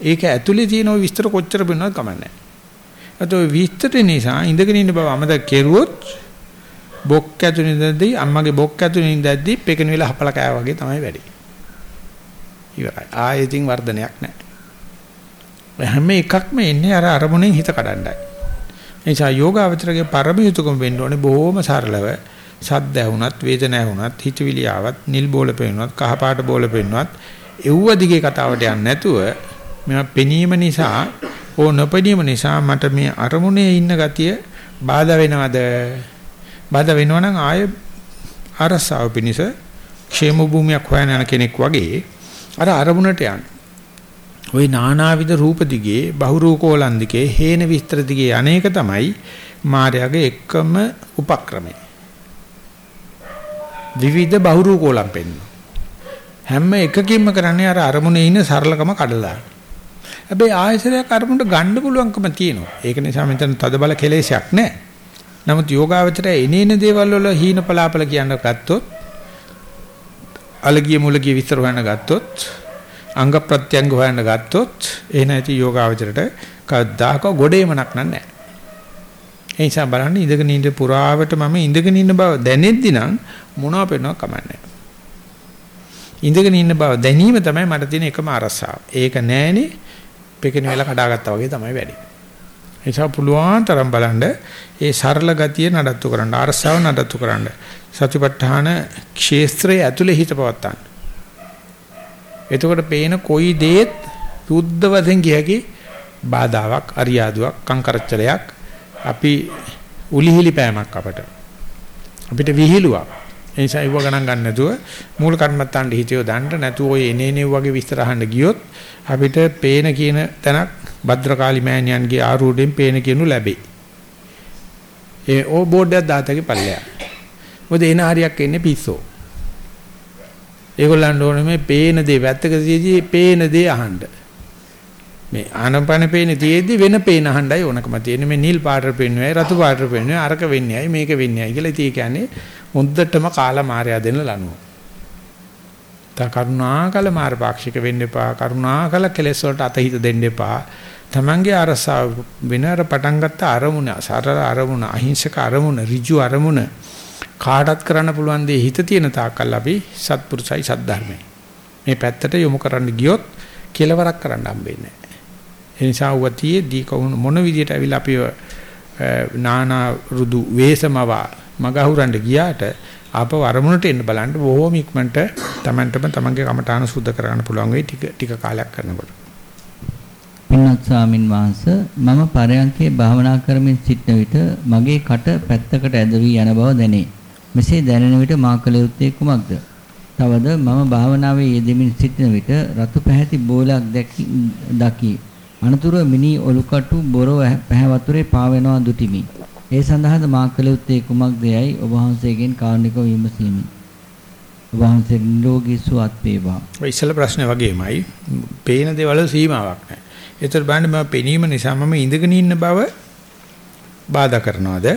ඒක ඇතුලේ තියෙන ওই විස්තර කොච්චර වෙනවද කමන්නේ. අත ඔය විස්තර නිසා ඉඳගෙන ඉන්න බව අමතක කෙරුවොත් බොක් ඇතුලේ ඉඳද්දී අම්මගේ බොක් ඇතුලේ ඉඳද්දී පෙකෙන වෙලා හපල කෑවා වගේ තමයි වැඩි. ඉවරයි. ආයෙකින් වර්ධනයක් නැහැ. හැම එකක්ම එන්නේ අර අරමුණෙන් හිත කඩන්නයි. ඒ නිසා යෝගාවචරගේ පරම යුතුයකම වෙන්න ඕනේ බොහොම සරලව සද්ද ඇහුණත් වේදන ඇහුණත් හිතවිලි ආවත් නිල් බෝල පෙන්නුවත් කහ පාට බෝල පෙන්නුවත් එව්ව දිගේ කතාවට යන්නේ නැතුව මේවා පෙනීම නිසා ඕ නොපෙනීම නිසා මට මේ අරමුණේ ඉන්න ගතිය බාධා වෙනවද බාධා වෙනවා නම් ආය අරසාව පිනිස ക്ഷേම භූමියක් හොයන යන කෙනෙක් වගේ අර අරමුණට යන්න. ওই නානාවිද රූප දිගේ බහුරූපෝලන් දිගේ හේන විස්තර දිගේ අනේක තමයි මායාවේ එකම උපක්‍රමය. විවිධ බහුරූපෝලන් පෙන්න. හැම එකකින්ම කරන්නේ අර අරමුණේ ඉන්න සරලකම කඩලා. හැබැයි ආයසරයක් අරමුණට ගන්න පුළුවන්කම තියෙනවා. ඒක නිසා මෙතන තද බල කෙලෙසයක් නැහැ. නමුත් යෝගාවචරය එනේන දේවල් වල හීන පලාපල කියන ගත්තොත් අලගිය මුලගිය විස්තර හොයන්න ගත්තොත් අංග ප්‍රත්‍යංග හොයන්න ගත්තොත් ඒ නැති යෝගාවචරයට කවදාක ගොඩේමනක් නැහැ. ඒ නිසා බලන්න ඉඳගෙන ඉන්න පුරාවට මම ඉඳගෙන ඉන්න බව දැනෙද්දි නම් මොනවා පේනව කමන්නේ. ඉඳගෙන ඉන්න බව දැනීම තමයි මට තියෙන එකම අරසාව. ඒක නෑනේ පෙකින වෙලා කඩාගත්තා වගේ තමයි වැඩි. ඒ නිසා පුළුවන් තරම් බලන්න ඒ සරල ගතිය නඩත්තු කරන්න අරසාව නඩත්තු කරන්න සතිපට්ඨාන ක්ෂේත්‍රයේ ඇතුලේ හිත පවත්තන්න. එතකොට පේන කොයි දේත් සුද්ධ වශයෙන් කියකි බාධාවක් අරියාදුවක් කංකරච්චලයක් අපි උලිහිලි පෑමක් අපට අපිට විහිළුවක් ඒ නිසා ඉව ගණන් ගන්න නැතුව මූල කර්මත්තාන්ට හිතියෝ දන්න නැතුව ඔය එනේනේ වගේ විස්තර අහන්න ගියොත් අපිට පේන කියන තැනක් භද්‍රකාලි මෑණියන්ගේ ආරූඪයෙන් පේන කියනු ලැබේ. ඒ ඕ බෝඩ් එකක් දාතගේ පල්ලෙයා. මොකද එන හරියක් එන්නේ පිස්සෝ. ඒගොල්ලන්ට ඕනේ මේ පේන දේ වැත්තක තියදී පේන දේ අහන්න. මේ ආනපන පේන තියේදී වෙන පේන අහන්නයි ඕනකම තියෙන්නේ මේ නිල් පාටට පේන්නේ රතු පාටට පේන්නේ අරක වෙන්නේයි මේක වෙන්නේයි කියලා ඉතින් ඒ කියන්නේ මුද්දටම කාලා මාර්යා දෙන ලනුව. තා කරුණාකල මාර්ගපාක්ෂික වෙන්න එපා කරුණාකල කෙලෙස් වලට අතහිත දෙන්න එපා. Tamange අරසාව වෙන අර පටන් ගත්ත අරමුණ සරල අරමුණ අහිංසක අරමුණ ඍජු අරමුණ කාටත් කරන්න පුළුවන් දේ හිත තියෙන තාක්කල් අපි සත්පුරුසයි සද්ධර්මයි. මේ පැත්තට යොමු කරන්න ගියොත් කෙලවරක් කරන්න හම්බෙන්නේ නැහැ. ඒ නිසා වතියේදී මොන විදියට ඇවිල්ලා අපි නානා රුදු වේසමව මගහුරන්න ගියාට ආපහු අරමුණට එන්න බලන්න බොහොම ඉක්මනට Tamanටම Tamanගේ කමඨාන සුද්ධ කරගන්න පුළුවන් වෙයි ටික ටික කාලයක් කරනකොට. පින්වත් ස්වාමින් වහන්සේ මම පරයන්කේ භාවනා කරමින් සිටන විට මගේ කට පැත්තකට ඇද වී යන බව දැනේ. මෙසේ දැනෙන විට මා කළ යුත්තේ කුමක්ද? තවද මම භාවනාවේ යෙදෙමින් සිටින විට රතු පැහැති බෝලක් දකි. අනතුරුව මිනි ඔලුකටු බොරව පැහැ වතුරේ පාවෙනවා දුටිමි. ඒ සඳහාද මා කළ යුත්තේ කුමක්ද යයි ඔබ වහන්සේගෙන් කාරුණිකව විමසීමි. ඔබ වහන්සේ නිරෝගී සුවත් වේවා. ඔය ඉස්සල ප්‍රශ්නේ වගේමයි. පේන දේවල් සීමාවක් නැහැ. ඒතර බලන්න මම පෙනීම නිසා මම ඉඳගෙන ඉන්න බව බාධා කරනවද?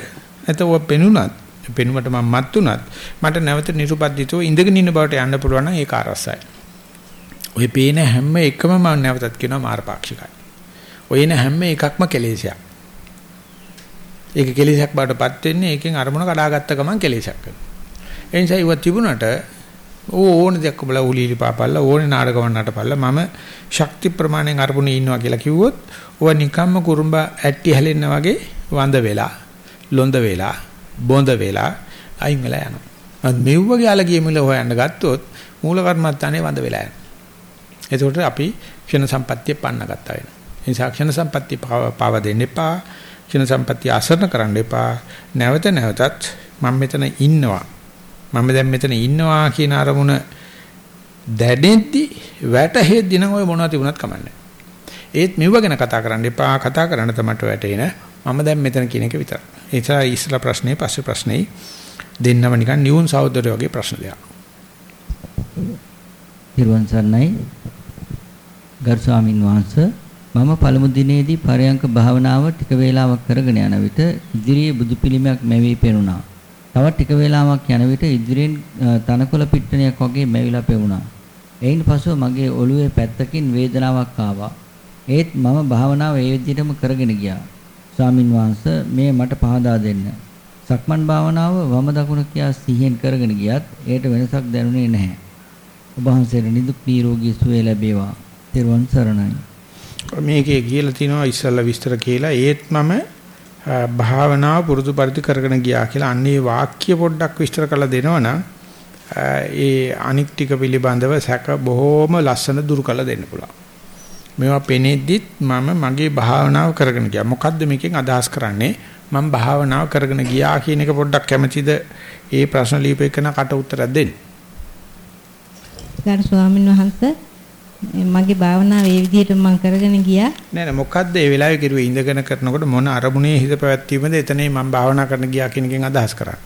නැත්නම් ඔය පෙනුනත් පෙනුමට මම මත් උනත් මට නැවත නිරුපද්දිතව ඉඳගෙන ඉන්න බවට යන්න පුළුවන් නම් ඒක අරසයි. ඔය පේන හැම එකම මම නැවතත් කියනවා මාර්ගපාක්ෂිකයි. ඔය එන හැම එකක්ම කෙලෙසයක්. ඒක කෙලෙසක් බාටපත් වෙන්නේ ඒකෙන් අරමුණ කඩාගත්ත ගමන් කෙලෙසක් වෙනවා. ඒ නිසා ඉව තිබුණට ඕන දෙයක් ඔබලා උලීලි පාපල්ලා ඕනේ නාටකම් නටපල්ලා මම ශක්ති ප්‍රමාණයෙන් අරමුණේ ඉන්නවා කියලා කිව්වොත් ඔය නිකම්ම කුරුම්බ ඇට්ටි හැලෙන්න වගේ වඳ වෙලා ලොඳ වෙලා බොඳ වෙලා අයින් වෙලා යනවා. අත් මෙව්වගේ අලගිය මිල හොයන්න ගත්තොත් මූල කර්මත්තානේ වඳ වෙලා යනවා. එතකොට අපි ක්ෂණ සම්පත්තිය පන්න ගත්තා වෙනවා. ඒ නිසා ක්ෂණ සම්පත්තිය පාව දෙන්න එපා. ක්ෂණ සම්පත්තිය අසරණ කරන්න එපා. නැවත නැවතත් මම මෙතන ඉන්නවා. මම දැන් මෙතන ඉන්නවා කියන අරමුණ දැනෙද්දි වැටහෙද්දි නම් ඔය මොනවද තිබුණත් කමන්නේ. ඒත් මෙව ගැන කතා කරන්න එපා. කතා කරන්න තමයි වැටෙන. මම දැන් මෙතන කියන එක විතරයි. ඒ නිසා ඉස්සලා ප්‍රශ්නේ පස්සේ ප්‍රශ්නේ දෙන්නම නිකන් නියුන් සහෝදරයෝ වගේ ප්‍රශ්න දෙයක්. පිරුවන් සර්ණයි ගරු ස්වාමින් වහන්සේ මම පළමු දිනේදී පරයන්ක භාවනාව ටික වේලාවක් කරගෙන යන විට ඉදිරියේ බුදු පිළිමයක් මැවී පෙනුණා. තවත් ටික වේලාවක් යන විට ඉදිරියෙන් තනකොළ පිට්ටනියක් වගේ මැවිලා පෙවුණා. එයින් පසුව මගේ ඔළුවේ පැත්තකින් වේදනාවක් ආවා. ඒත් මම භාවනාව ඒ විදිහටම කරගෙන ගියා. ස්වාමින් වහන්සේ මේ මට පහදා දෙන්න. සක්මන් භාවනාව වම දකුණ කියා සිහියෙන් කරගෙන ගියත් ඒට වෙනසක් දැනුනේ නැහැ. ඔබ වහන්සේට නිදුක් නිරෝගී සුවය ලැබේවා. ත්වන් සරණයි. මේකේ කියලා තිනවා ඉස්සල්ලා විස්තර කියලා ඒත් මම භාවනාව පුරුදු පරිදි කරගෙන ගියා කියලා අන්නේ වාක්‍ය පොඩ්ඩක් විස්තර කරලා දෙනවනම් ඒ අනික් ටික පිළිබඳව සැක බොහොම ලස්සන දුරු කරලා දෙන්න පුළුවන්. මේවා පෙනෙද්දිත් මම මගේ භාවනාව කරගෙන ගියා. මොකද්ද මේකෙන් අදහස් කරන්නේ? මම භාවනාව කරගෙන ගියා කියන එක පොඩ්ඩක් කැමැතිද? ඒ ප්‍රශ්න ලියපෙකන කට උත්තරයක් දෙන්න. ගරු ස්වාමීන් වහන්සේ මගේ භාවනාව ඒ විදිහට මම කරගෙන ගියා. නෑ නෑ මොකද්ද ඒ වෙලාවේ කිරුවේ ඉඳගෙන කරනකොට මොන අරමුණේ හිත පැවැත්වීමද එතනේ මම භාවනා කරන්න ගියා කියන එකෙන් අදහස් කරන්නේ.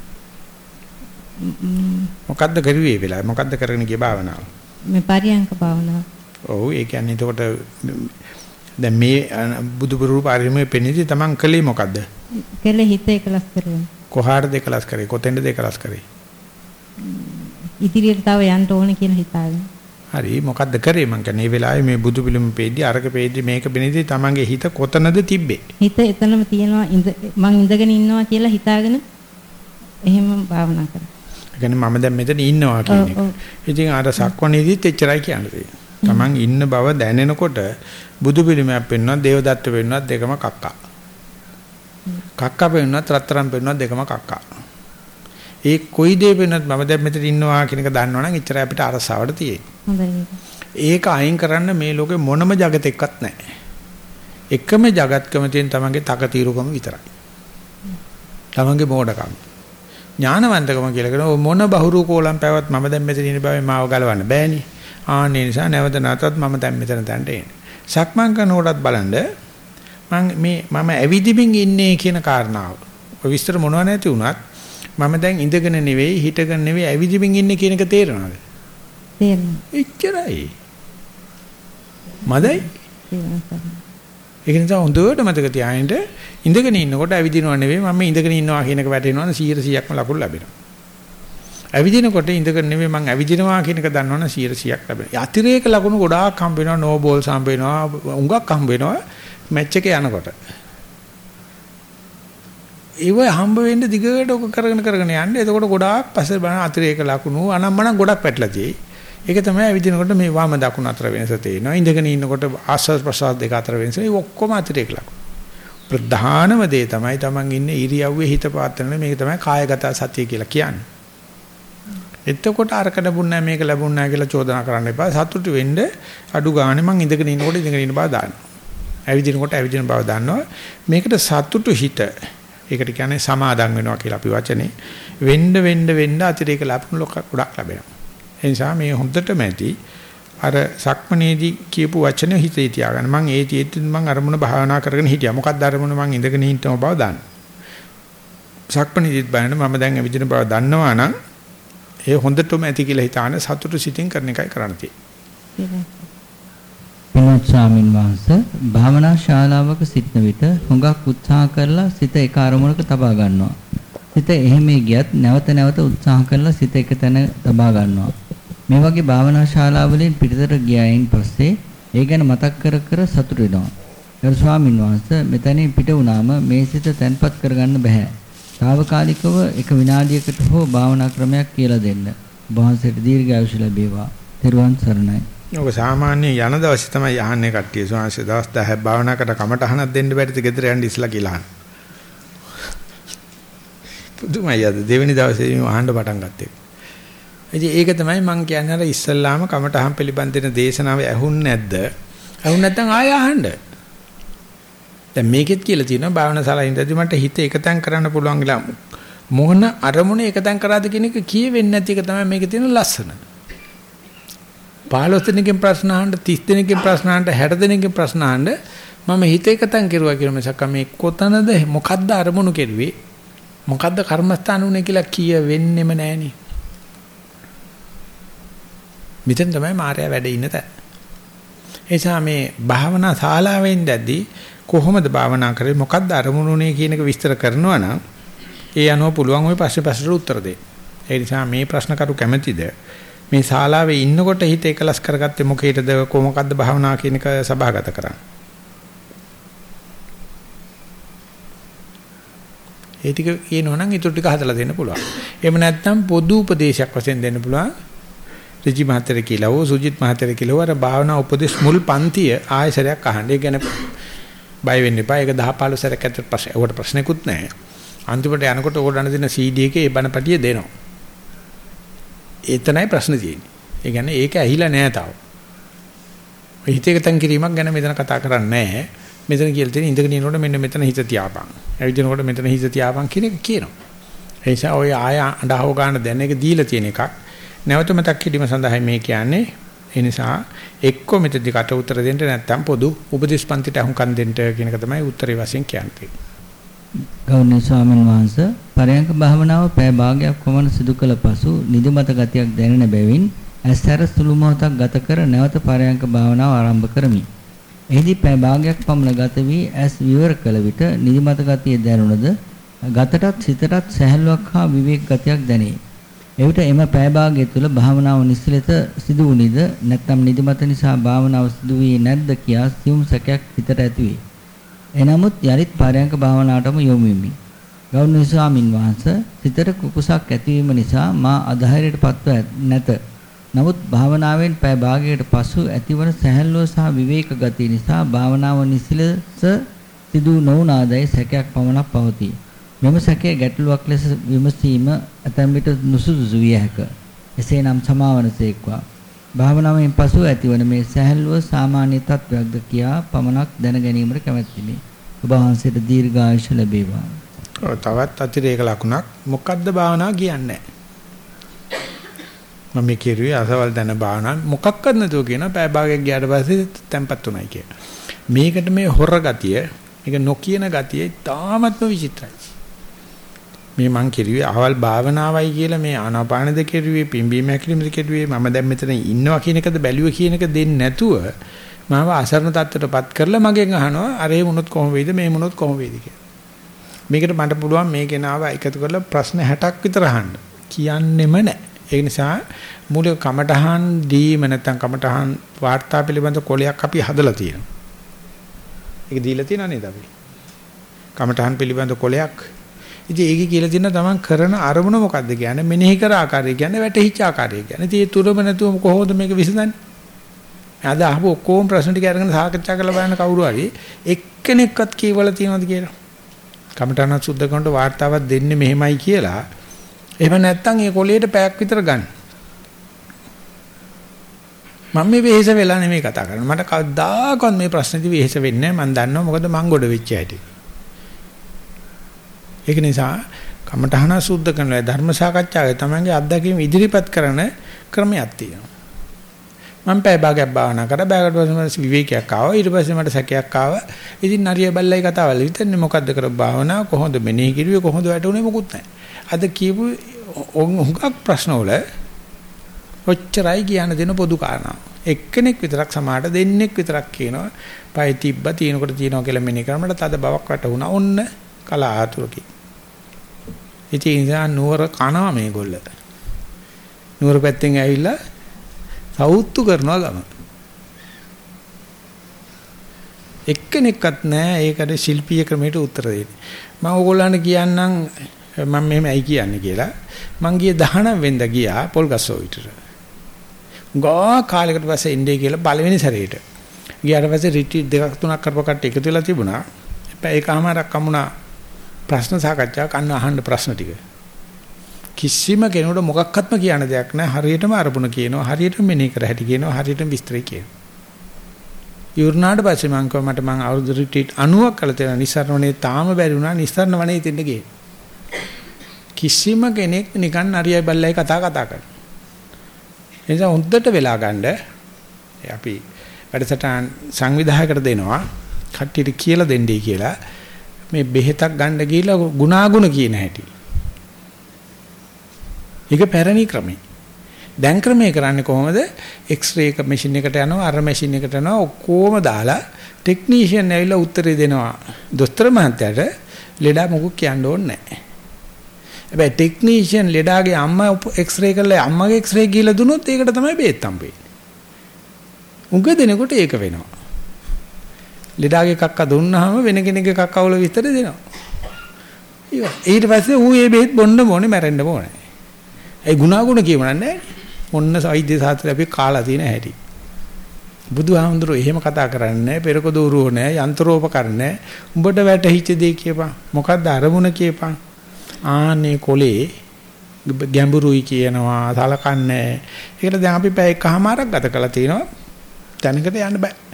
මොකද්ද කරුවේ ඒ වෙලාවේ මොකද්ද කරගෙන ගිය භාවනාව? මේ පරියංක භාවනාව. ඔව් ඒ කියන්නේ එතකොට දැන් මේ බුදුබුරු පරිමේ පෙනෙදි තමන් කලේ මොකද්ද? කළ හිත එකලස් කරගෙන. කොහාටද එකලස් කරේ? කොතෙන්ද එකලස් කරේ? ඉදිරියට තව යන්න ඕන කියලා හිතාගෙන. හරි මොකද්ද කරේ මං කියන්නේ මේ වෙලාවේ මේ බුදු පිළිම පෙද්දි අරක පෙද්දි මේක බෙනෙදි තමන්ගේ හිත කොතනද තිබ්බේ? හිත එතනම තියෙනවා මං ඉඳගෙන ඉන්නවා කියලා හිතාගෙන එහෙම භාවනා කරා. ඒ කියන්නේ මම දැන් මෙතන ඉන්නවා කියන එක. ඉතින් අර සක්වණේදිත් එච්චරයි කියන්නේ. Taman ඉන්න බව දැනෙනකොට බුදු පිළිමයක් පෙන්වනවා දේවදත්ත පෙන්වනවා දෙකම කක්කා. කක්කා පෙන්වනවා රත්තරන් පෙන්වනවා දෙකම කක්කා. ඒ කොයි දේ වෙනත් මම දැන් මෙතන ඉන්නවා කියන එක දන්නවනම් එච්චරයි අපිට අරසාවට තියෙන්නේ. ඒක අයින් කරන්න මේ ලෝකේ මොනම జగතෙක්වත් නැහැ. එකම జగත්කම තියෙන තමන්ගේ තකතිරුකම විතරයි. තමන්ගේ මෝඩකම. ඥානවන්තකම කියලා කියන මොන බහුරු කෝලම් පැවත් මම දැන් මෙතන ඉන්න බව මාව ගලවන්න බෑනේ. ආන්නේ නිසා නැවත නැවතත් මම දැන් මෙතන තැනට එන්නේ. සක්මන් කරනකොටත් බලන්න මම මේ මම ඇවිදිමින් ඉන්නේ කියන කාරණාව. ඔය විස්තර මොනව නැති වුණත් මම දැන් ඉඳගෙන නෙවෙයි හිටගෙන නෙවෙයි ඇවිදිමින් ඉන්නේ කියන එක තේරෙනවද? තේරෙනවා. එච්චරයි. මදයි. ඒක නිසා හොඳට මතක තියාගන්න ඉඳගෙන ඉන්නකොට ඇවිදිනව නෙවෙයි මම ඉඳගෙන ඉන්නවා කියන එක වැටෙනවා 100%ක්ම ලකුණු ලැබෙනවා. ඇවිදිනකොට ඉඳගෙන නෙවෙයි මම ඇවිදිනවා කියන එක දන්නවනම් 100%ක් ලැබෙනවා. අතිරේක ලකුණු ගොඩාක් හම්බ වෙනවා නෝ බෝල්ස් හම්බ වෙනවා උඟක් හම්බ වෙනවා මැච් එකේ යනකොට. ඒව හම්බ වෙන්න දිගට ඔක කරගෙන කරගෙන යන්න. එතකොට ගොඩාක් පස්සේ බලන අතිරේක ලකුණු අනම්මනම් ගොඩක් පැටලා තියෙයි. ඒක තමයි ඇවිදිනකොට මේ වම දකුණ අතර වෙනස තේිනවා. ඉඳගෙන ඉන්නකොට ආස්වාද ප්‍රසආද දෙක අතර වෙනස. ඒ ඔක්කොම අතිරේක ලකුණු. ප්‍රධානම දේ තමයි Taman ඉන්නේ ඉරියව්වේ හිත පාත්‍රන මේක තමයි කායගත සතිය කියලා කියන්නේ. එතකොට අරක ලැබුණ මේක ලැබුණ නැහැ කියලා චෝදනා කරන්න එපා. සතුටු වෙන්න අඩු ගානේ මං ඉඳගෙන ඉන්නකොට ඉඳගෙන ඉන්න බව දාන්න. ඇවිදිනකොට ඇවිදින බව දන්නවා. මේකට සතුටු හිත. ඒකට කියන්නේ සමාදම් වෙනවා කියලා අපි වචනේ. වෙන්න වෙන්න වෙන්න අතිරේක ලකුණු ලොක ගොඩක් ලැබෙනවා. ඒ නිසා මේ හොඳටම ඇති අර සක්මනේදී කියපු වචනේ හිතේ තියාගන්න. මං ඒ තියෙද්දි මං අරමුණ භාවනා කරගෙන හිටියා. මොකක්ද අරමුණ මං ඉඳගෙන හිටම බව දන්න. සක්මනේදීත් බලන්න මම දැන් ඇවිදින බව දන්නවා නම් ඒ හොඳටම ඇති කියලා හිතාන සතුටු සිතින් කරන එකයි කරන්න තියෙන්නේ. පින්වත් ස්වාමින් වහන්සේ භාවනා ශාලාවක සිටන විට හුඟක් උත්සාහ කරලා සිත එක අරමුණක තබා ගන්නවා. සිත එහෙම ගියත් නැවත නැවත උත්සාහ කරලා සිත එක තැන තබා ගන්නවා. මේ වගේ භාවනා ශාලාවලින් පිටතට ගියායින් පස්සේ ඒ ගැන මතක් කර කර සතුටු වෙනවා. ගරු ස්වාමින් වහන්සේ මෙතනින් පිට වුණාම මේ සිත තැන්පත් කරගන්න බෑ. తాවකාලිකව එක විනාඩියකට හෝ භාවනා ක්‍රමයක් කියලා දෙන්න. වහන්සේට දීර්ඝායුෂ ලැබේවා. තෙරුවන් සරණයි. ඔබ සාමාන්‍ය යන දවසේ තමයි යහන්නේ කට්ටිය. සෝවාන්සේ දවස් 10ක් භාවනා කරලා කමටහනක් දෙන්න බැරිද ගෙදර යන්න ඉස්ලා කියලා. පුදුමයි අද දෙවෙනි දවසේ මේ අහන්න පටන් ගත්තේ. ඉතින් ඒක තමයි මම කියන්නේ අර ඉස්සල්ලාම කමටහන් පිළිබඳ දෙන දේශනාව ඇහුන් නැද්ද? ඇහුන් නැත්නම් ආය අහන්න. දැන් මේකෙත් කියලා තියෙනවා භාවනා ශාලාවේ ඉඳදී මට හිත එකතෙන් කරන්න පුළුවන් කියලා මොන අරමුණ එකතෙන් කරාද කියන එක කියෙවෙන්නේ නැති එක තමයි මේකේ තියෙන ලස්සන. 15 දෙනෙක්ගෙන් ප්‍රශ්න අහන්න 30 දෙනෙක්ගෙන් ප්‍රශ්න අහන්න 60 දෙනෙක්ගෙන් ප්‍රශ්න අහන්න මම හිත එකතෙන් කෙරුවා කියලා මිසක් මේ කොතනද මොකද්ද අරමුණු කෙරුවේ මොකද්ද කර්මස්ථාන උනේ කියලා කියෙවෙන්නෙම නැහෙනේ. මෙතෙන් තමයි මායя වැඩ ඉන්න තැන. එනිසා මේ භාවනා ශාලාවෙන් දැද්දි කොහොමද භාවනා කරේ මොකද්ද අරමුණුනේ කියන එක විස්තර කරනවා නම් ඒ අනුව පුළුවන් ওই පස්සේ පස්සට උත්තර දෙන්න. ඒ නිසා මේ ප්‍රශ්න කරු කැමැතිද මේ ශාලාවේ ඉන්නකොට හිත එකලස් කරගත්තේ මොකේද කොහොමකද්ද භාවනා කියන එක සභාගත කරන්නේ. ඒ ටික කියනවනම් ඊටු ටික හදලා දෙන්න පුළුවන්. එහෙම නැත්නම් පොදු උපදේශයක් වශයෙන් දෙන්න පුළුවන්. ඍජි මහත්තර කියලා හෝ සුජිත් මහත්තර කියලා අර භාවනා උපදේශ මුල් පන්තිය ආයසරයක් අහන්න. ඒ කියන්නේ බය වෙන්න එපා. ඒක 10 15 සැරයක් ඇතුළත ප්‍රශ්න. ඒකට ප්‍රශ්නකුත් නැහැ. අන්තිමට යනකොට ඕගොල්ලන් දෙන CD එකේ ඒ බණපටිය දෙනවා. එතනයි ප්‍රශ්න තියෙන්නේ. ඒ කියන්නේ ඒක ඇහිලා නැහැ තාම. ඔය හිතේක තන් කිරීමක් ගැන මෙතන කතා කරන්නේ නැහැ. මෙතන කියලා තියෙන ඉඳගෙන ඉනකොට මෙන්න මෙතන හිත තියාපන්. ඇවිදිනකොට මෙතන හිත තියාපන් කියන එක කියනවා. ඒ නිසා ඔය ආය අඬහව ගන්න දැන එක දීලා තියෙන එකක්. නැවත මතක් කිරීම සඳහා මේ කියන්නේ ඒ නිසා එක්ක මෙතනදි කට උතර දෙන්න නැත්නම් පොදු උපදේශ පන්තිට අහුම්කම් දෙන්න කියන එක තමයි උත්තරේ වශයෙන් කියන්නේ. ගෞරවනීය ස්වාමීන් වහන්සේ පරයන්ක භාවනාව පැය භාගයක් වමන සිදු කළ පසු නිදිමත ගතියක් දැනෙන බැවින් ඇස්තර සුළු මොහොතක් ගත කර නැවත පරයන්ක භාවනාව ආරම්භ කරමි. එහිදී පැය භාගයක් පමණ ගත වී ඇස් විවර කළ විට නිදිමත ගතිය දැනුණද ගතටත් සිතටත් සැහැල්ලුවක් හා විවේක ගතියක් දැනේ. එවිට එම පැය භාගය තුළ භාවනාව නිස්සලෙත සිදු වුණිද නැත්නම් නිදිමත නිසා භාවනාව සිදු වී නැද්ද කියා සියුම් සැකයක් හිතට ඇතිවේ. එනමුත් යලිත් පරයන්ක භාවනාවටම යොමු වෙමි. ගෞරවනීය ස්වාමින් වහන්සේ සිතට කුකුසක් ඇතිවීම නිසා මා අධෛර්යයටපත්ව නැත. නමුත් භාවනාවෙන් පැය භාගයකට පසු ඇතිවන සැහැල්ලුව සහ විවේක ගතිය නිසා භාවනාව නිසිලස සිදු නොවුනාදයි සැකයක් පමණක් පවතී. මෙම සැකය ගැටලුවක් ලෙස විමසීම ඇතැම් විට නුසුදුසු විය හැක. එසේනම් සමාවනසේක්වා. භාවනාවෙන් පසු ඇතිවන මේ සැහැල්ලුව සාමාන්‍ය තත්වයක්ද කියා පමණක් දැන ගැනීමට කැමැත්තිමි. ඔබ වහන්සේට දීර්ඝායුෂ ලැබේවා. ඔව්, තවත් අතිරේක ලකුණක් මොකද්ද භාවනාව කියන්නේ? මම මේ කිරුවේ අසවල් දන භාවනාව මොකක්වත් නැතුව කියන පෑ භාගයක් ගියාට පස්සේ තැම්පත් උනායි කිය. මේකට මේ හොර ගතිය, මේක නොකියන ගතිය තාමත්ම විචිත්‍රයි. මේ මං කිරුවේ අහවල් භාවනාවයි කියලා මේ ආනාපානද කෙරුවේ පිම්බීම හැකිලිමද කෙරුවේ මම දැන් මෙතන ඉන්නවා කියන එකද බැලුව කියන එක දෙන්නේ නැතුව මාව අසරණ තත්ත්වයටපත් කරලා මගෙන් අහනවා අරේ මොනොත් කොහොම වෙයිද මේ මොනොත් කොහොම වෙයිද කියලා. මේකට මට පුළුවන් මේ කෙනාව එකතු කරලා ප්‍රශ්න 60ක් විතර අහන්න. කියන්නෙම නැහැ. ඒ නිසා මූලික කමටහන් දීම නැත්නම් කමටහන් වාර්තා පිළිබඳ කොලයක් අපි හදලා තියෙනවා. ඒක දීලා තියෙනා නේද අපි? කමටහන් පිළිබඳ කොලයක්. ඉතින් ඒකේ කියලා තියෙන තමන් කරන අරමුණ මොකද්ද කියන්නේ? මෙනෙහි කර ආකාරය කියන්නේ වැටහිච්ච ආකාරය කියන්නේ. ඉතින් ඒ තුරම නැතුව කොහොමද මේක විසඳන්නේ? අද අහපු ඔක්කොම ප්‍රශ්න ටික අරගෙන සාකච්ඡා කරලා බලන්න කවුරු හරි එක්කෙනෙක්වත් කියවලා තියෙනවද කියලා? කමටහන සුද්ධ කරනට වාර්තාවක් දෙන්නේ මෙහෙමයි කියලා. එහෙම නැත්නම් ඒ කොලේට පැයක් විතර ගන්න. මම මේ වෙහෙස වෙලා නෙමෙයි කතා කරන්නේ. මට කවදාකවත් මේ ප්‍රශ්නේදී වෙහෙස වෙන්නේ නැහැ. මම දන්නවා මොකද මං ගොඩ වෙච්ච හැටි. ඒක නිසා කමඨහන සුද්ධ කරනවා ධර්ම සාකච්ඡාවේ තමන්ගේ අත්දැකීම් ඉදිරිපත් කරන ක්‍රමයක් තියෙනවා. මම පැය භාගයක් භාවනා කරා බෑගට පස්සේ විවේකයක් ආවා ඊට පස්සේ මට සැකයක් ආවා. ඉතින් නරිය බල්ලයි කතාවල් විතරනේ මොකද්ද කර භාවනා කොහොමද මෙනෙහි කිරුවේ කොහොමද වැටුනේ මොකුත් නැහැ. අද කියපු හුඟක් ප්‍රශ්න වල ඔච්චරයි කියන දෙන පොදු කාරණා. එක්කෙනෙක් විතරක් සමාහට දෙන්නෙක් විතරක් කියනවා පය තිබ්බ තිනකොට තියනවා කියලා මෙනෙහි කරමඩ තද බවක් වැටුණා. ඔන්න කලාතුරකින්. ඉතින් ඉතින් නුවර කනවා මේගොල්ල. නුවර පැත්තෙන් ඇවිල්ලා සවුත්තු කරනවා ගම. එක්කෙනෙක්වත් නැහැ ඒකට ශිල්පීය ක්‍රමයට උත්තර දෙන්නේ. මම ඕගොල්ලන්ට කියන්නම් මම මෙහෙම ඇයි කියන්නේ කියලා. මං ගියේ 19 වෙනිදා ගියා පොල්ගස්සෝවිතර. ගා කාලයකට පස්සේ ඉන්නේ කියලා පළවෙනි සැරේට. ගියාට පස්සේ රිට්‍රීට් දෙකක් තුනක් කරපු කට්ටිය එකතු වෙලා තිබුණා. හැබැයි ඒකමාරක් අමුණා ප්‍රශ්න සාකච්ඡාවක් අන්න අහන්න ප්‍රශ්න ටික. කිසිම කෙනෙකුට මොකක්වත්ම කියන්න දෙයක් නැහැ. හරියටම අරමුණ කියනවා. හරියටම මෙනෙහි කර හැටි කියනවා. හරියටම විස්තරය කියනවා. යුර්නාඩ පස්සේ මං කිව්වා මට මං අවුරුදු රිට්‍රීට් 90ක් කළා තියෙනවා. නිස්සාරණේ තාම බැරි වුණා. නිස්සාරණ වනේ ඉතින්ද ගියේ. කිසිම කෙනෙක් නිකන් අරියයි බල්ලයි කතා කතා කරනවා. ඒ නිසා හොඳට වෙලා ගන්න අපි වැඩසටහන් සංවිධායකට දෙනවා. කට්ටියට කියලා දෙන්නයි කියලා. මේ බෙහෙතක් ගන්න ගිහිල්ලා ගුණාගුණ කියන හැටි. ඒක පැරණි ක්‍රමයි. දැන් ක්‍රමේ කරන්නේ කොහොමද? X-ray එක මැෂින් එකට යනවා, අර මැෂින් එකට යනවා, ඔක්කොම දාලා ටෙක්නීෂියන් ඇවිල්ලා උත්තරේ දෙනවා. දොස්තර මහත්තයාට ලෙඩා මොකක් කියන්න ඕනේ නැහැ. හැබැයි ටෙක්නීෂියන් ලෙඩාගේ අම්මා X-ray කරලා අම්මගේ X-ray ගිහලා දුනොත් ඒකට තමයි බේත් හම්බෙන්නේ. උඟ දෙනකොට ඒක වෙනවා. ලෙඩාගේ කක්ක දුන්නාම වෙන කෙනෙක්ගේ කක්ක වල විතර දෙනවා. ඊට පස්සේ ඌ ඒ බෙහෙත් බොන්න ඕනේ මැරෙන්න ඕනේ. ඒ ගුණාගුණ කියවන්නේ නැහැ. මොන්න වෛද්‍ය සාත්‍රය අපි කාලා තියෙන හැටි. බුදුහාමුදුරුවෝ එහෙම කතා කරන්නේ නැහැ. පෙරක දෝරුවෝ නැහැ. යන්ත්‍රෝපකරණ නැහැ. උඹට වැටහිච්ච දේ කියපන්. මොකද්ද අරමුණ කියපන්. ආනේ කොලේ ගැඹුරුයි කියනවා. සලකන්නේ. ඒකට දැන් අපි පැය එකමාරක් ගත කරලා තිනවා. තැනකට යන්න බෑ.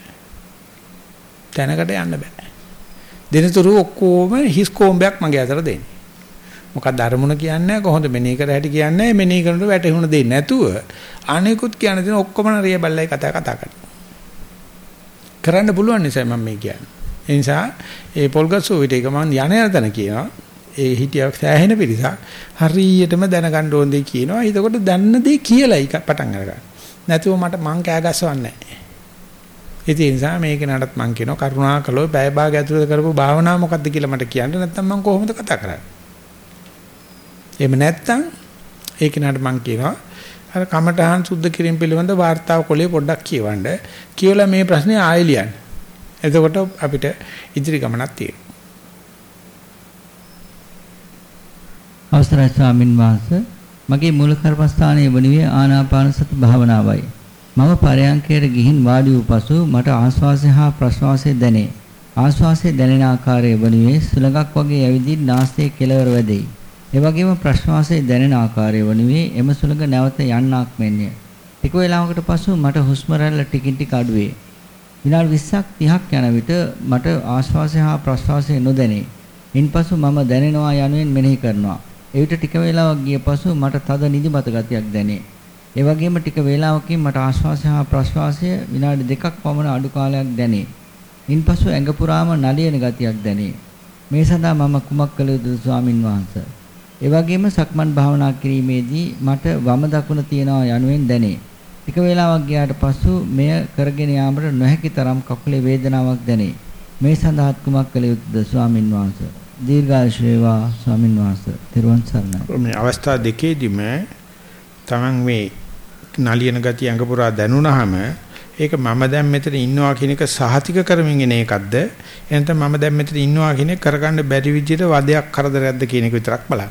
තැනකට යන්න බෑ. දිනතුරු ඔක්කොම හිස් කොම්බයක් මගේ අතට දෙන්නේ. මොකක්ද අරමුණ කියන්නේ කොහොමද මෙනෙහි කර හැටි කියන්නේ මෙනෙහි කරනකොට වැටෙහුණ දෙන්නේ නැතුව අනිකුත් කියන දේ ඔක්කොම නරිය බල්ලයි කතා කතා කරනවා. කරන්න පුළුවන් නිසා මම මේ කියන්නේ. ඒ නිසා ඒ පොල්ගස්සෝ විට එක මම යන යන තැන කියනවා. ඒ හිටියක් සෑහෙන පිරිසක් හරියටම දැනගන්න ඕන දේ කියනවා. එතකොට දන්න දේ කියලායි පටන් අරගන්න. නැතුව මට මං කෑ ගස්සවන්නේ නැහැ. ඉතින් ඒ නිසා මේක නඩත් මං කියනවා කරුණා කළෝ බය භාගය ඇතුළත කරපු භාවනාව මොකද්ද කියලා මට කියන්න නැත්නම් මං කොහොමද කතා කරන්නේ. එහෙම නැත්නම් ඒක නඩ මං කියනවා අර කමඨහන් සුද්ධ කිරීම පිළිබඳ වார்த்தාව කොලේ පොඩ්ඩක් කියවන්න. කියලා මේ ප්‍රශ්නේ ආයෙ ලියන්න. එතකොට අපිට ඉදිරි ගමනක් තියෙනවා. අවසරයි ස්වාමින් වහන්සේ මගේ මූල කර්මස්ථානයේ වනුවේ ආනාපාන සති භාවනාවයි. මම පරයන්කයට ගිහින් වාඩි වූ පසු මට ආශ්වාසය හා ප්‍රශ්වාසය දැනේ. ආශ්වාසයේ දැනෙන ආකාරය වනුයේ සුලඟක් වගේ ඇවිදින් නාසයේ කෙළවර වැදෙයි. ඒ වගේම ප්‍රශ්වාසයේ දැනෙන ආකාරය වනුයේ එම සුලඟ නැවත යන්නක් මෙන්ය. ටික වේලාවකට පසු මට හුස්ම රැල්ල ටිකින් ටික අඩුවේ. විනාඩි 20ක් 30ක් යන විට මට ආශ්වාසය හා ප්‍රශ්වාසය නොදැනේ. ඉන්පසු මම දැනෙනවා යනුවෙන් මෙනෙහි කරනවා. එවිට ටික වේලාවක් ගිය පසු මට තද නිදිමත ගතියක් දැනේ. ඒ වගේම ටික වේලාවකින් මට ආශ්වාසය හා ප්‍රශ්වාසය විනාඩි දෙකක් පමණ අඩු කාලයක් දැනේ. ඉන්පසු ඇඟ පුරාම නලියන ගතියක් දැනේ. මේ සඳහා මම කුමක් කළ යුතුද ස්වාමින් වහන්සේ? ඒ වගේම සක්මන් භාවනා කිරීමේදී මට වම දකුණ තියනවා යනුවෙන් දැනේ. ටික වේලාවක් ගියාට පසු මෙය කරගෙන යාමට නොහැකි තරම් කකුලේ වේදනාවක් දැනේ. මේ සඳහා කුමක් කළ යුතුද ස්වාමින් වහන්සේ? දීර්ඝායුෂ වේවා ස්වාමින් වහන්සේ. ත්වන් සරණයි. මේ අවස්ථා දෙකේදීම Taman මේ නලියන ගතිය අඟ පුරා දැනුණාම ඒක මම දැන් මෙතන ඉන්නවා කියන එක සහතික කරමින් එන එකක්ද? එහෙනම් මම දැන් මෙතන ඉන්නවා කියන එක කරගන්න බැරි විදිහට වදයක් කරදරයක්ද කියන එක විතරක් බලන්න.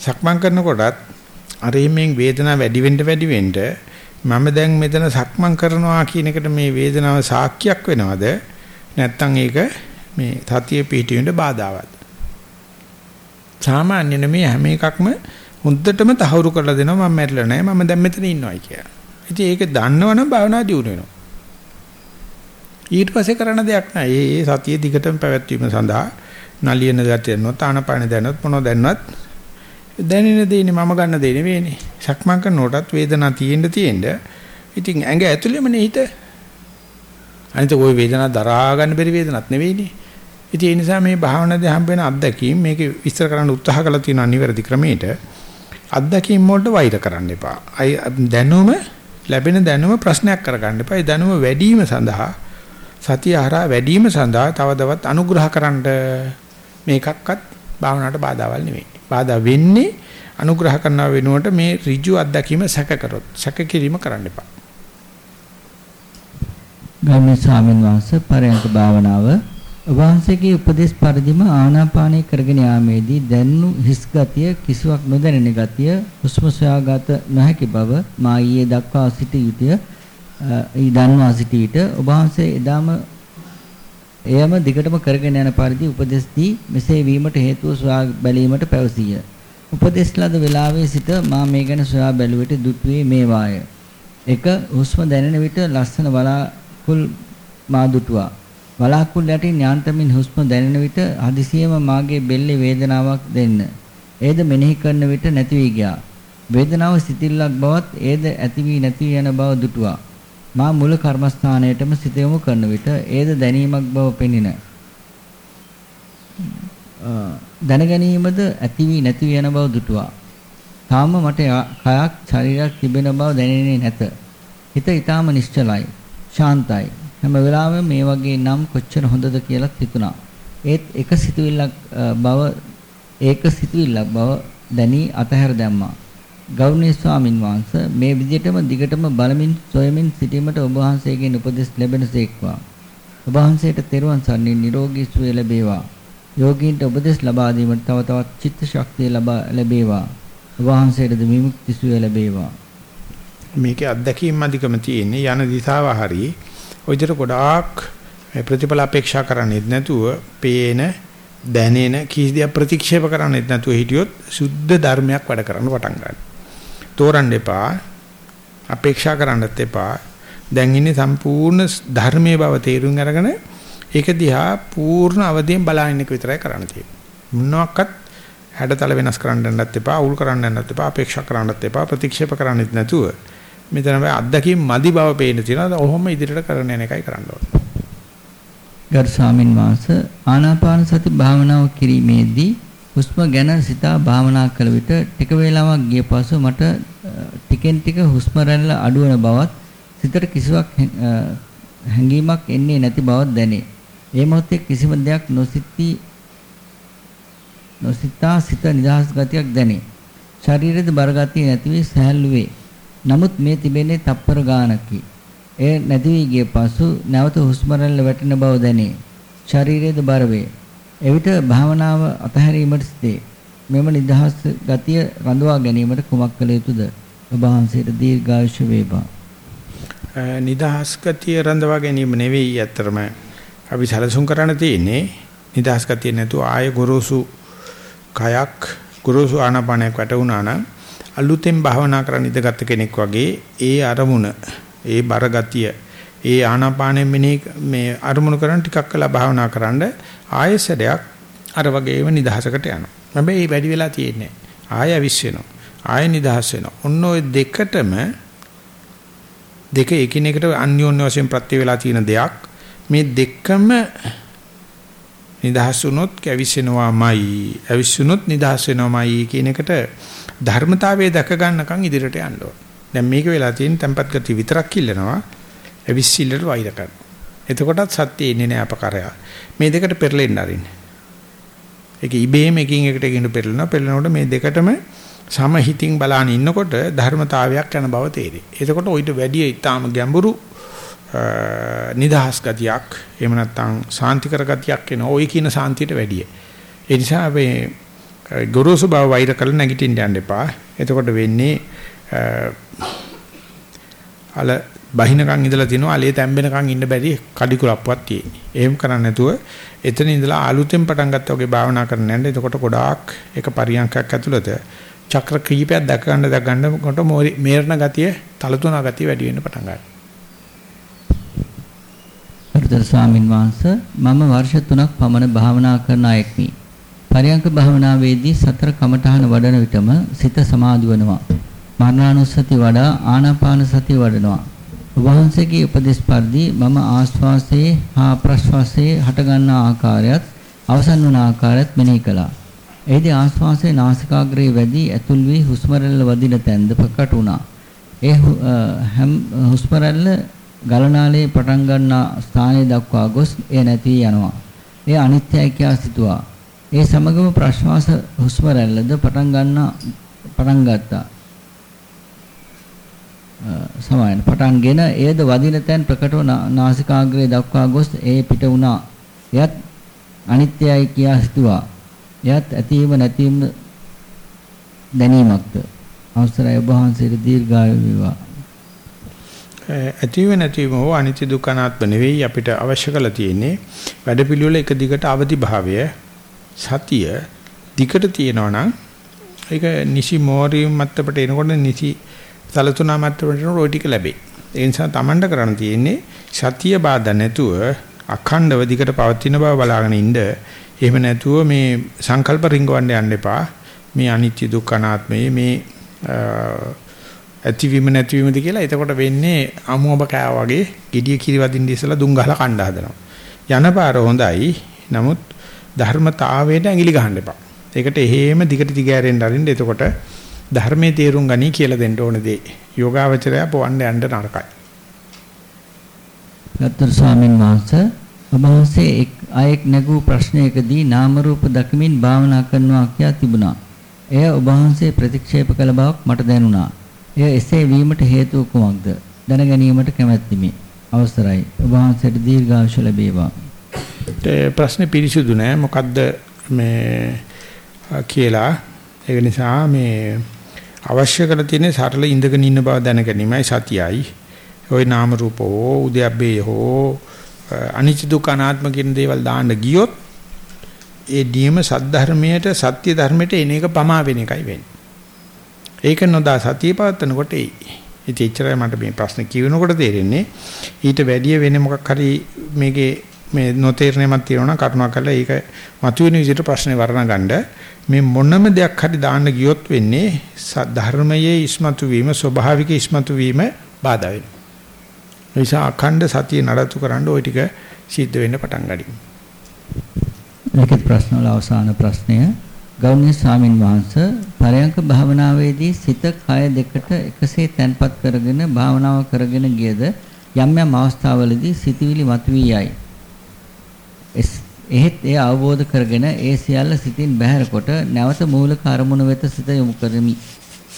සක්මන් කරනකොටත් අර හිමෙන් වේදනාව වැඩි වෙන්න වැඩි වෙන්න මම දැන් මෙතන සක්මන් කරනවා කියන එකට මේ වේදනාව සාක්කියක් වෙනවද? නැත්නම් ඒක මේ සතිය පිහිටුවෙන්න බාධාවත්ද? සාමාන්‍යයෙන් මේ හැම එකක්ම හොඳටම තහවුරු කරලා දෙනවා මම මැරිලා නැහැ මම දැන් මෙතන ඉන්නවයි කියලා. ඉතින් ඒක දන්නවනම් භාවනා දියුණු වෙනවා. ඊට පස්සේ කරන්න දෙයක් නැහැ. ඒ සතිය දිගටම පැවැත්වීම සඳහා නලියන ගතිය නොත ආනපාන දැනොත් මොනව දැන්නවත් දැනෙන දෙන්නේ මම ගන්න දෙන්නේ වෙන්නේ. සක්මන් කරනකොටත් වේදනාව තියෙන්න තියෙන්න ඉතින් ඇඟ ඇතුළෙම නේ හිත. අනිත ওই වේදනාව දරා ගන්න බැරි වේදනක් නෙවෙයිනේ. ඉතින් ඒ නිසා මේ භාවනාවේ හම්බ වෙන අත්දැකීම් මේක විස්තර කරන්න උත්සාහ කළා තියෙන අනිවැරදි ක්‍රමයට අත්දැකීම් වලට වෛර කරන්න එපා. අයි දැනුම ලැබෙන දැනුම ප්‍රශ්නයක් කරගන්න එපා. ඒ දැනුම වැඩි වීම සඳහා සතිය හරහා වැඩි වීම සඳහා තවදවත් අනුග්‍රහ කරන්න මේකක්වත් භාවනාවට බාධාවල් නෙවෙයි. බාධා වෙන්නේ අනුග්‍රහ කරනව වෙනුවට මේ ඍජු අත්දැකීම සැක කරොත් සැක කිරීම කරන්න එපා. ගෞරවනීය ස්වාමීන් වහන්සේ පරයන්ක භාවනාව වහන්සේගේ උපදේශ පරිදිම ආනාපානය කරගෙන යාමේදී දැනුණු හිස් ගතිය කිසිවක් නොදැනෙන ගතිය හුස්ම සොයාගත නොහැකි බව මා ඊයේ දක්වා සිට යුතුය ඊ දන්වා සිට විට ඔබ වහන්සේ එදාම එයම දිගටම කරගෙන යන පරිදි උපදෙස් දී මෙසේ වීමට හේතුව සොයා බැලීමට පැවසිය. උපදෙස් ලද වේලාවේ සිට මා මේ ගැන සොයා බැලුවට දුටුවේ මේවාය. එක හුස්ම දැනෙන විට ලස්සන වලාකුල් මා දුටුවා. වලාකුළු යටින් යාන්තමින් හුස්ම දැනෙන විට හදිසියෙම මාගේ බෙල්ලේ වේදනාවක් දෙන්න. ඒද මෙනෙහි කරන විට නැති වී ගියා. වේදනාව සිතිල්ලක් බවත් ඒද ඇති වී නැති යන බව දුටුවා. මා මුල කර්මස්ථානයටම සිත යොමු කරන විට ඒද දැනීමක් බව පෙනින. දැනගැනීමද ඇති වී නැති යන බව දුටුවා. තාම මට කයක් ශරීරයක් තිබෙන බව දැනෙන්නේ නැත. හිත ඊටාම නිශ්චලයි, ශාන්තයි. හැම වෙලාවෙම මේ වගේ නම් කොච්චර හොඳද කියලා හිතුණා. ඒත් එක සිතුවිල්ලක් බව ඒක සිතුවිල්ලක් බව දැනි අතහැර දැම්මා. ගෞරවනීය ස්වාමින් වහන්සේ මේ විදිහටම දිගටම බලමින් සොයමින් සිටීමට ඔබ වහන්සේගෙන් උපදෙස් ලැබෙනසේක්වා. ඔබ වහන්සේට තෙරුවන් සරණින් නිරෝගී සුවය ලැබේවා. යෝගීන්ට උපදෙස් ලබා දීමට තව තවත් චිත්ත ශක්තිය ලබා ලැබේවා. ඔබ වහන්සේටද විමුක්ති සුවය ලැබේවා. මේකේ අත්දැකීම් අධිකම තියෙන්නේ යන දිශාව හරියි ඔයිතර ගොඩාක් ප්‍රතිඵල අපේක්ෂා කරන්නේත් නැතුව පේන දැනෙන කිසි දෙයක් ප්‍රතික්ෂේප කරන්නේත් නැතුව හිටියොත් සුද්ධ ධර්මයක් වැඩ කරන්න පටන් ගන්නවා. තෝරන්න එපා. අපේක්ෂා කරන්නත් එපා. දැන් ඉන්නේ සම්පූර්ණ ධර්මයේ බව තේරුම් අරගෙන ඒක දිහා පූර්ණ අවදියෙන් බලන එක විතරයි කරන්න තියෙන්නේ. මොනවාක්වත් හැඩතල වෙනස් කරන්න යන්නත් එපා, අවුල් කරන්න යන්නත් එපා, අපේක්ෂා කරන්නත් එපා, ප්‍රතික්ෂේප කරන්නත් නැතුව මෙතන මේ අත්දැකීම් මදි බව පේන තියෙනවා. ඔහොම ඉදිරියට කරගෙන යන එකයි කරන්න ඕනේ. ගරු ස්වාමින් වහන්සේ ආනාපාන සති භාවනාව කිරීමේදී හුස්ම ගැන සිතා භාවනා කළ විට ටික වේලාවක් ගිය පසු මට ටිකෙන් ටික හුස්ම රැල්ල අඩුවන බවත් සිතට කිසිවක් හැඟීමක් එන්නේ නැති බවක් දැනේ. ඒ මොහොතේ කිසිම දෙයක් නොසිතී නොසිතා සිත නිදහස් ගතියක් දැනේ. ශරීරයේ බර ගතිය නැති වී සහැල්ලු වේ. නමුත් මේ තිබෙන්නේ තප්පර ගානකි. එය නැති වී ගිය පසු නැවත හුස්ම රැල්ල වැටෙන බව දැනේ. ශරීරයේද බර වේ. එවිට භාවනාව අතහැරීමට සිටේ. මෙම නිදහස් ගතිය රඳවා ගැනීමට කුමක් කළ යුතුද? ඔබ වහන්සේට දීර්ඝායුෂ වේවා. නිදහස් ගතිය රඳවා ගැනීම නෙවෙයි අත්‍තරම අපි සැලසුම් කරන්න තියෙන්නේ නිදහස් ගතිය නැතුව ආය ගොරෝසු කයක් ගොරෝසු ආනාපානයක් වැටුණා නම් අලුතෙන් භාවනා කරන්න ඉඳගත් කෙනෙක් වගේ ඒ අරමුණ ඒ බර ගතිය ඒ ආනාපානෙ මෙනේ මේ අරමුණු කරන් ටිකක් කළා භාවනා කරන්න ආයෙසරයක් අර වගේම නිදහසකට යනවා. හැබැයි වැඩි වෙලා තියෙන්නේ ආයෙ අවිස් වෙනවා. ආයෙ නිදහස් වෙනවා. ඔන්න ඔය දෙකටම දෙක එකිනෙකට අන්‍යෝන්‍ය වශයෙන් ප්‍රත්‍ය වේලා තියෙන දෙයක්. මේ දෙකම නිදහස් වුණොත් කැවිසෙනවාමයි. අවිස්සුනොත් නිදහස් වෙනවාමයි කියන එකට ධර්මතාවයේ දැක ගන්නකම් ඉදිරියට යන්න ඕන. දැන් මේක වෙලා තියෙන tempat ගති විතරක් ඉල්ලනවා. ඇවිස්සිල්ලට වෛර කරනවා. එතකොටත් සත්‍ය ඉන්නේ නැහැ අපකරය. මේ දෙකට පෙරලෙන්න අරින්න. ඒක ඉබේම එකින් එකට ගින්න පෙරලනවා. පෙරලනකොට මේ දෙකටම සමහිතින් බලාන ඉන්නකොට ධර්මතාවයක් යන බව තේරෙයි. එතකොට ඊට වැඩිය ඊටාම ගැඹුරු නිදහස් ගතියක් එහෙම නැත්නම් සාන්තිකර ගතියක් එන ওই කියන සාන්තියට වැඩිය. ඒ නිසා මේ ගොරෝසු බව වෛර කරලා නැගිටින්න යන්න එපා. එතකොට වෙන්නේ අල බහිනකන් ඉඳලා තිනවා අලේ තැම්බෙනකන් ඉන්න බැරි කඩිකුලප්පක් තියෙන්නේ. එහෙම කරන්නේ නැතුව එතන ඉඳලා ආලුතෙන් පටන් ගත්තා වගේ භාවනා කරන්න යන්න. එතකොට ගොඩාක් එක පරියන්කයක් ඇතුළත චක්‍ර කීපයක් දැක ගන්න දැක ගන්නකොට මේරණ ගතිය, තලතුණ ගතිය වැඩි වෙන්න පටන් ගන්නවා. ගරුතර ස්වාමින් වහන්සේ මම වර්ෂ 3ක් පමණ භාවනා කරන අයෙක්මි. පරයන්ක භාවනාවේදී සතර කමඨහන වඩන විටම සිත සමාධි වෙනවා. මරණානුස්සති වඩා ආනාපාන සතිය වඩනවා. වහන්සේගේ උපදේශ පරිදි මම ආශ්වාසයේ හා ප්‍රශ්වාසයේ හටගන්නා ආකාරයත් අවසන් වන ආකාරයත් මෙනෙහි කළා. එෙහිදී ආශ්වාසයේ නාසිකාග්‍රයේ වැඩි ඇතුල් වී හුස්ම රැල්ල වදින තැන්ද ප්‍රකට වුණා. ඒ හුස්ම රැල්ල ගලනාලේ පටන් ගන්නා ස්ථානයේ දක්වා ගොස් එය නැති යනවා. ඒ අනිත්‍යයි කියා සිතුවා. ඒ සමගම ප්‍රශ්වාස හුස්ම රැල්ලද පටන් ගන්න පටන් ගත්තා. සමායන පටන්ගෙන එයද වදින තැන් ප්‍රකටව නාසිකාග්‍රේ දක්වා ගොස් ඒ පිට වුණා. එයත් අනිත්‍යයි කියා සිතුවා. එයත් ඇතිවීම නැතිවීම දැනීමක්ද. අවසරයි ඔබ වහන්සේට දීර්ඝායු වේවා. ඇතිව නැතිව හෝ අනිත්‍ය දුක්ඛ අනාත්ම නෙවෙයි අපිට අවශ්‍ය කරලා තියෙන්නේ වැඩපිළිවෙල එක දිගට අවදි භාවය සතිය දිගට තියෙනවා නම් ඒක නිසි මෝරියම් මත්තපට එනකොට නිසි සලතුනා මත්තපට එනකොට ওই ටික ලැබේ. ඒ නිසා Tamanට කරන්න තියෙන්නේ සතිය බාධා නැතුව අඛණ්ඩව දිගට පවතින බව බලාගෙන ඉන්න. එහෙම නැතුව මේ සංකල්ප රිංගවන්න යන්න එපා. මේ අනිත්‍ය දුක්ඛ අනාත්මයේ මේ ඇතිවීම නැතිවීමද කියලා එතකොට වෙන්නේ අමුඹ කෑ වගේ gediya කිරි වදින්න ඉස්සලා දුම් ගහලා කණ්ඩා හදනවා. යන පාර හොඳයි. නමුත් ධර්මතාවයට ඇඟිලි ගහන්න එපා. ඒකට එහෙම දිගට දිග ඇරෙන්න අරින්න එතකොට ධර්මයේ තේරුම් ගනි කියලා දෙන්න ඕන දේ. යෝගාවචරය පොවන්න යන්න නරකයි. ගත්තර ස්වාමින් වහන්සේ ඔබ වහන්සේ එක් අයෙක් නැගූ ප්‍රශ්නයකදී නාම රූප දකිමින් භාවනා කරනවා කියා තිබුණා. එය ඔබ වහන්සේ ප්‍රතික්ෂේප කළ බවක් මට දැනුණා. එය එසේ වීමට හේතුව කුමක්ද? දැන ගැනීමට කැමැත්තිමි. අවසරයි. ඔබ වහන්සේට දීර්ඝායුෂ ලැබේවා. ඒ ප්‍රශ්නේ පිළිසුදු නෑ. මොකද්ද මේ කියලා. ඒක නිසා මේ අවශ්‍ය කරලා තියෙන සරල ඉඳගෙන ඉන්න බව දැන ගැනීමයි සතියයි. ওই නාම රූපෝ උද්‍යප්පේ හෝ අනිච්ච දුක්ඛ අනාත්ම කියන දේවල් දාන්න ගියොත් ඒ නියම සද්ධර්මයට සත්‍ය ධර්මයට එන එක පමා වෙන එකයි වෙන්නේ. ඒක නොදා සතිය පවත්නකොට එයි. ඉතින් එච්චරයි මට මේ ප්‍රශ්න කියනකොට තේරෙන්නේ ඊට වැඩිය වෙන මොකක් හරි මේකේ මේ නොතේරෙනමක් තියෙනවා කරුණා කරලා ඒක මතුවෙන විදිහට ප්‍රශ්නේ වර්ණ ගන්න මේ මොනම දෙයක් හරි දාන්න ගියොත් වෙන්නේ ධර්මයේ ඉස්මතු වීම ස්වභාවික ඉස්මතු වීම බාධා වෙනවා. ඒ නිසා අඛණ්ඩ සතිය නඩත්තු කරන්න ওই ටික සිද්ධ වෙන්න පටන් ගනිමු. මේකේ ප්‍රශ්න වල අවසාන ප්‍රශ්නය ගෞරවනීය ස්වාමින් වහන්සේ පරයන්ක භාවනාවේදී සිත කය දෙකට එකසේ තැන්පත් කරගෙන භාවනාව කරගෙන ගියද යම් යම් අවස්ථාවලදී සිතවිලි මතුවී යයි. එහෙත් එය අවබෝධ කරගෙන ඒ සියල්ල සිතින් බැහැරකොට නැවත මූලික අරමුණ වෙත සිත යොමු කරමි.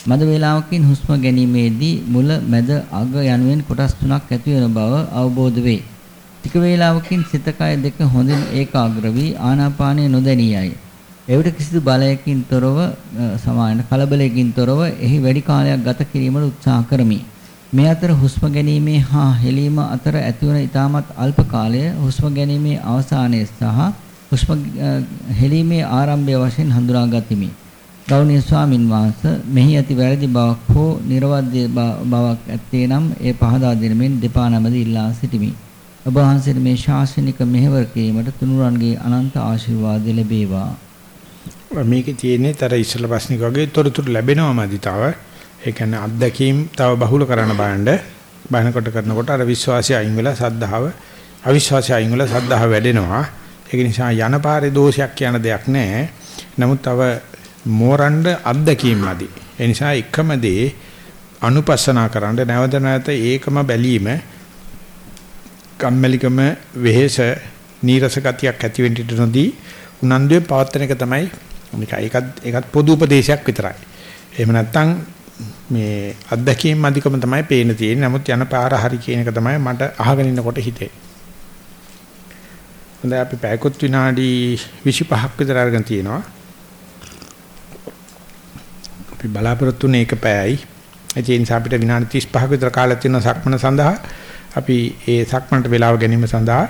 මද වේලාවකින් හුස්ම ගැනීමේදී මුල මැද අග යනුවෙන් කොටස් තුනක් ඇති වෙන බව අවබෝධ වේ. ටික වේලාවකින් සිත කය දෙක හොඳින් ඒකාග්‍ර වී ආනාපානය නොදැනියයි. එවිට කිසිදු බලයකින් තොරව සමාන කලබලයකින් තොරව එහි වැඩි කාලයක් ගත කිරීමට උත්සාහ කරමි. මේ අතර හුස්ම ගැනීමේ හා හෙලීම අතර ඇතිවන ඊටමත් අල්ප කාලය හුස්ම ගැනීමේ අවසානයේ සහ හුස්ම හෙලීමේ ආරම්භය වශයෙන් හඳුනා ගතිමි. ගෞණීය ස්වාමින් වහන්සේ මෙහි ඇති වැරදි බවක් හෝ නිර්වද්‍ය බවක් ඇත්තේ නම් ඒ පහදා දෙනමින් දෙපා නමද ඉල්ලා සිටිමි. ඔබ වහන්සේට මේ ශාසනික මෙහෙවර කිරීමට තුනුරන්ගේ අනන්ත ආශිර්වාද ලැබේවා. මේකේ තියෙන්නේ තර ඉස්සල ප්‍රශ්නික වගේ තොරතුරු ලැබෙනවම අදිතාව. ඒ කියන්නේ අත්දැකීම් තව බහුල කරන්න බලන්න. බයනකොට කරනකොට අර විශ්වාසය අයින් වෙලා සද්ධාව අවිශ්වාසය අයින් වෙලා සද්ධාව වැඩෙනවා. ඒක නිසා යන පාරේ දෝෂයක් කියන දෙයක් නැහැ. නමුත් තව මෝරණ්ඩ අත්දැකීම් නැති. ඒ නිසා එකම දේ අනුපස්සනා කරන්න නැවත නැවත ඒකම බැලීම කම්මැලිකම වෙහෙස නීරස ගතියක් ඇති වෙන්න ඉඩ නොදී උනන්දුවේ පවත්තන එක තමයි මේක ඒකත් ඒකත් පොදු උපදේශයක් විතරයි. එහෙම නැත්නම් මේ අත්දැකීම් අධිකම තමයි පේන තියෙන්නේ. නමුත් යන පාර හරි කියන එක තමයි මට අහගෙන ඉන්නකොට හිතේ. හොඳයි අපි පැයකොත් විනාඩි 25ක් විතර අරගෙන තියෙනවා. අපි බලාපොරොත්තු වෙන එක පැයයි. ඒ නිසා අපිට විනාඩි 35ක විතර කාලයක් තියෙනවා සක්මන සඳහා. අපි ඒ සක්මනට වේලාව ගැනීම සඳහා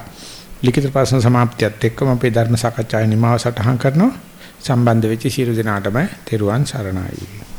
ලිඛිත ප්‍රශ්න සමාප්තියත් එක්කම අපේ ධර්ම සාකච්ඡාවේ නිමාව සටහන් කරනවා. සම්බන්ධ වෙච්ච සියලු දෙනාටම තෙරුවන් සරණයි.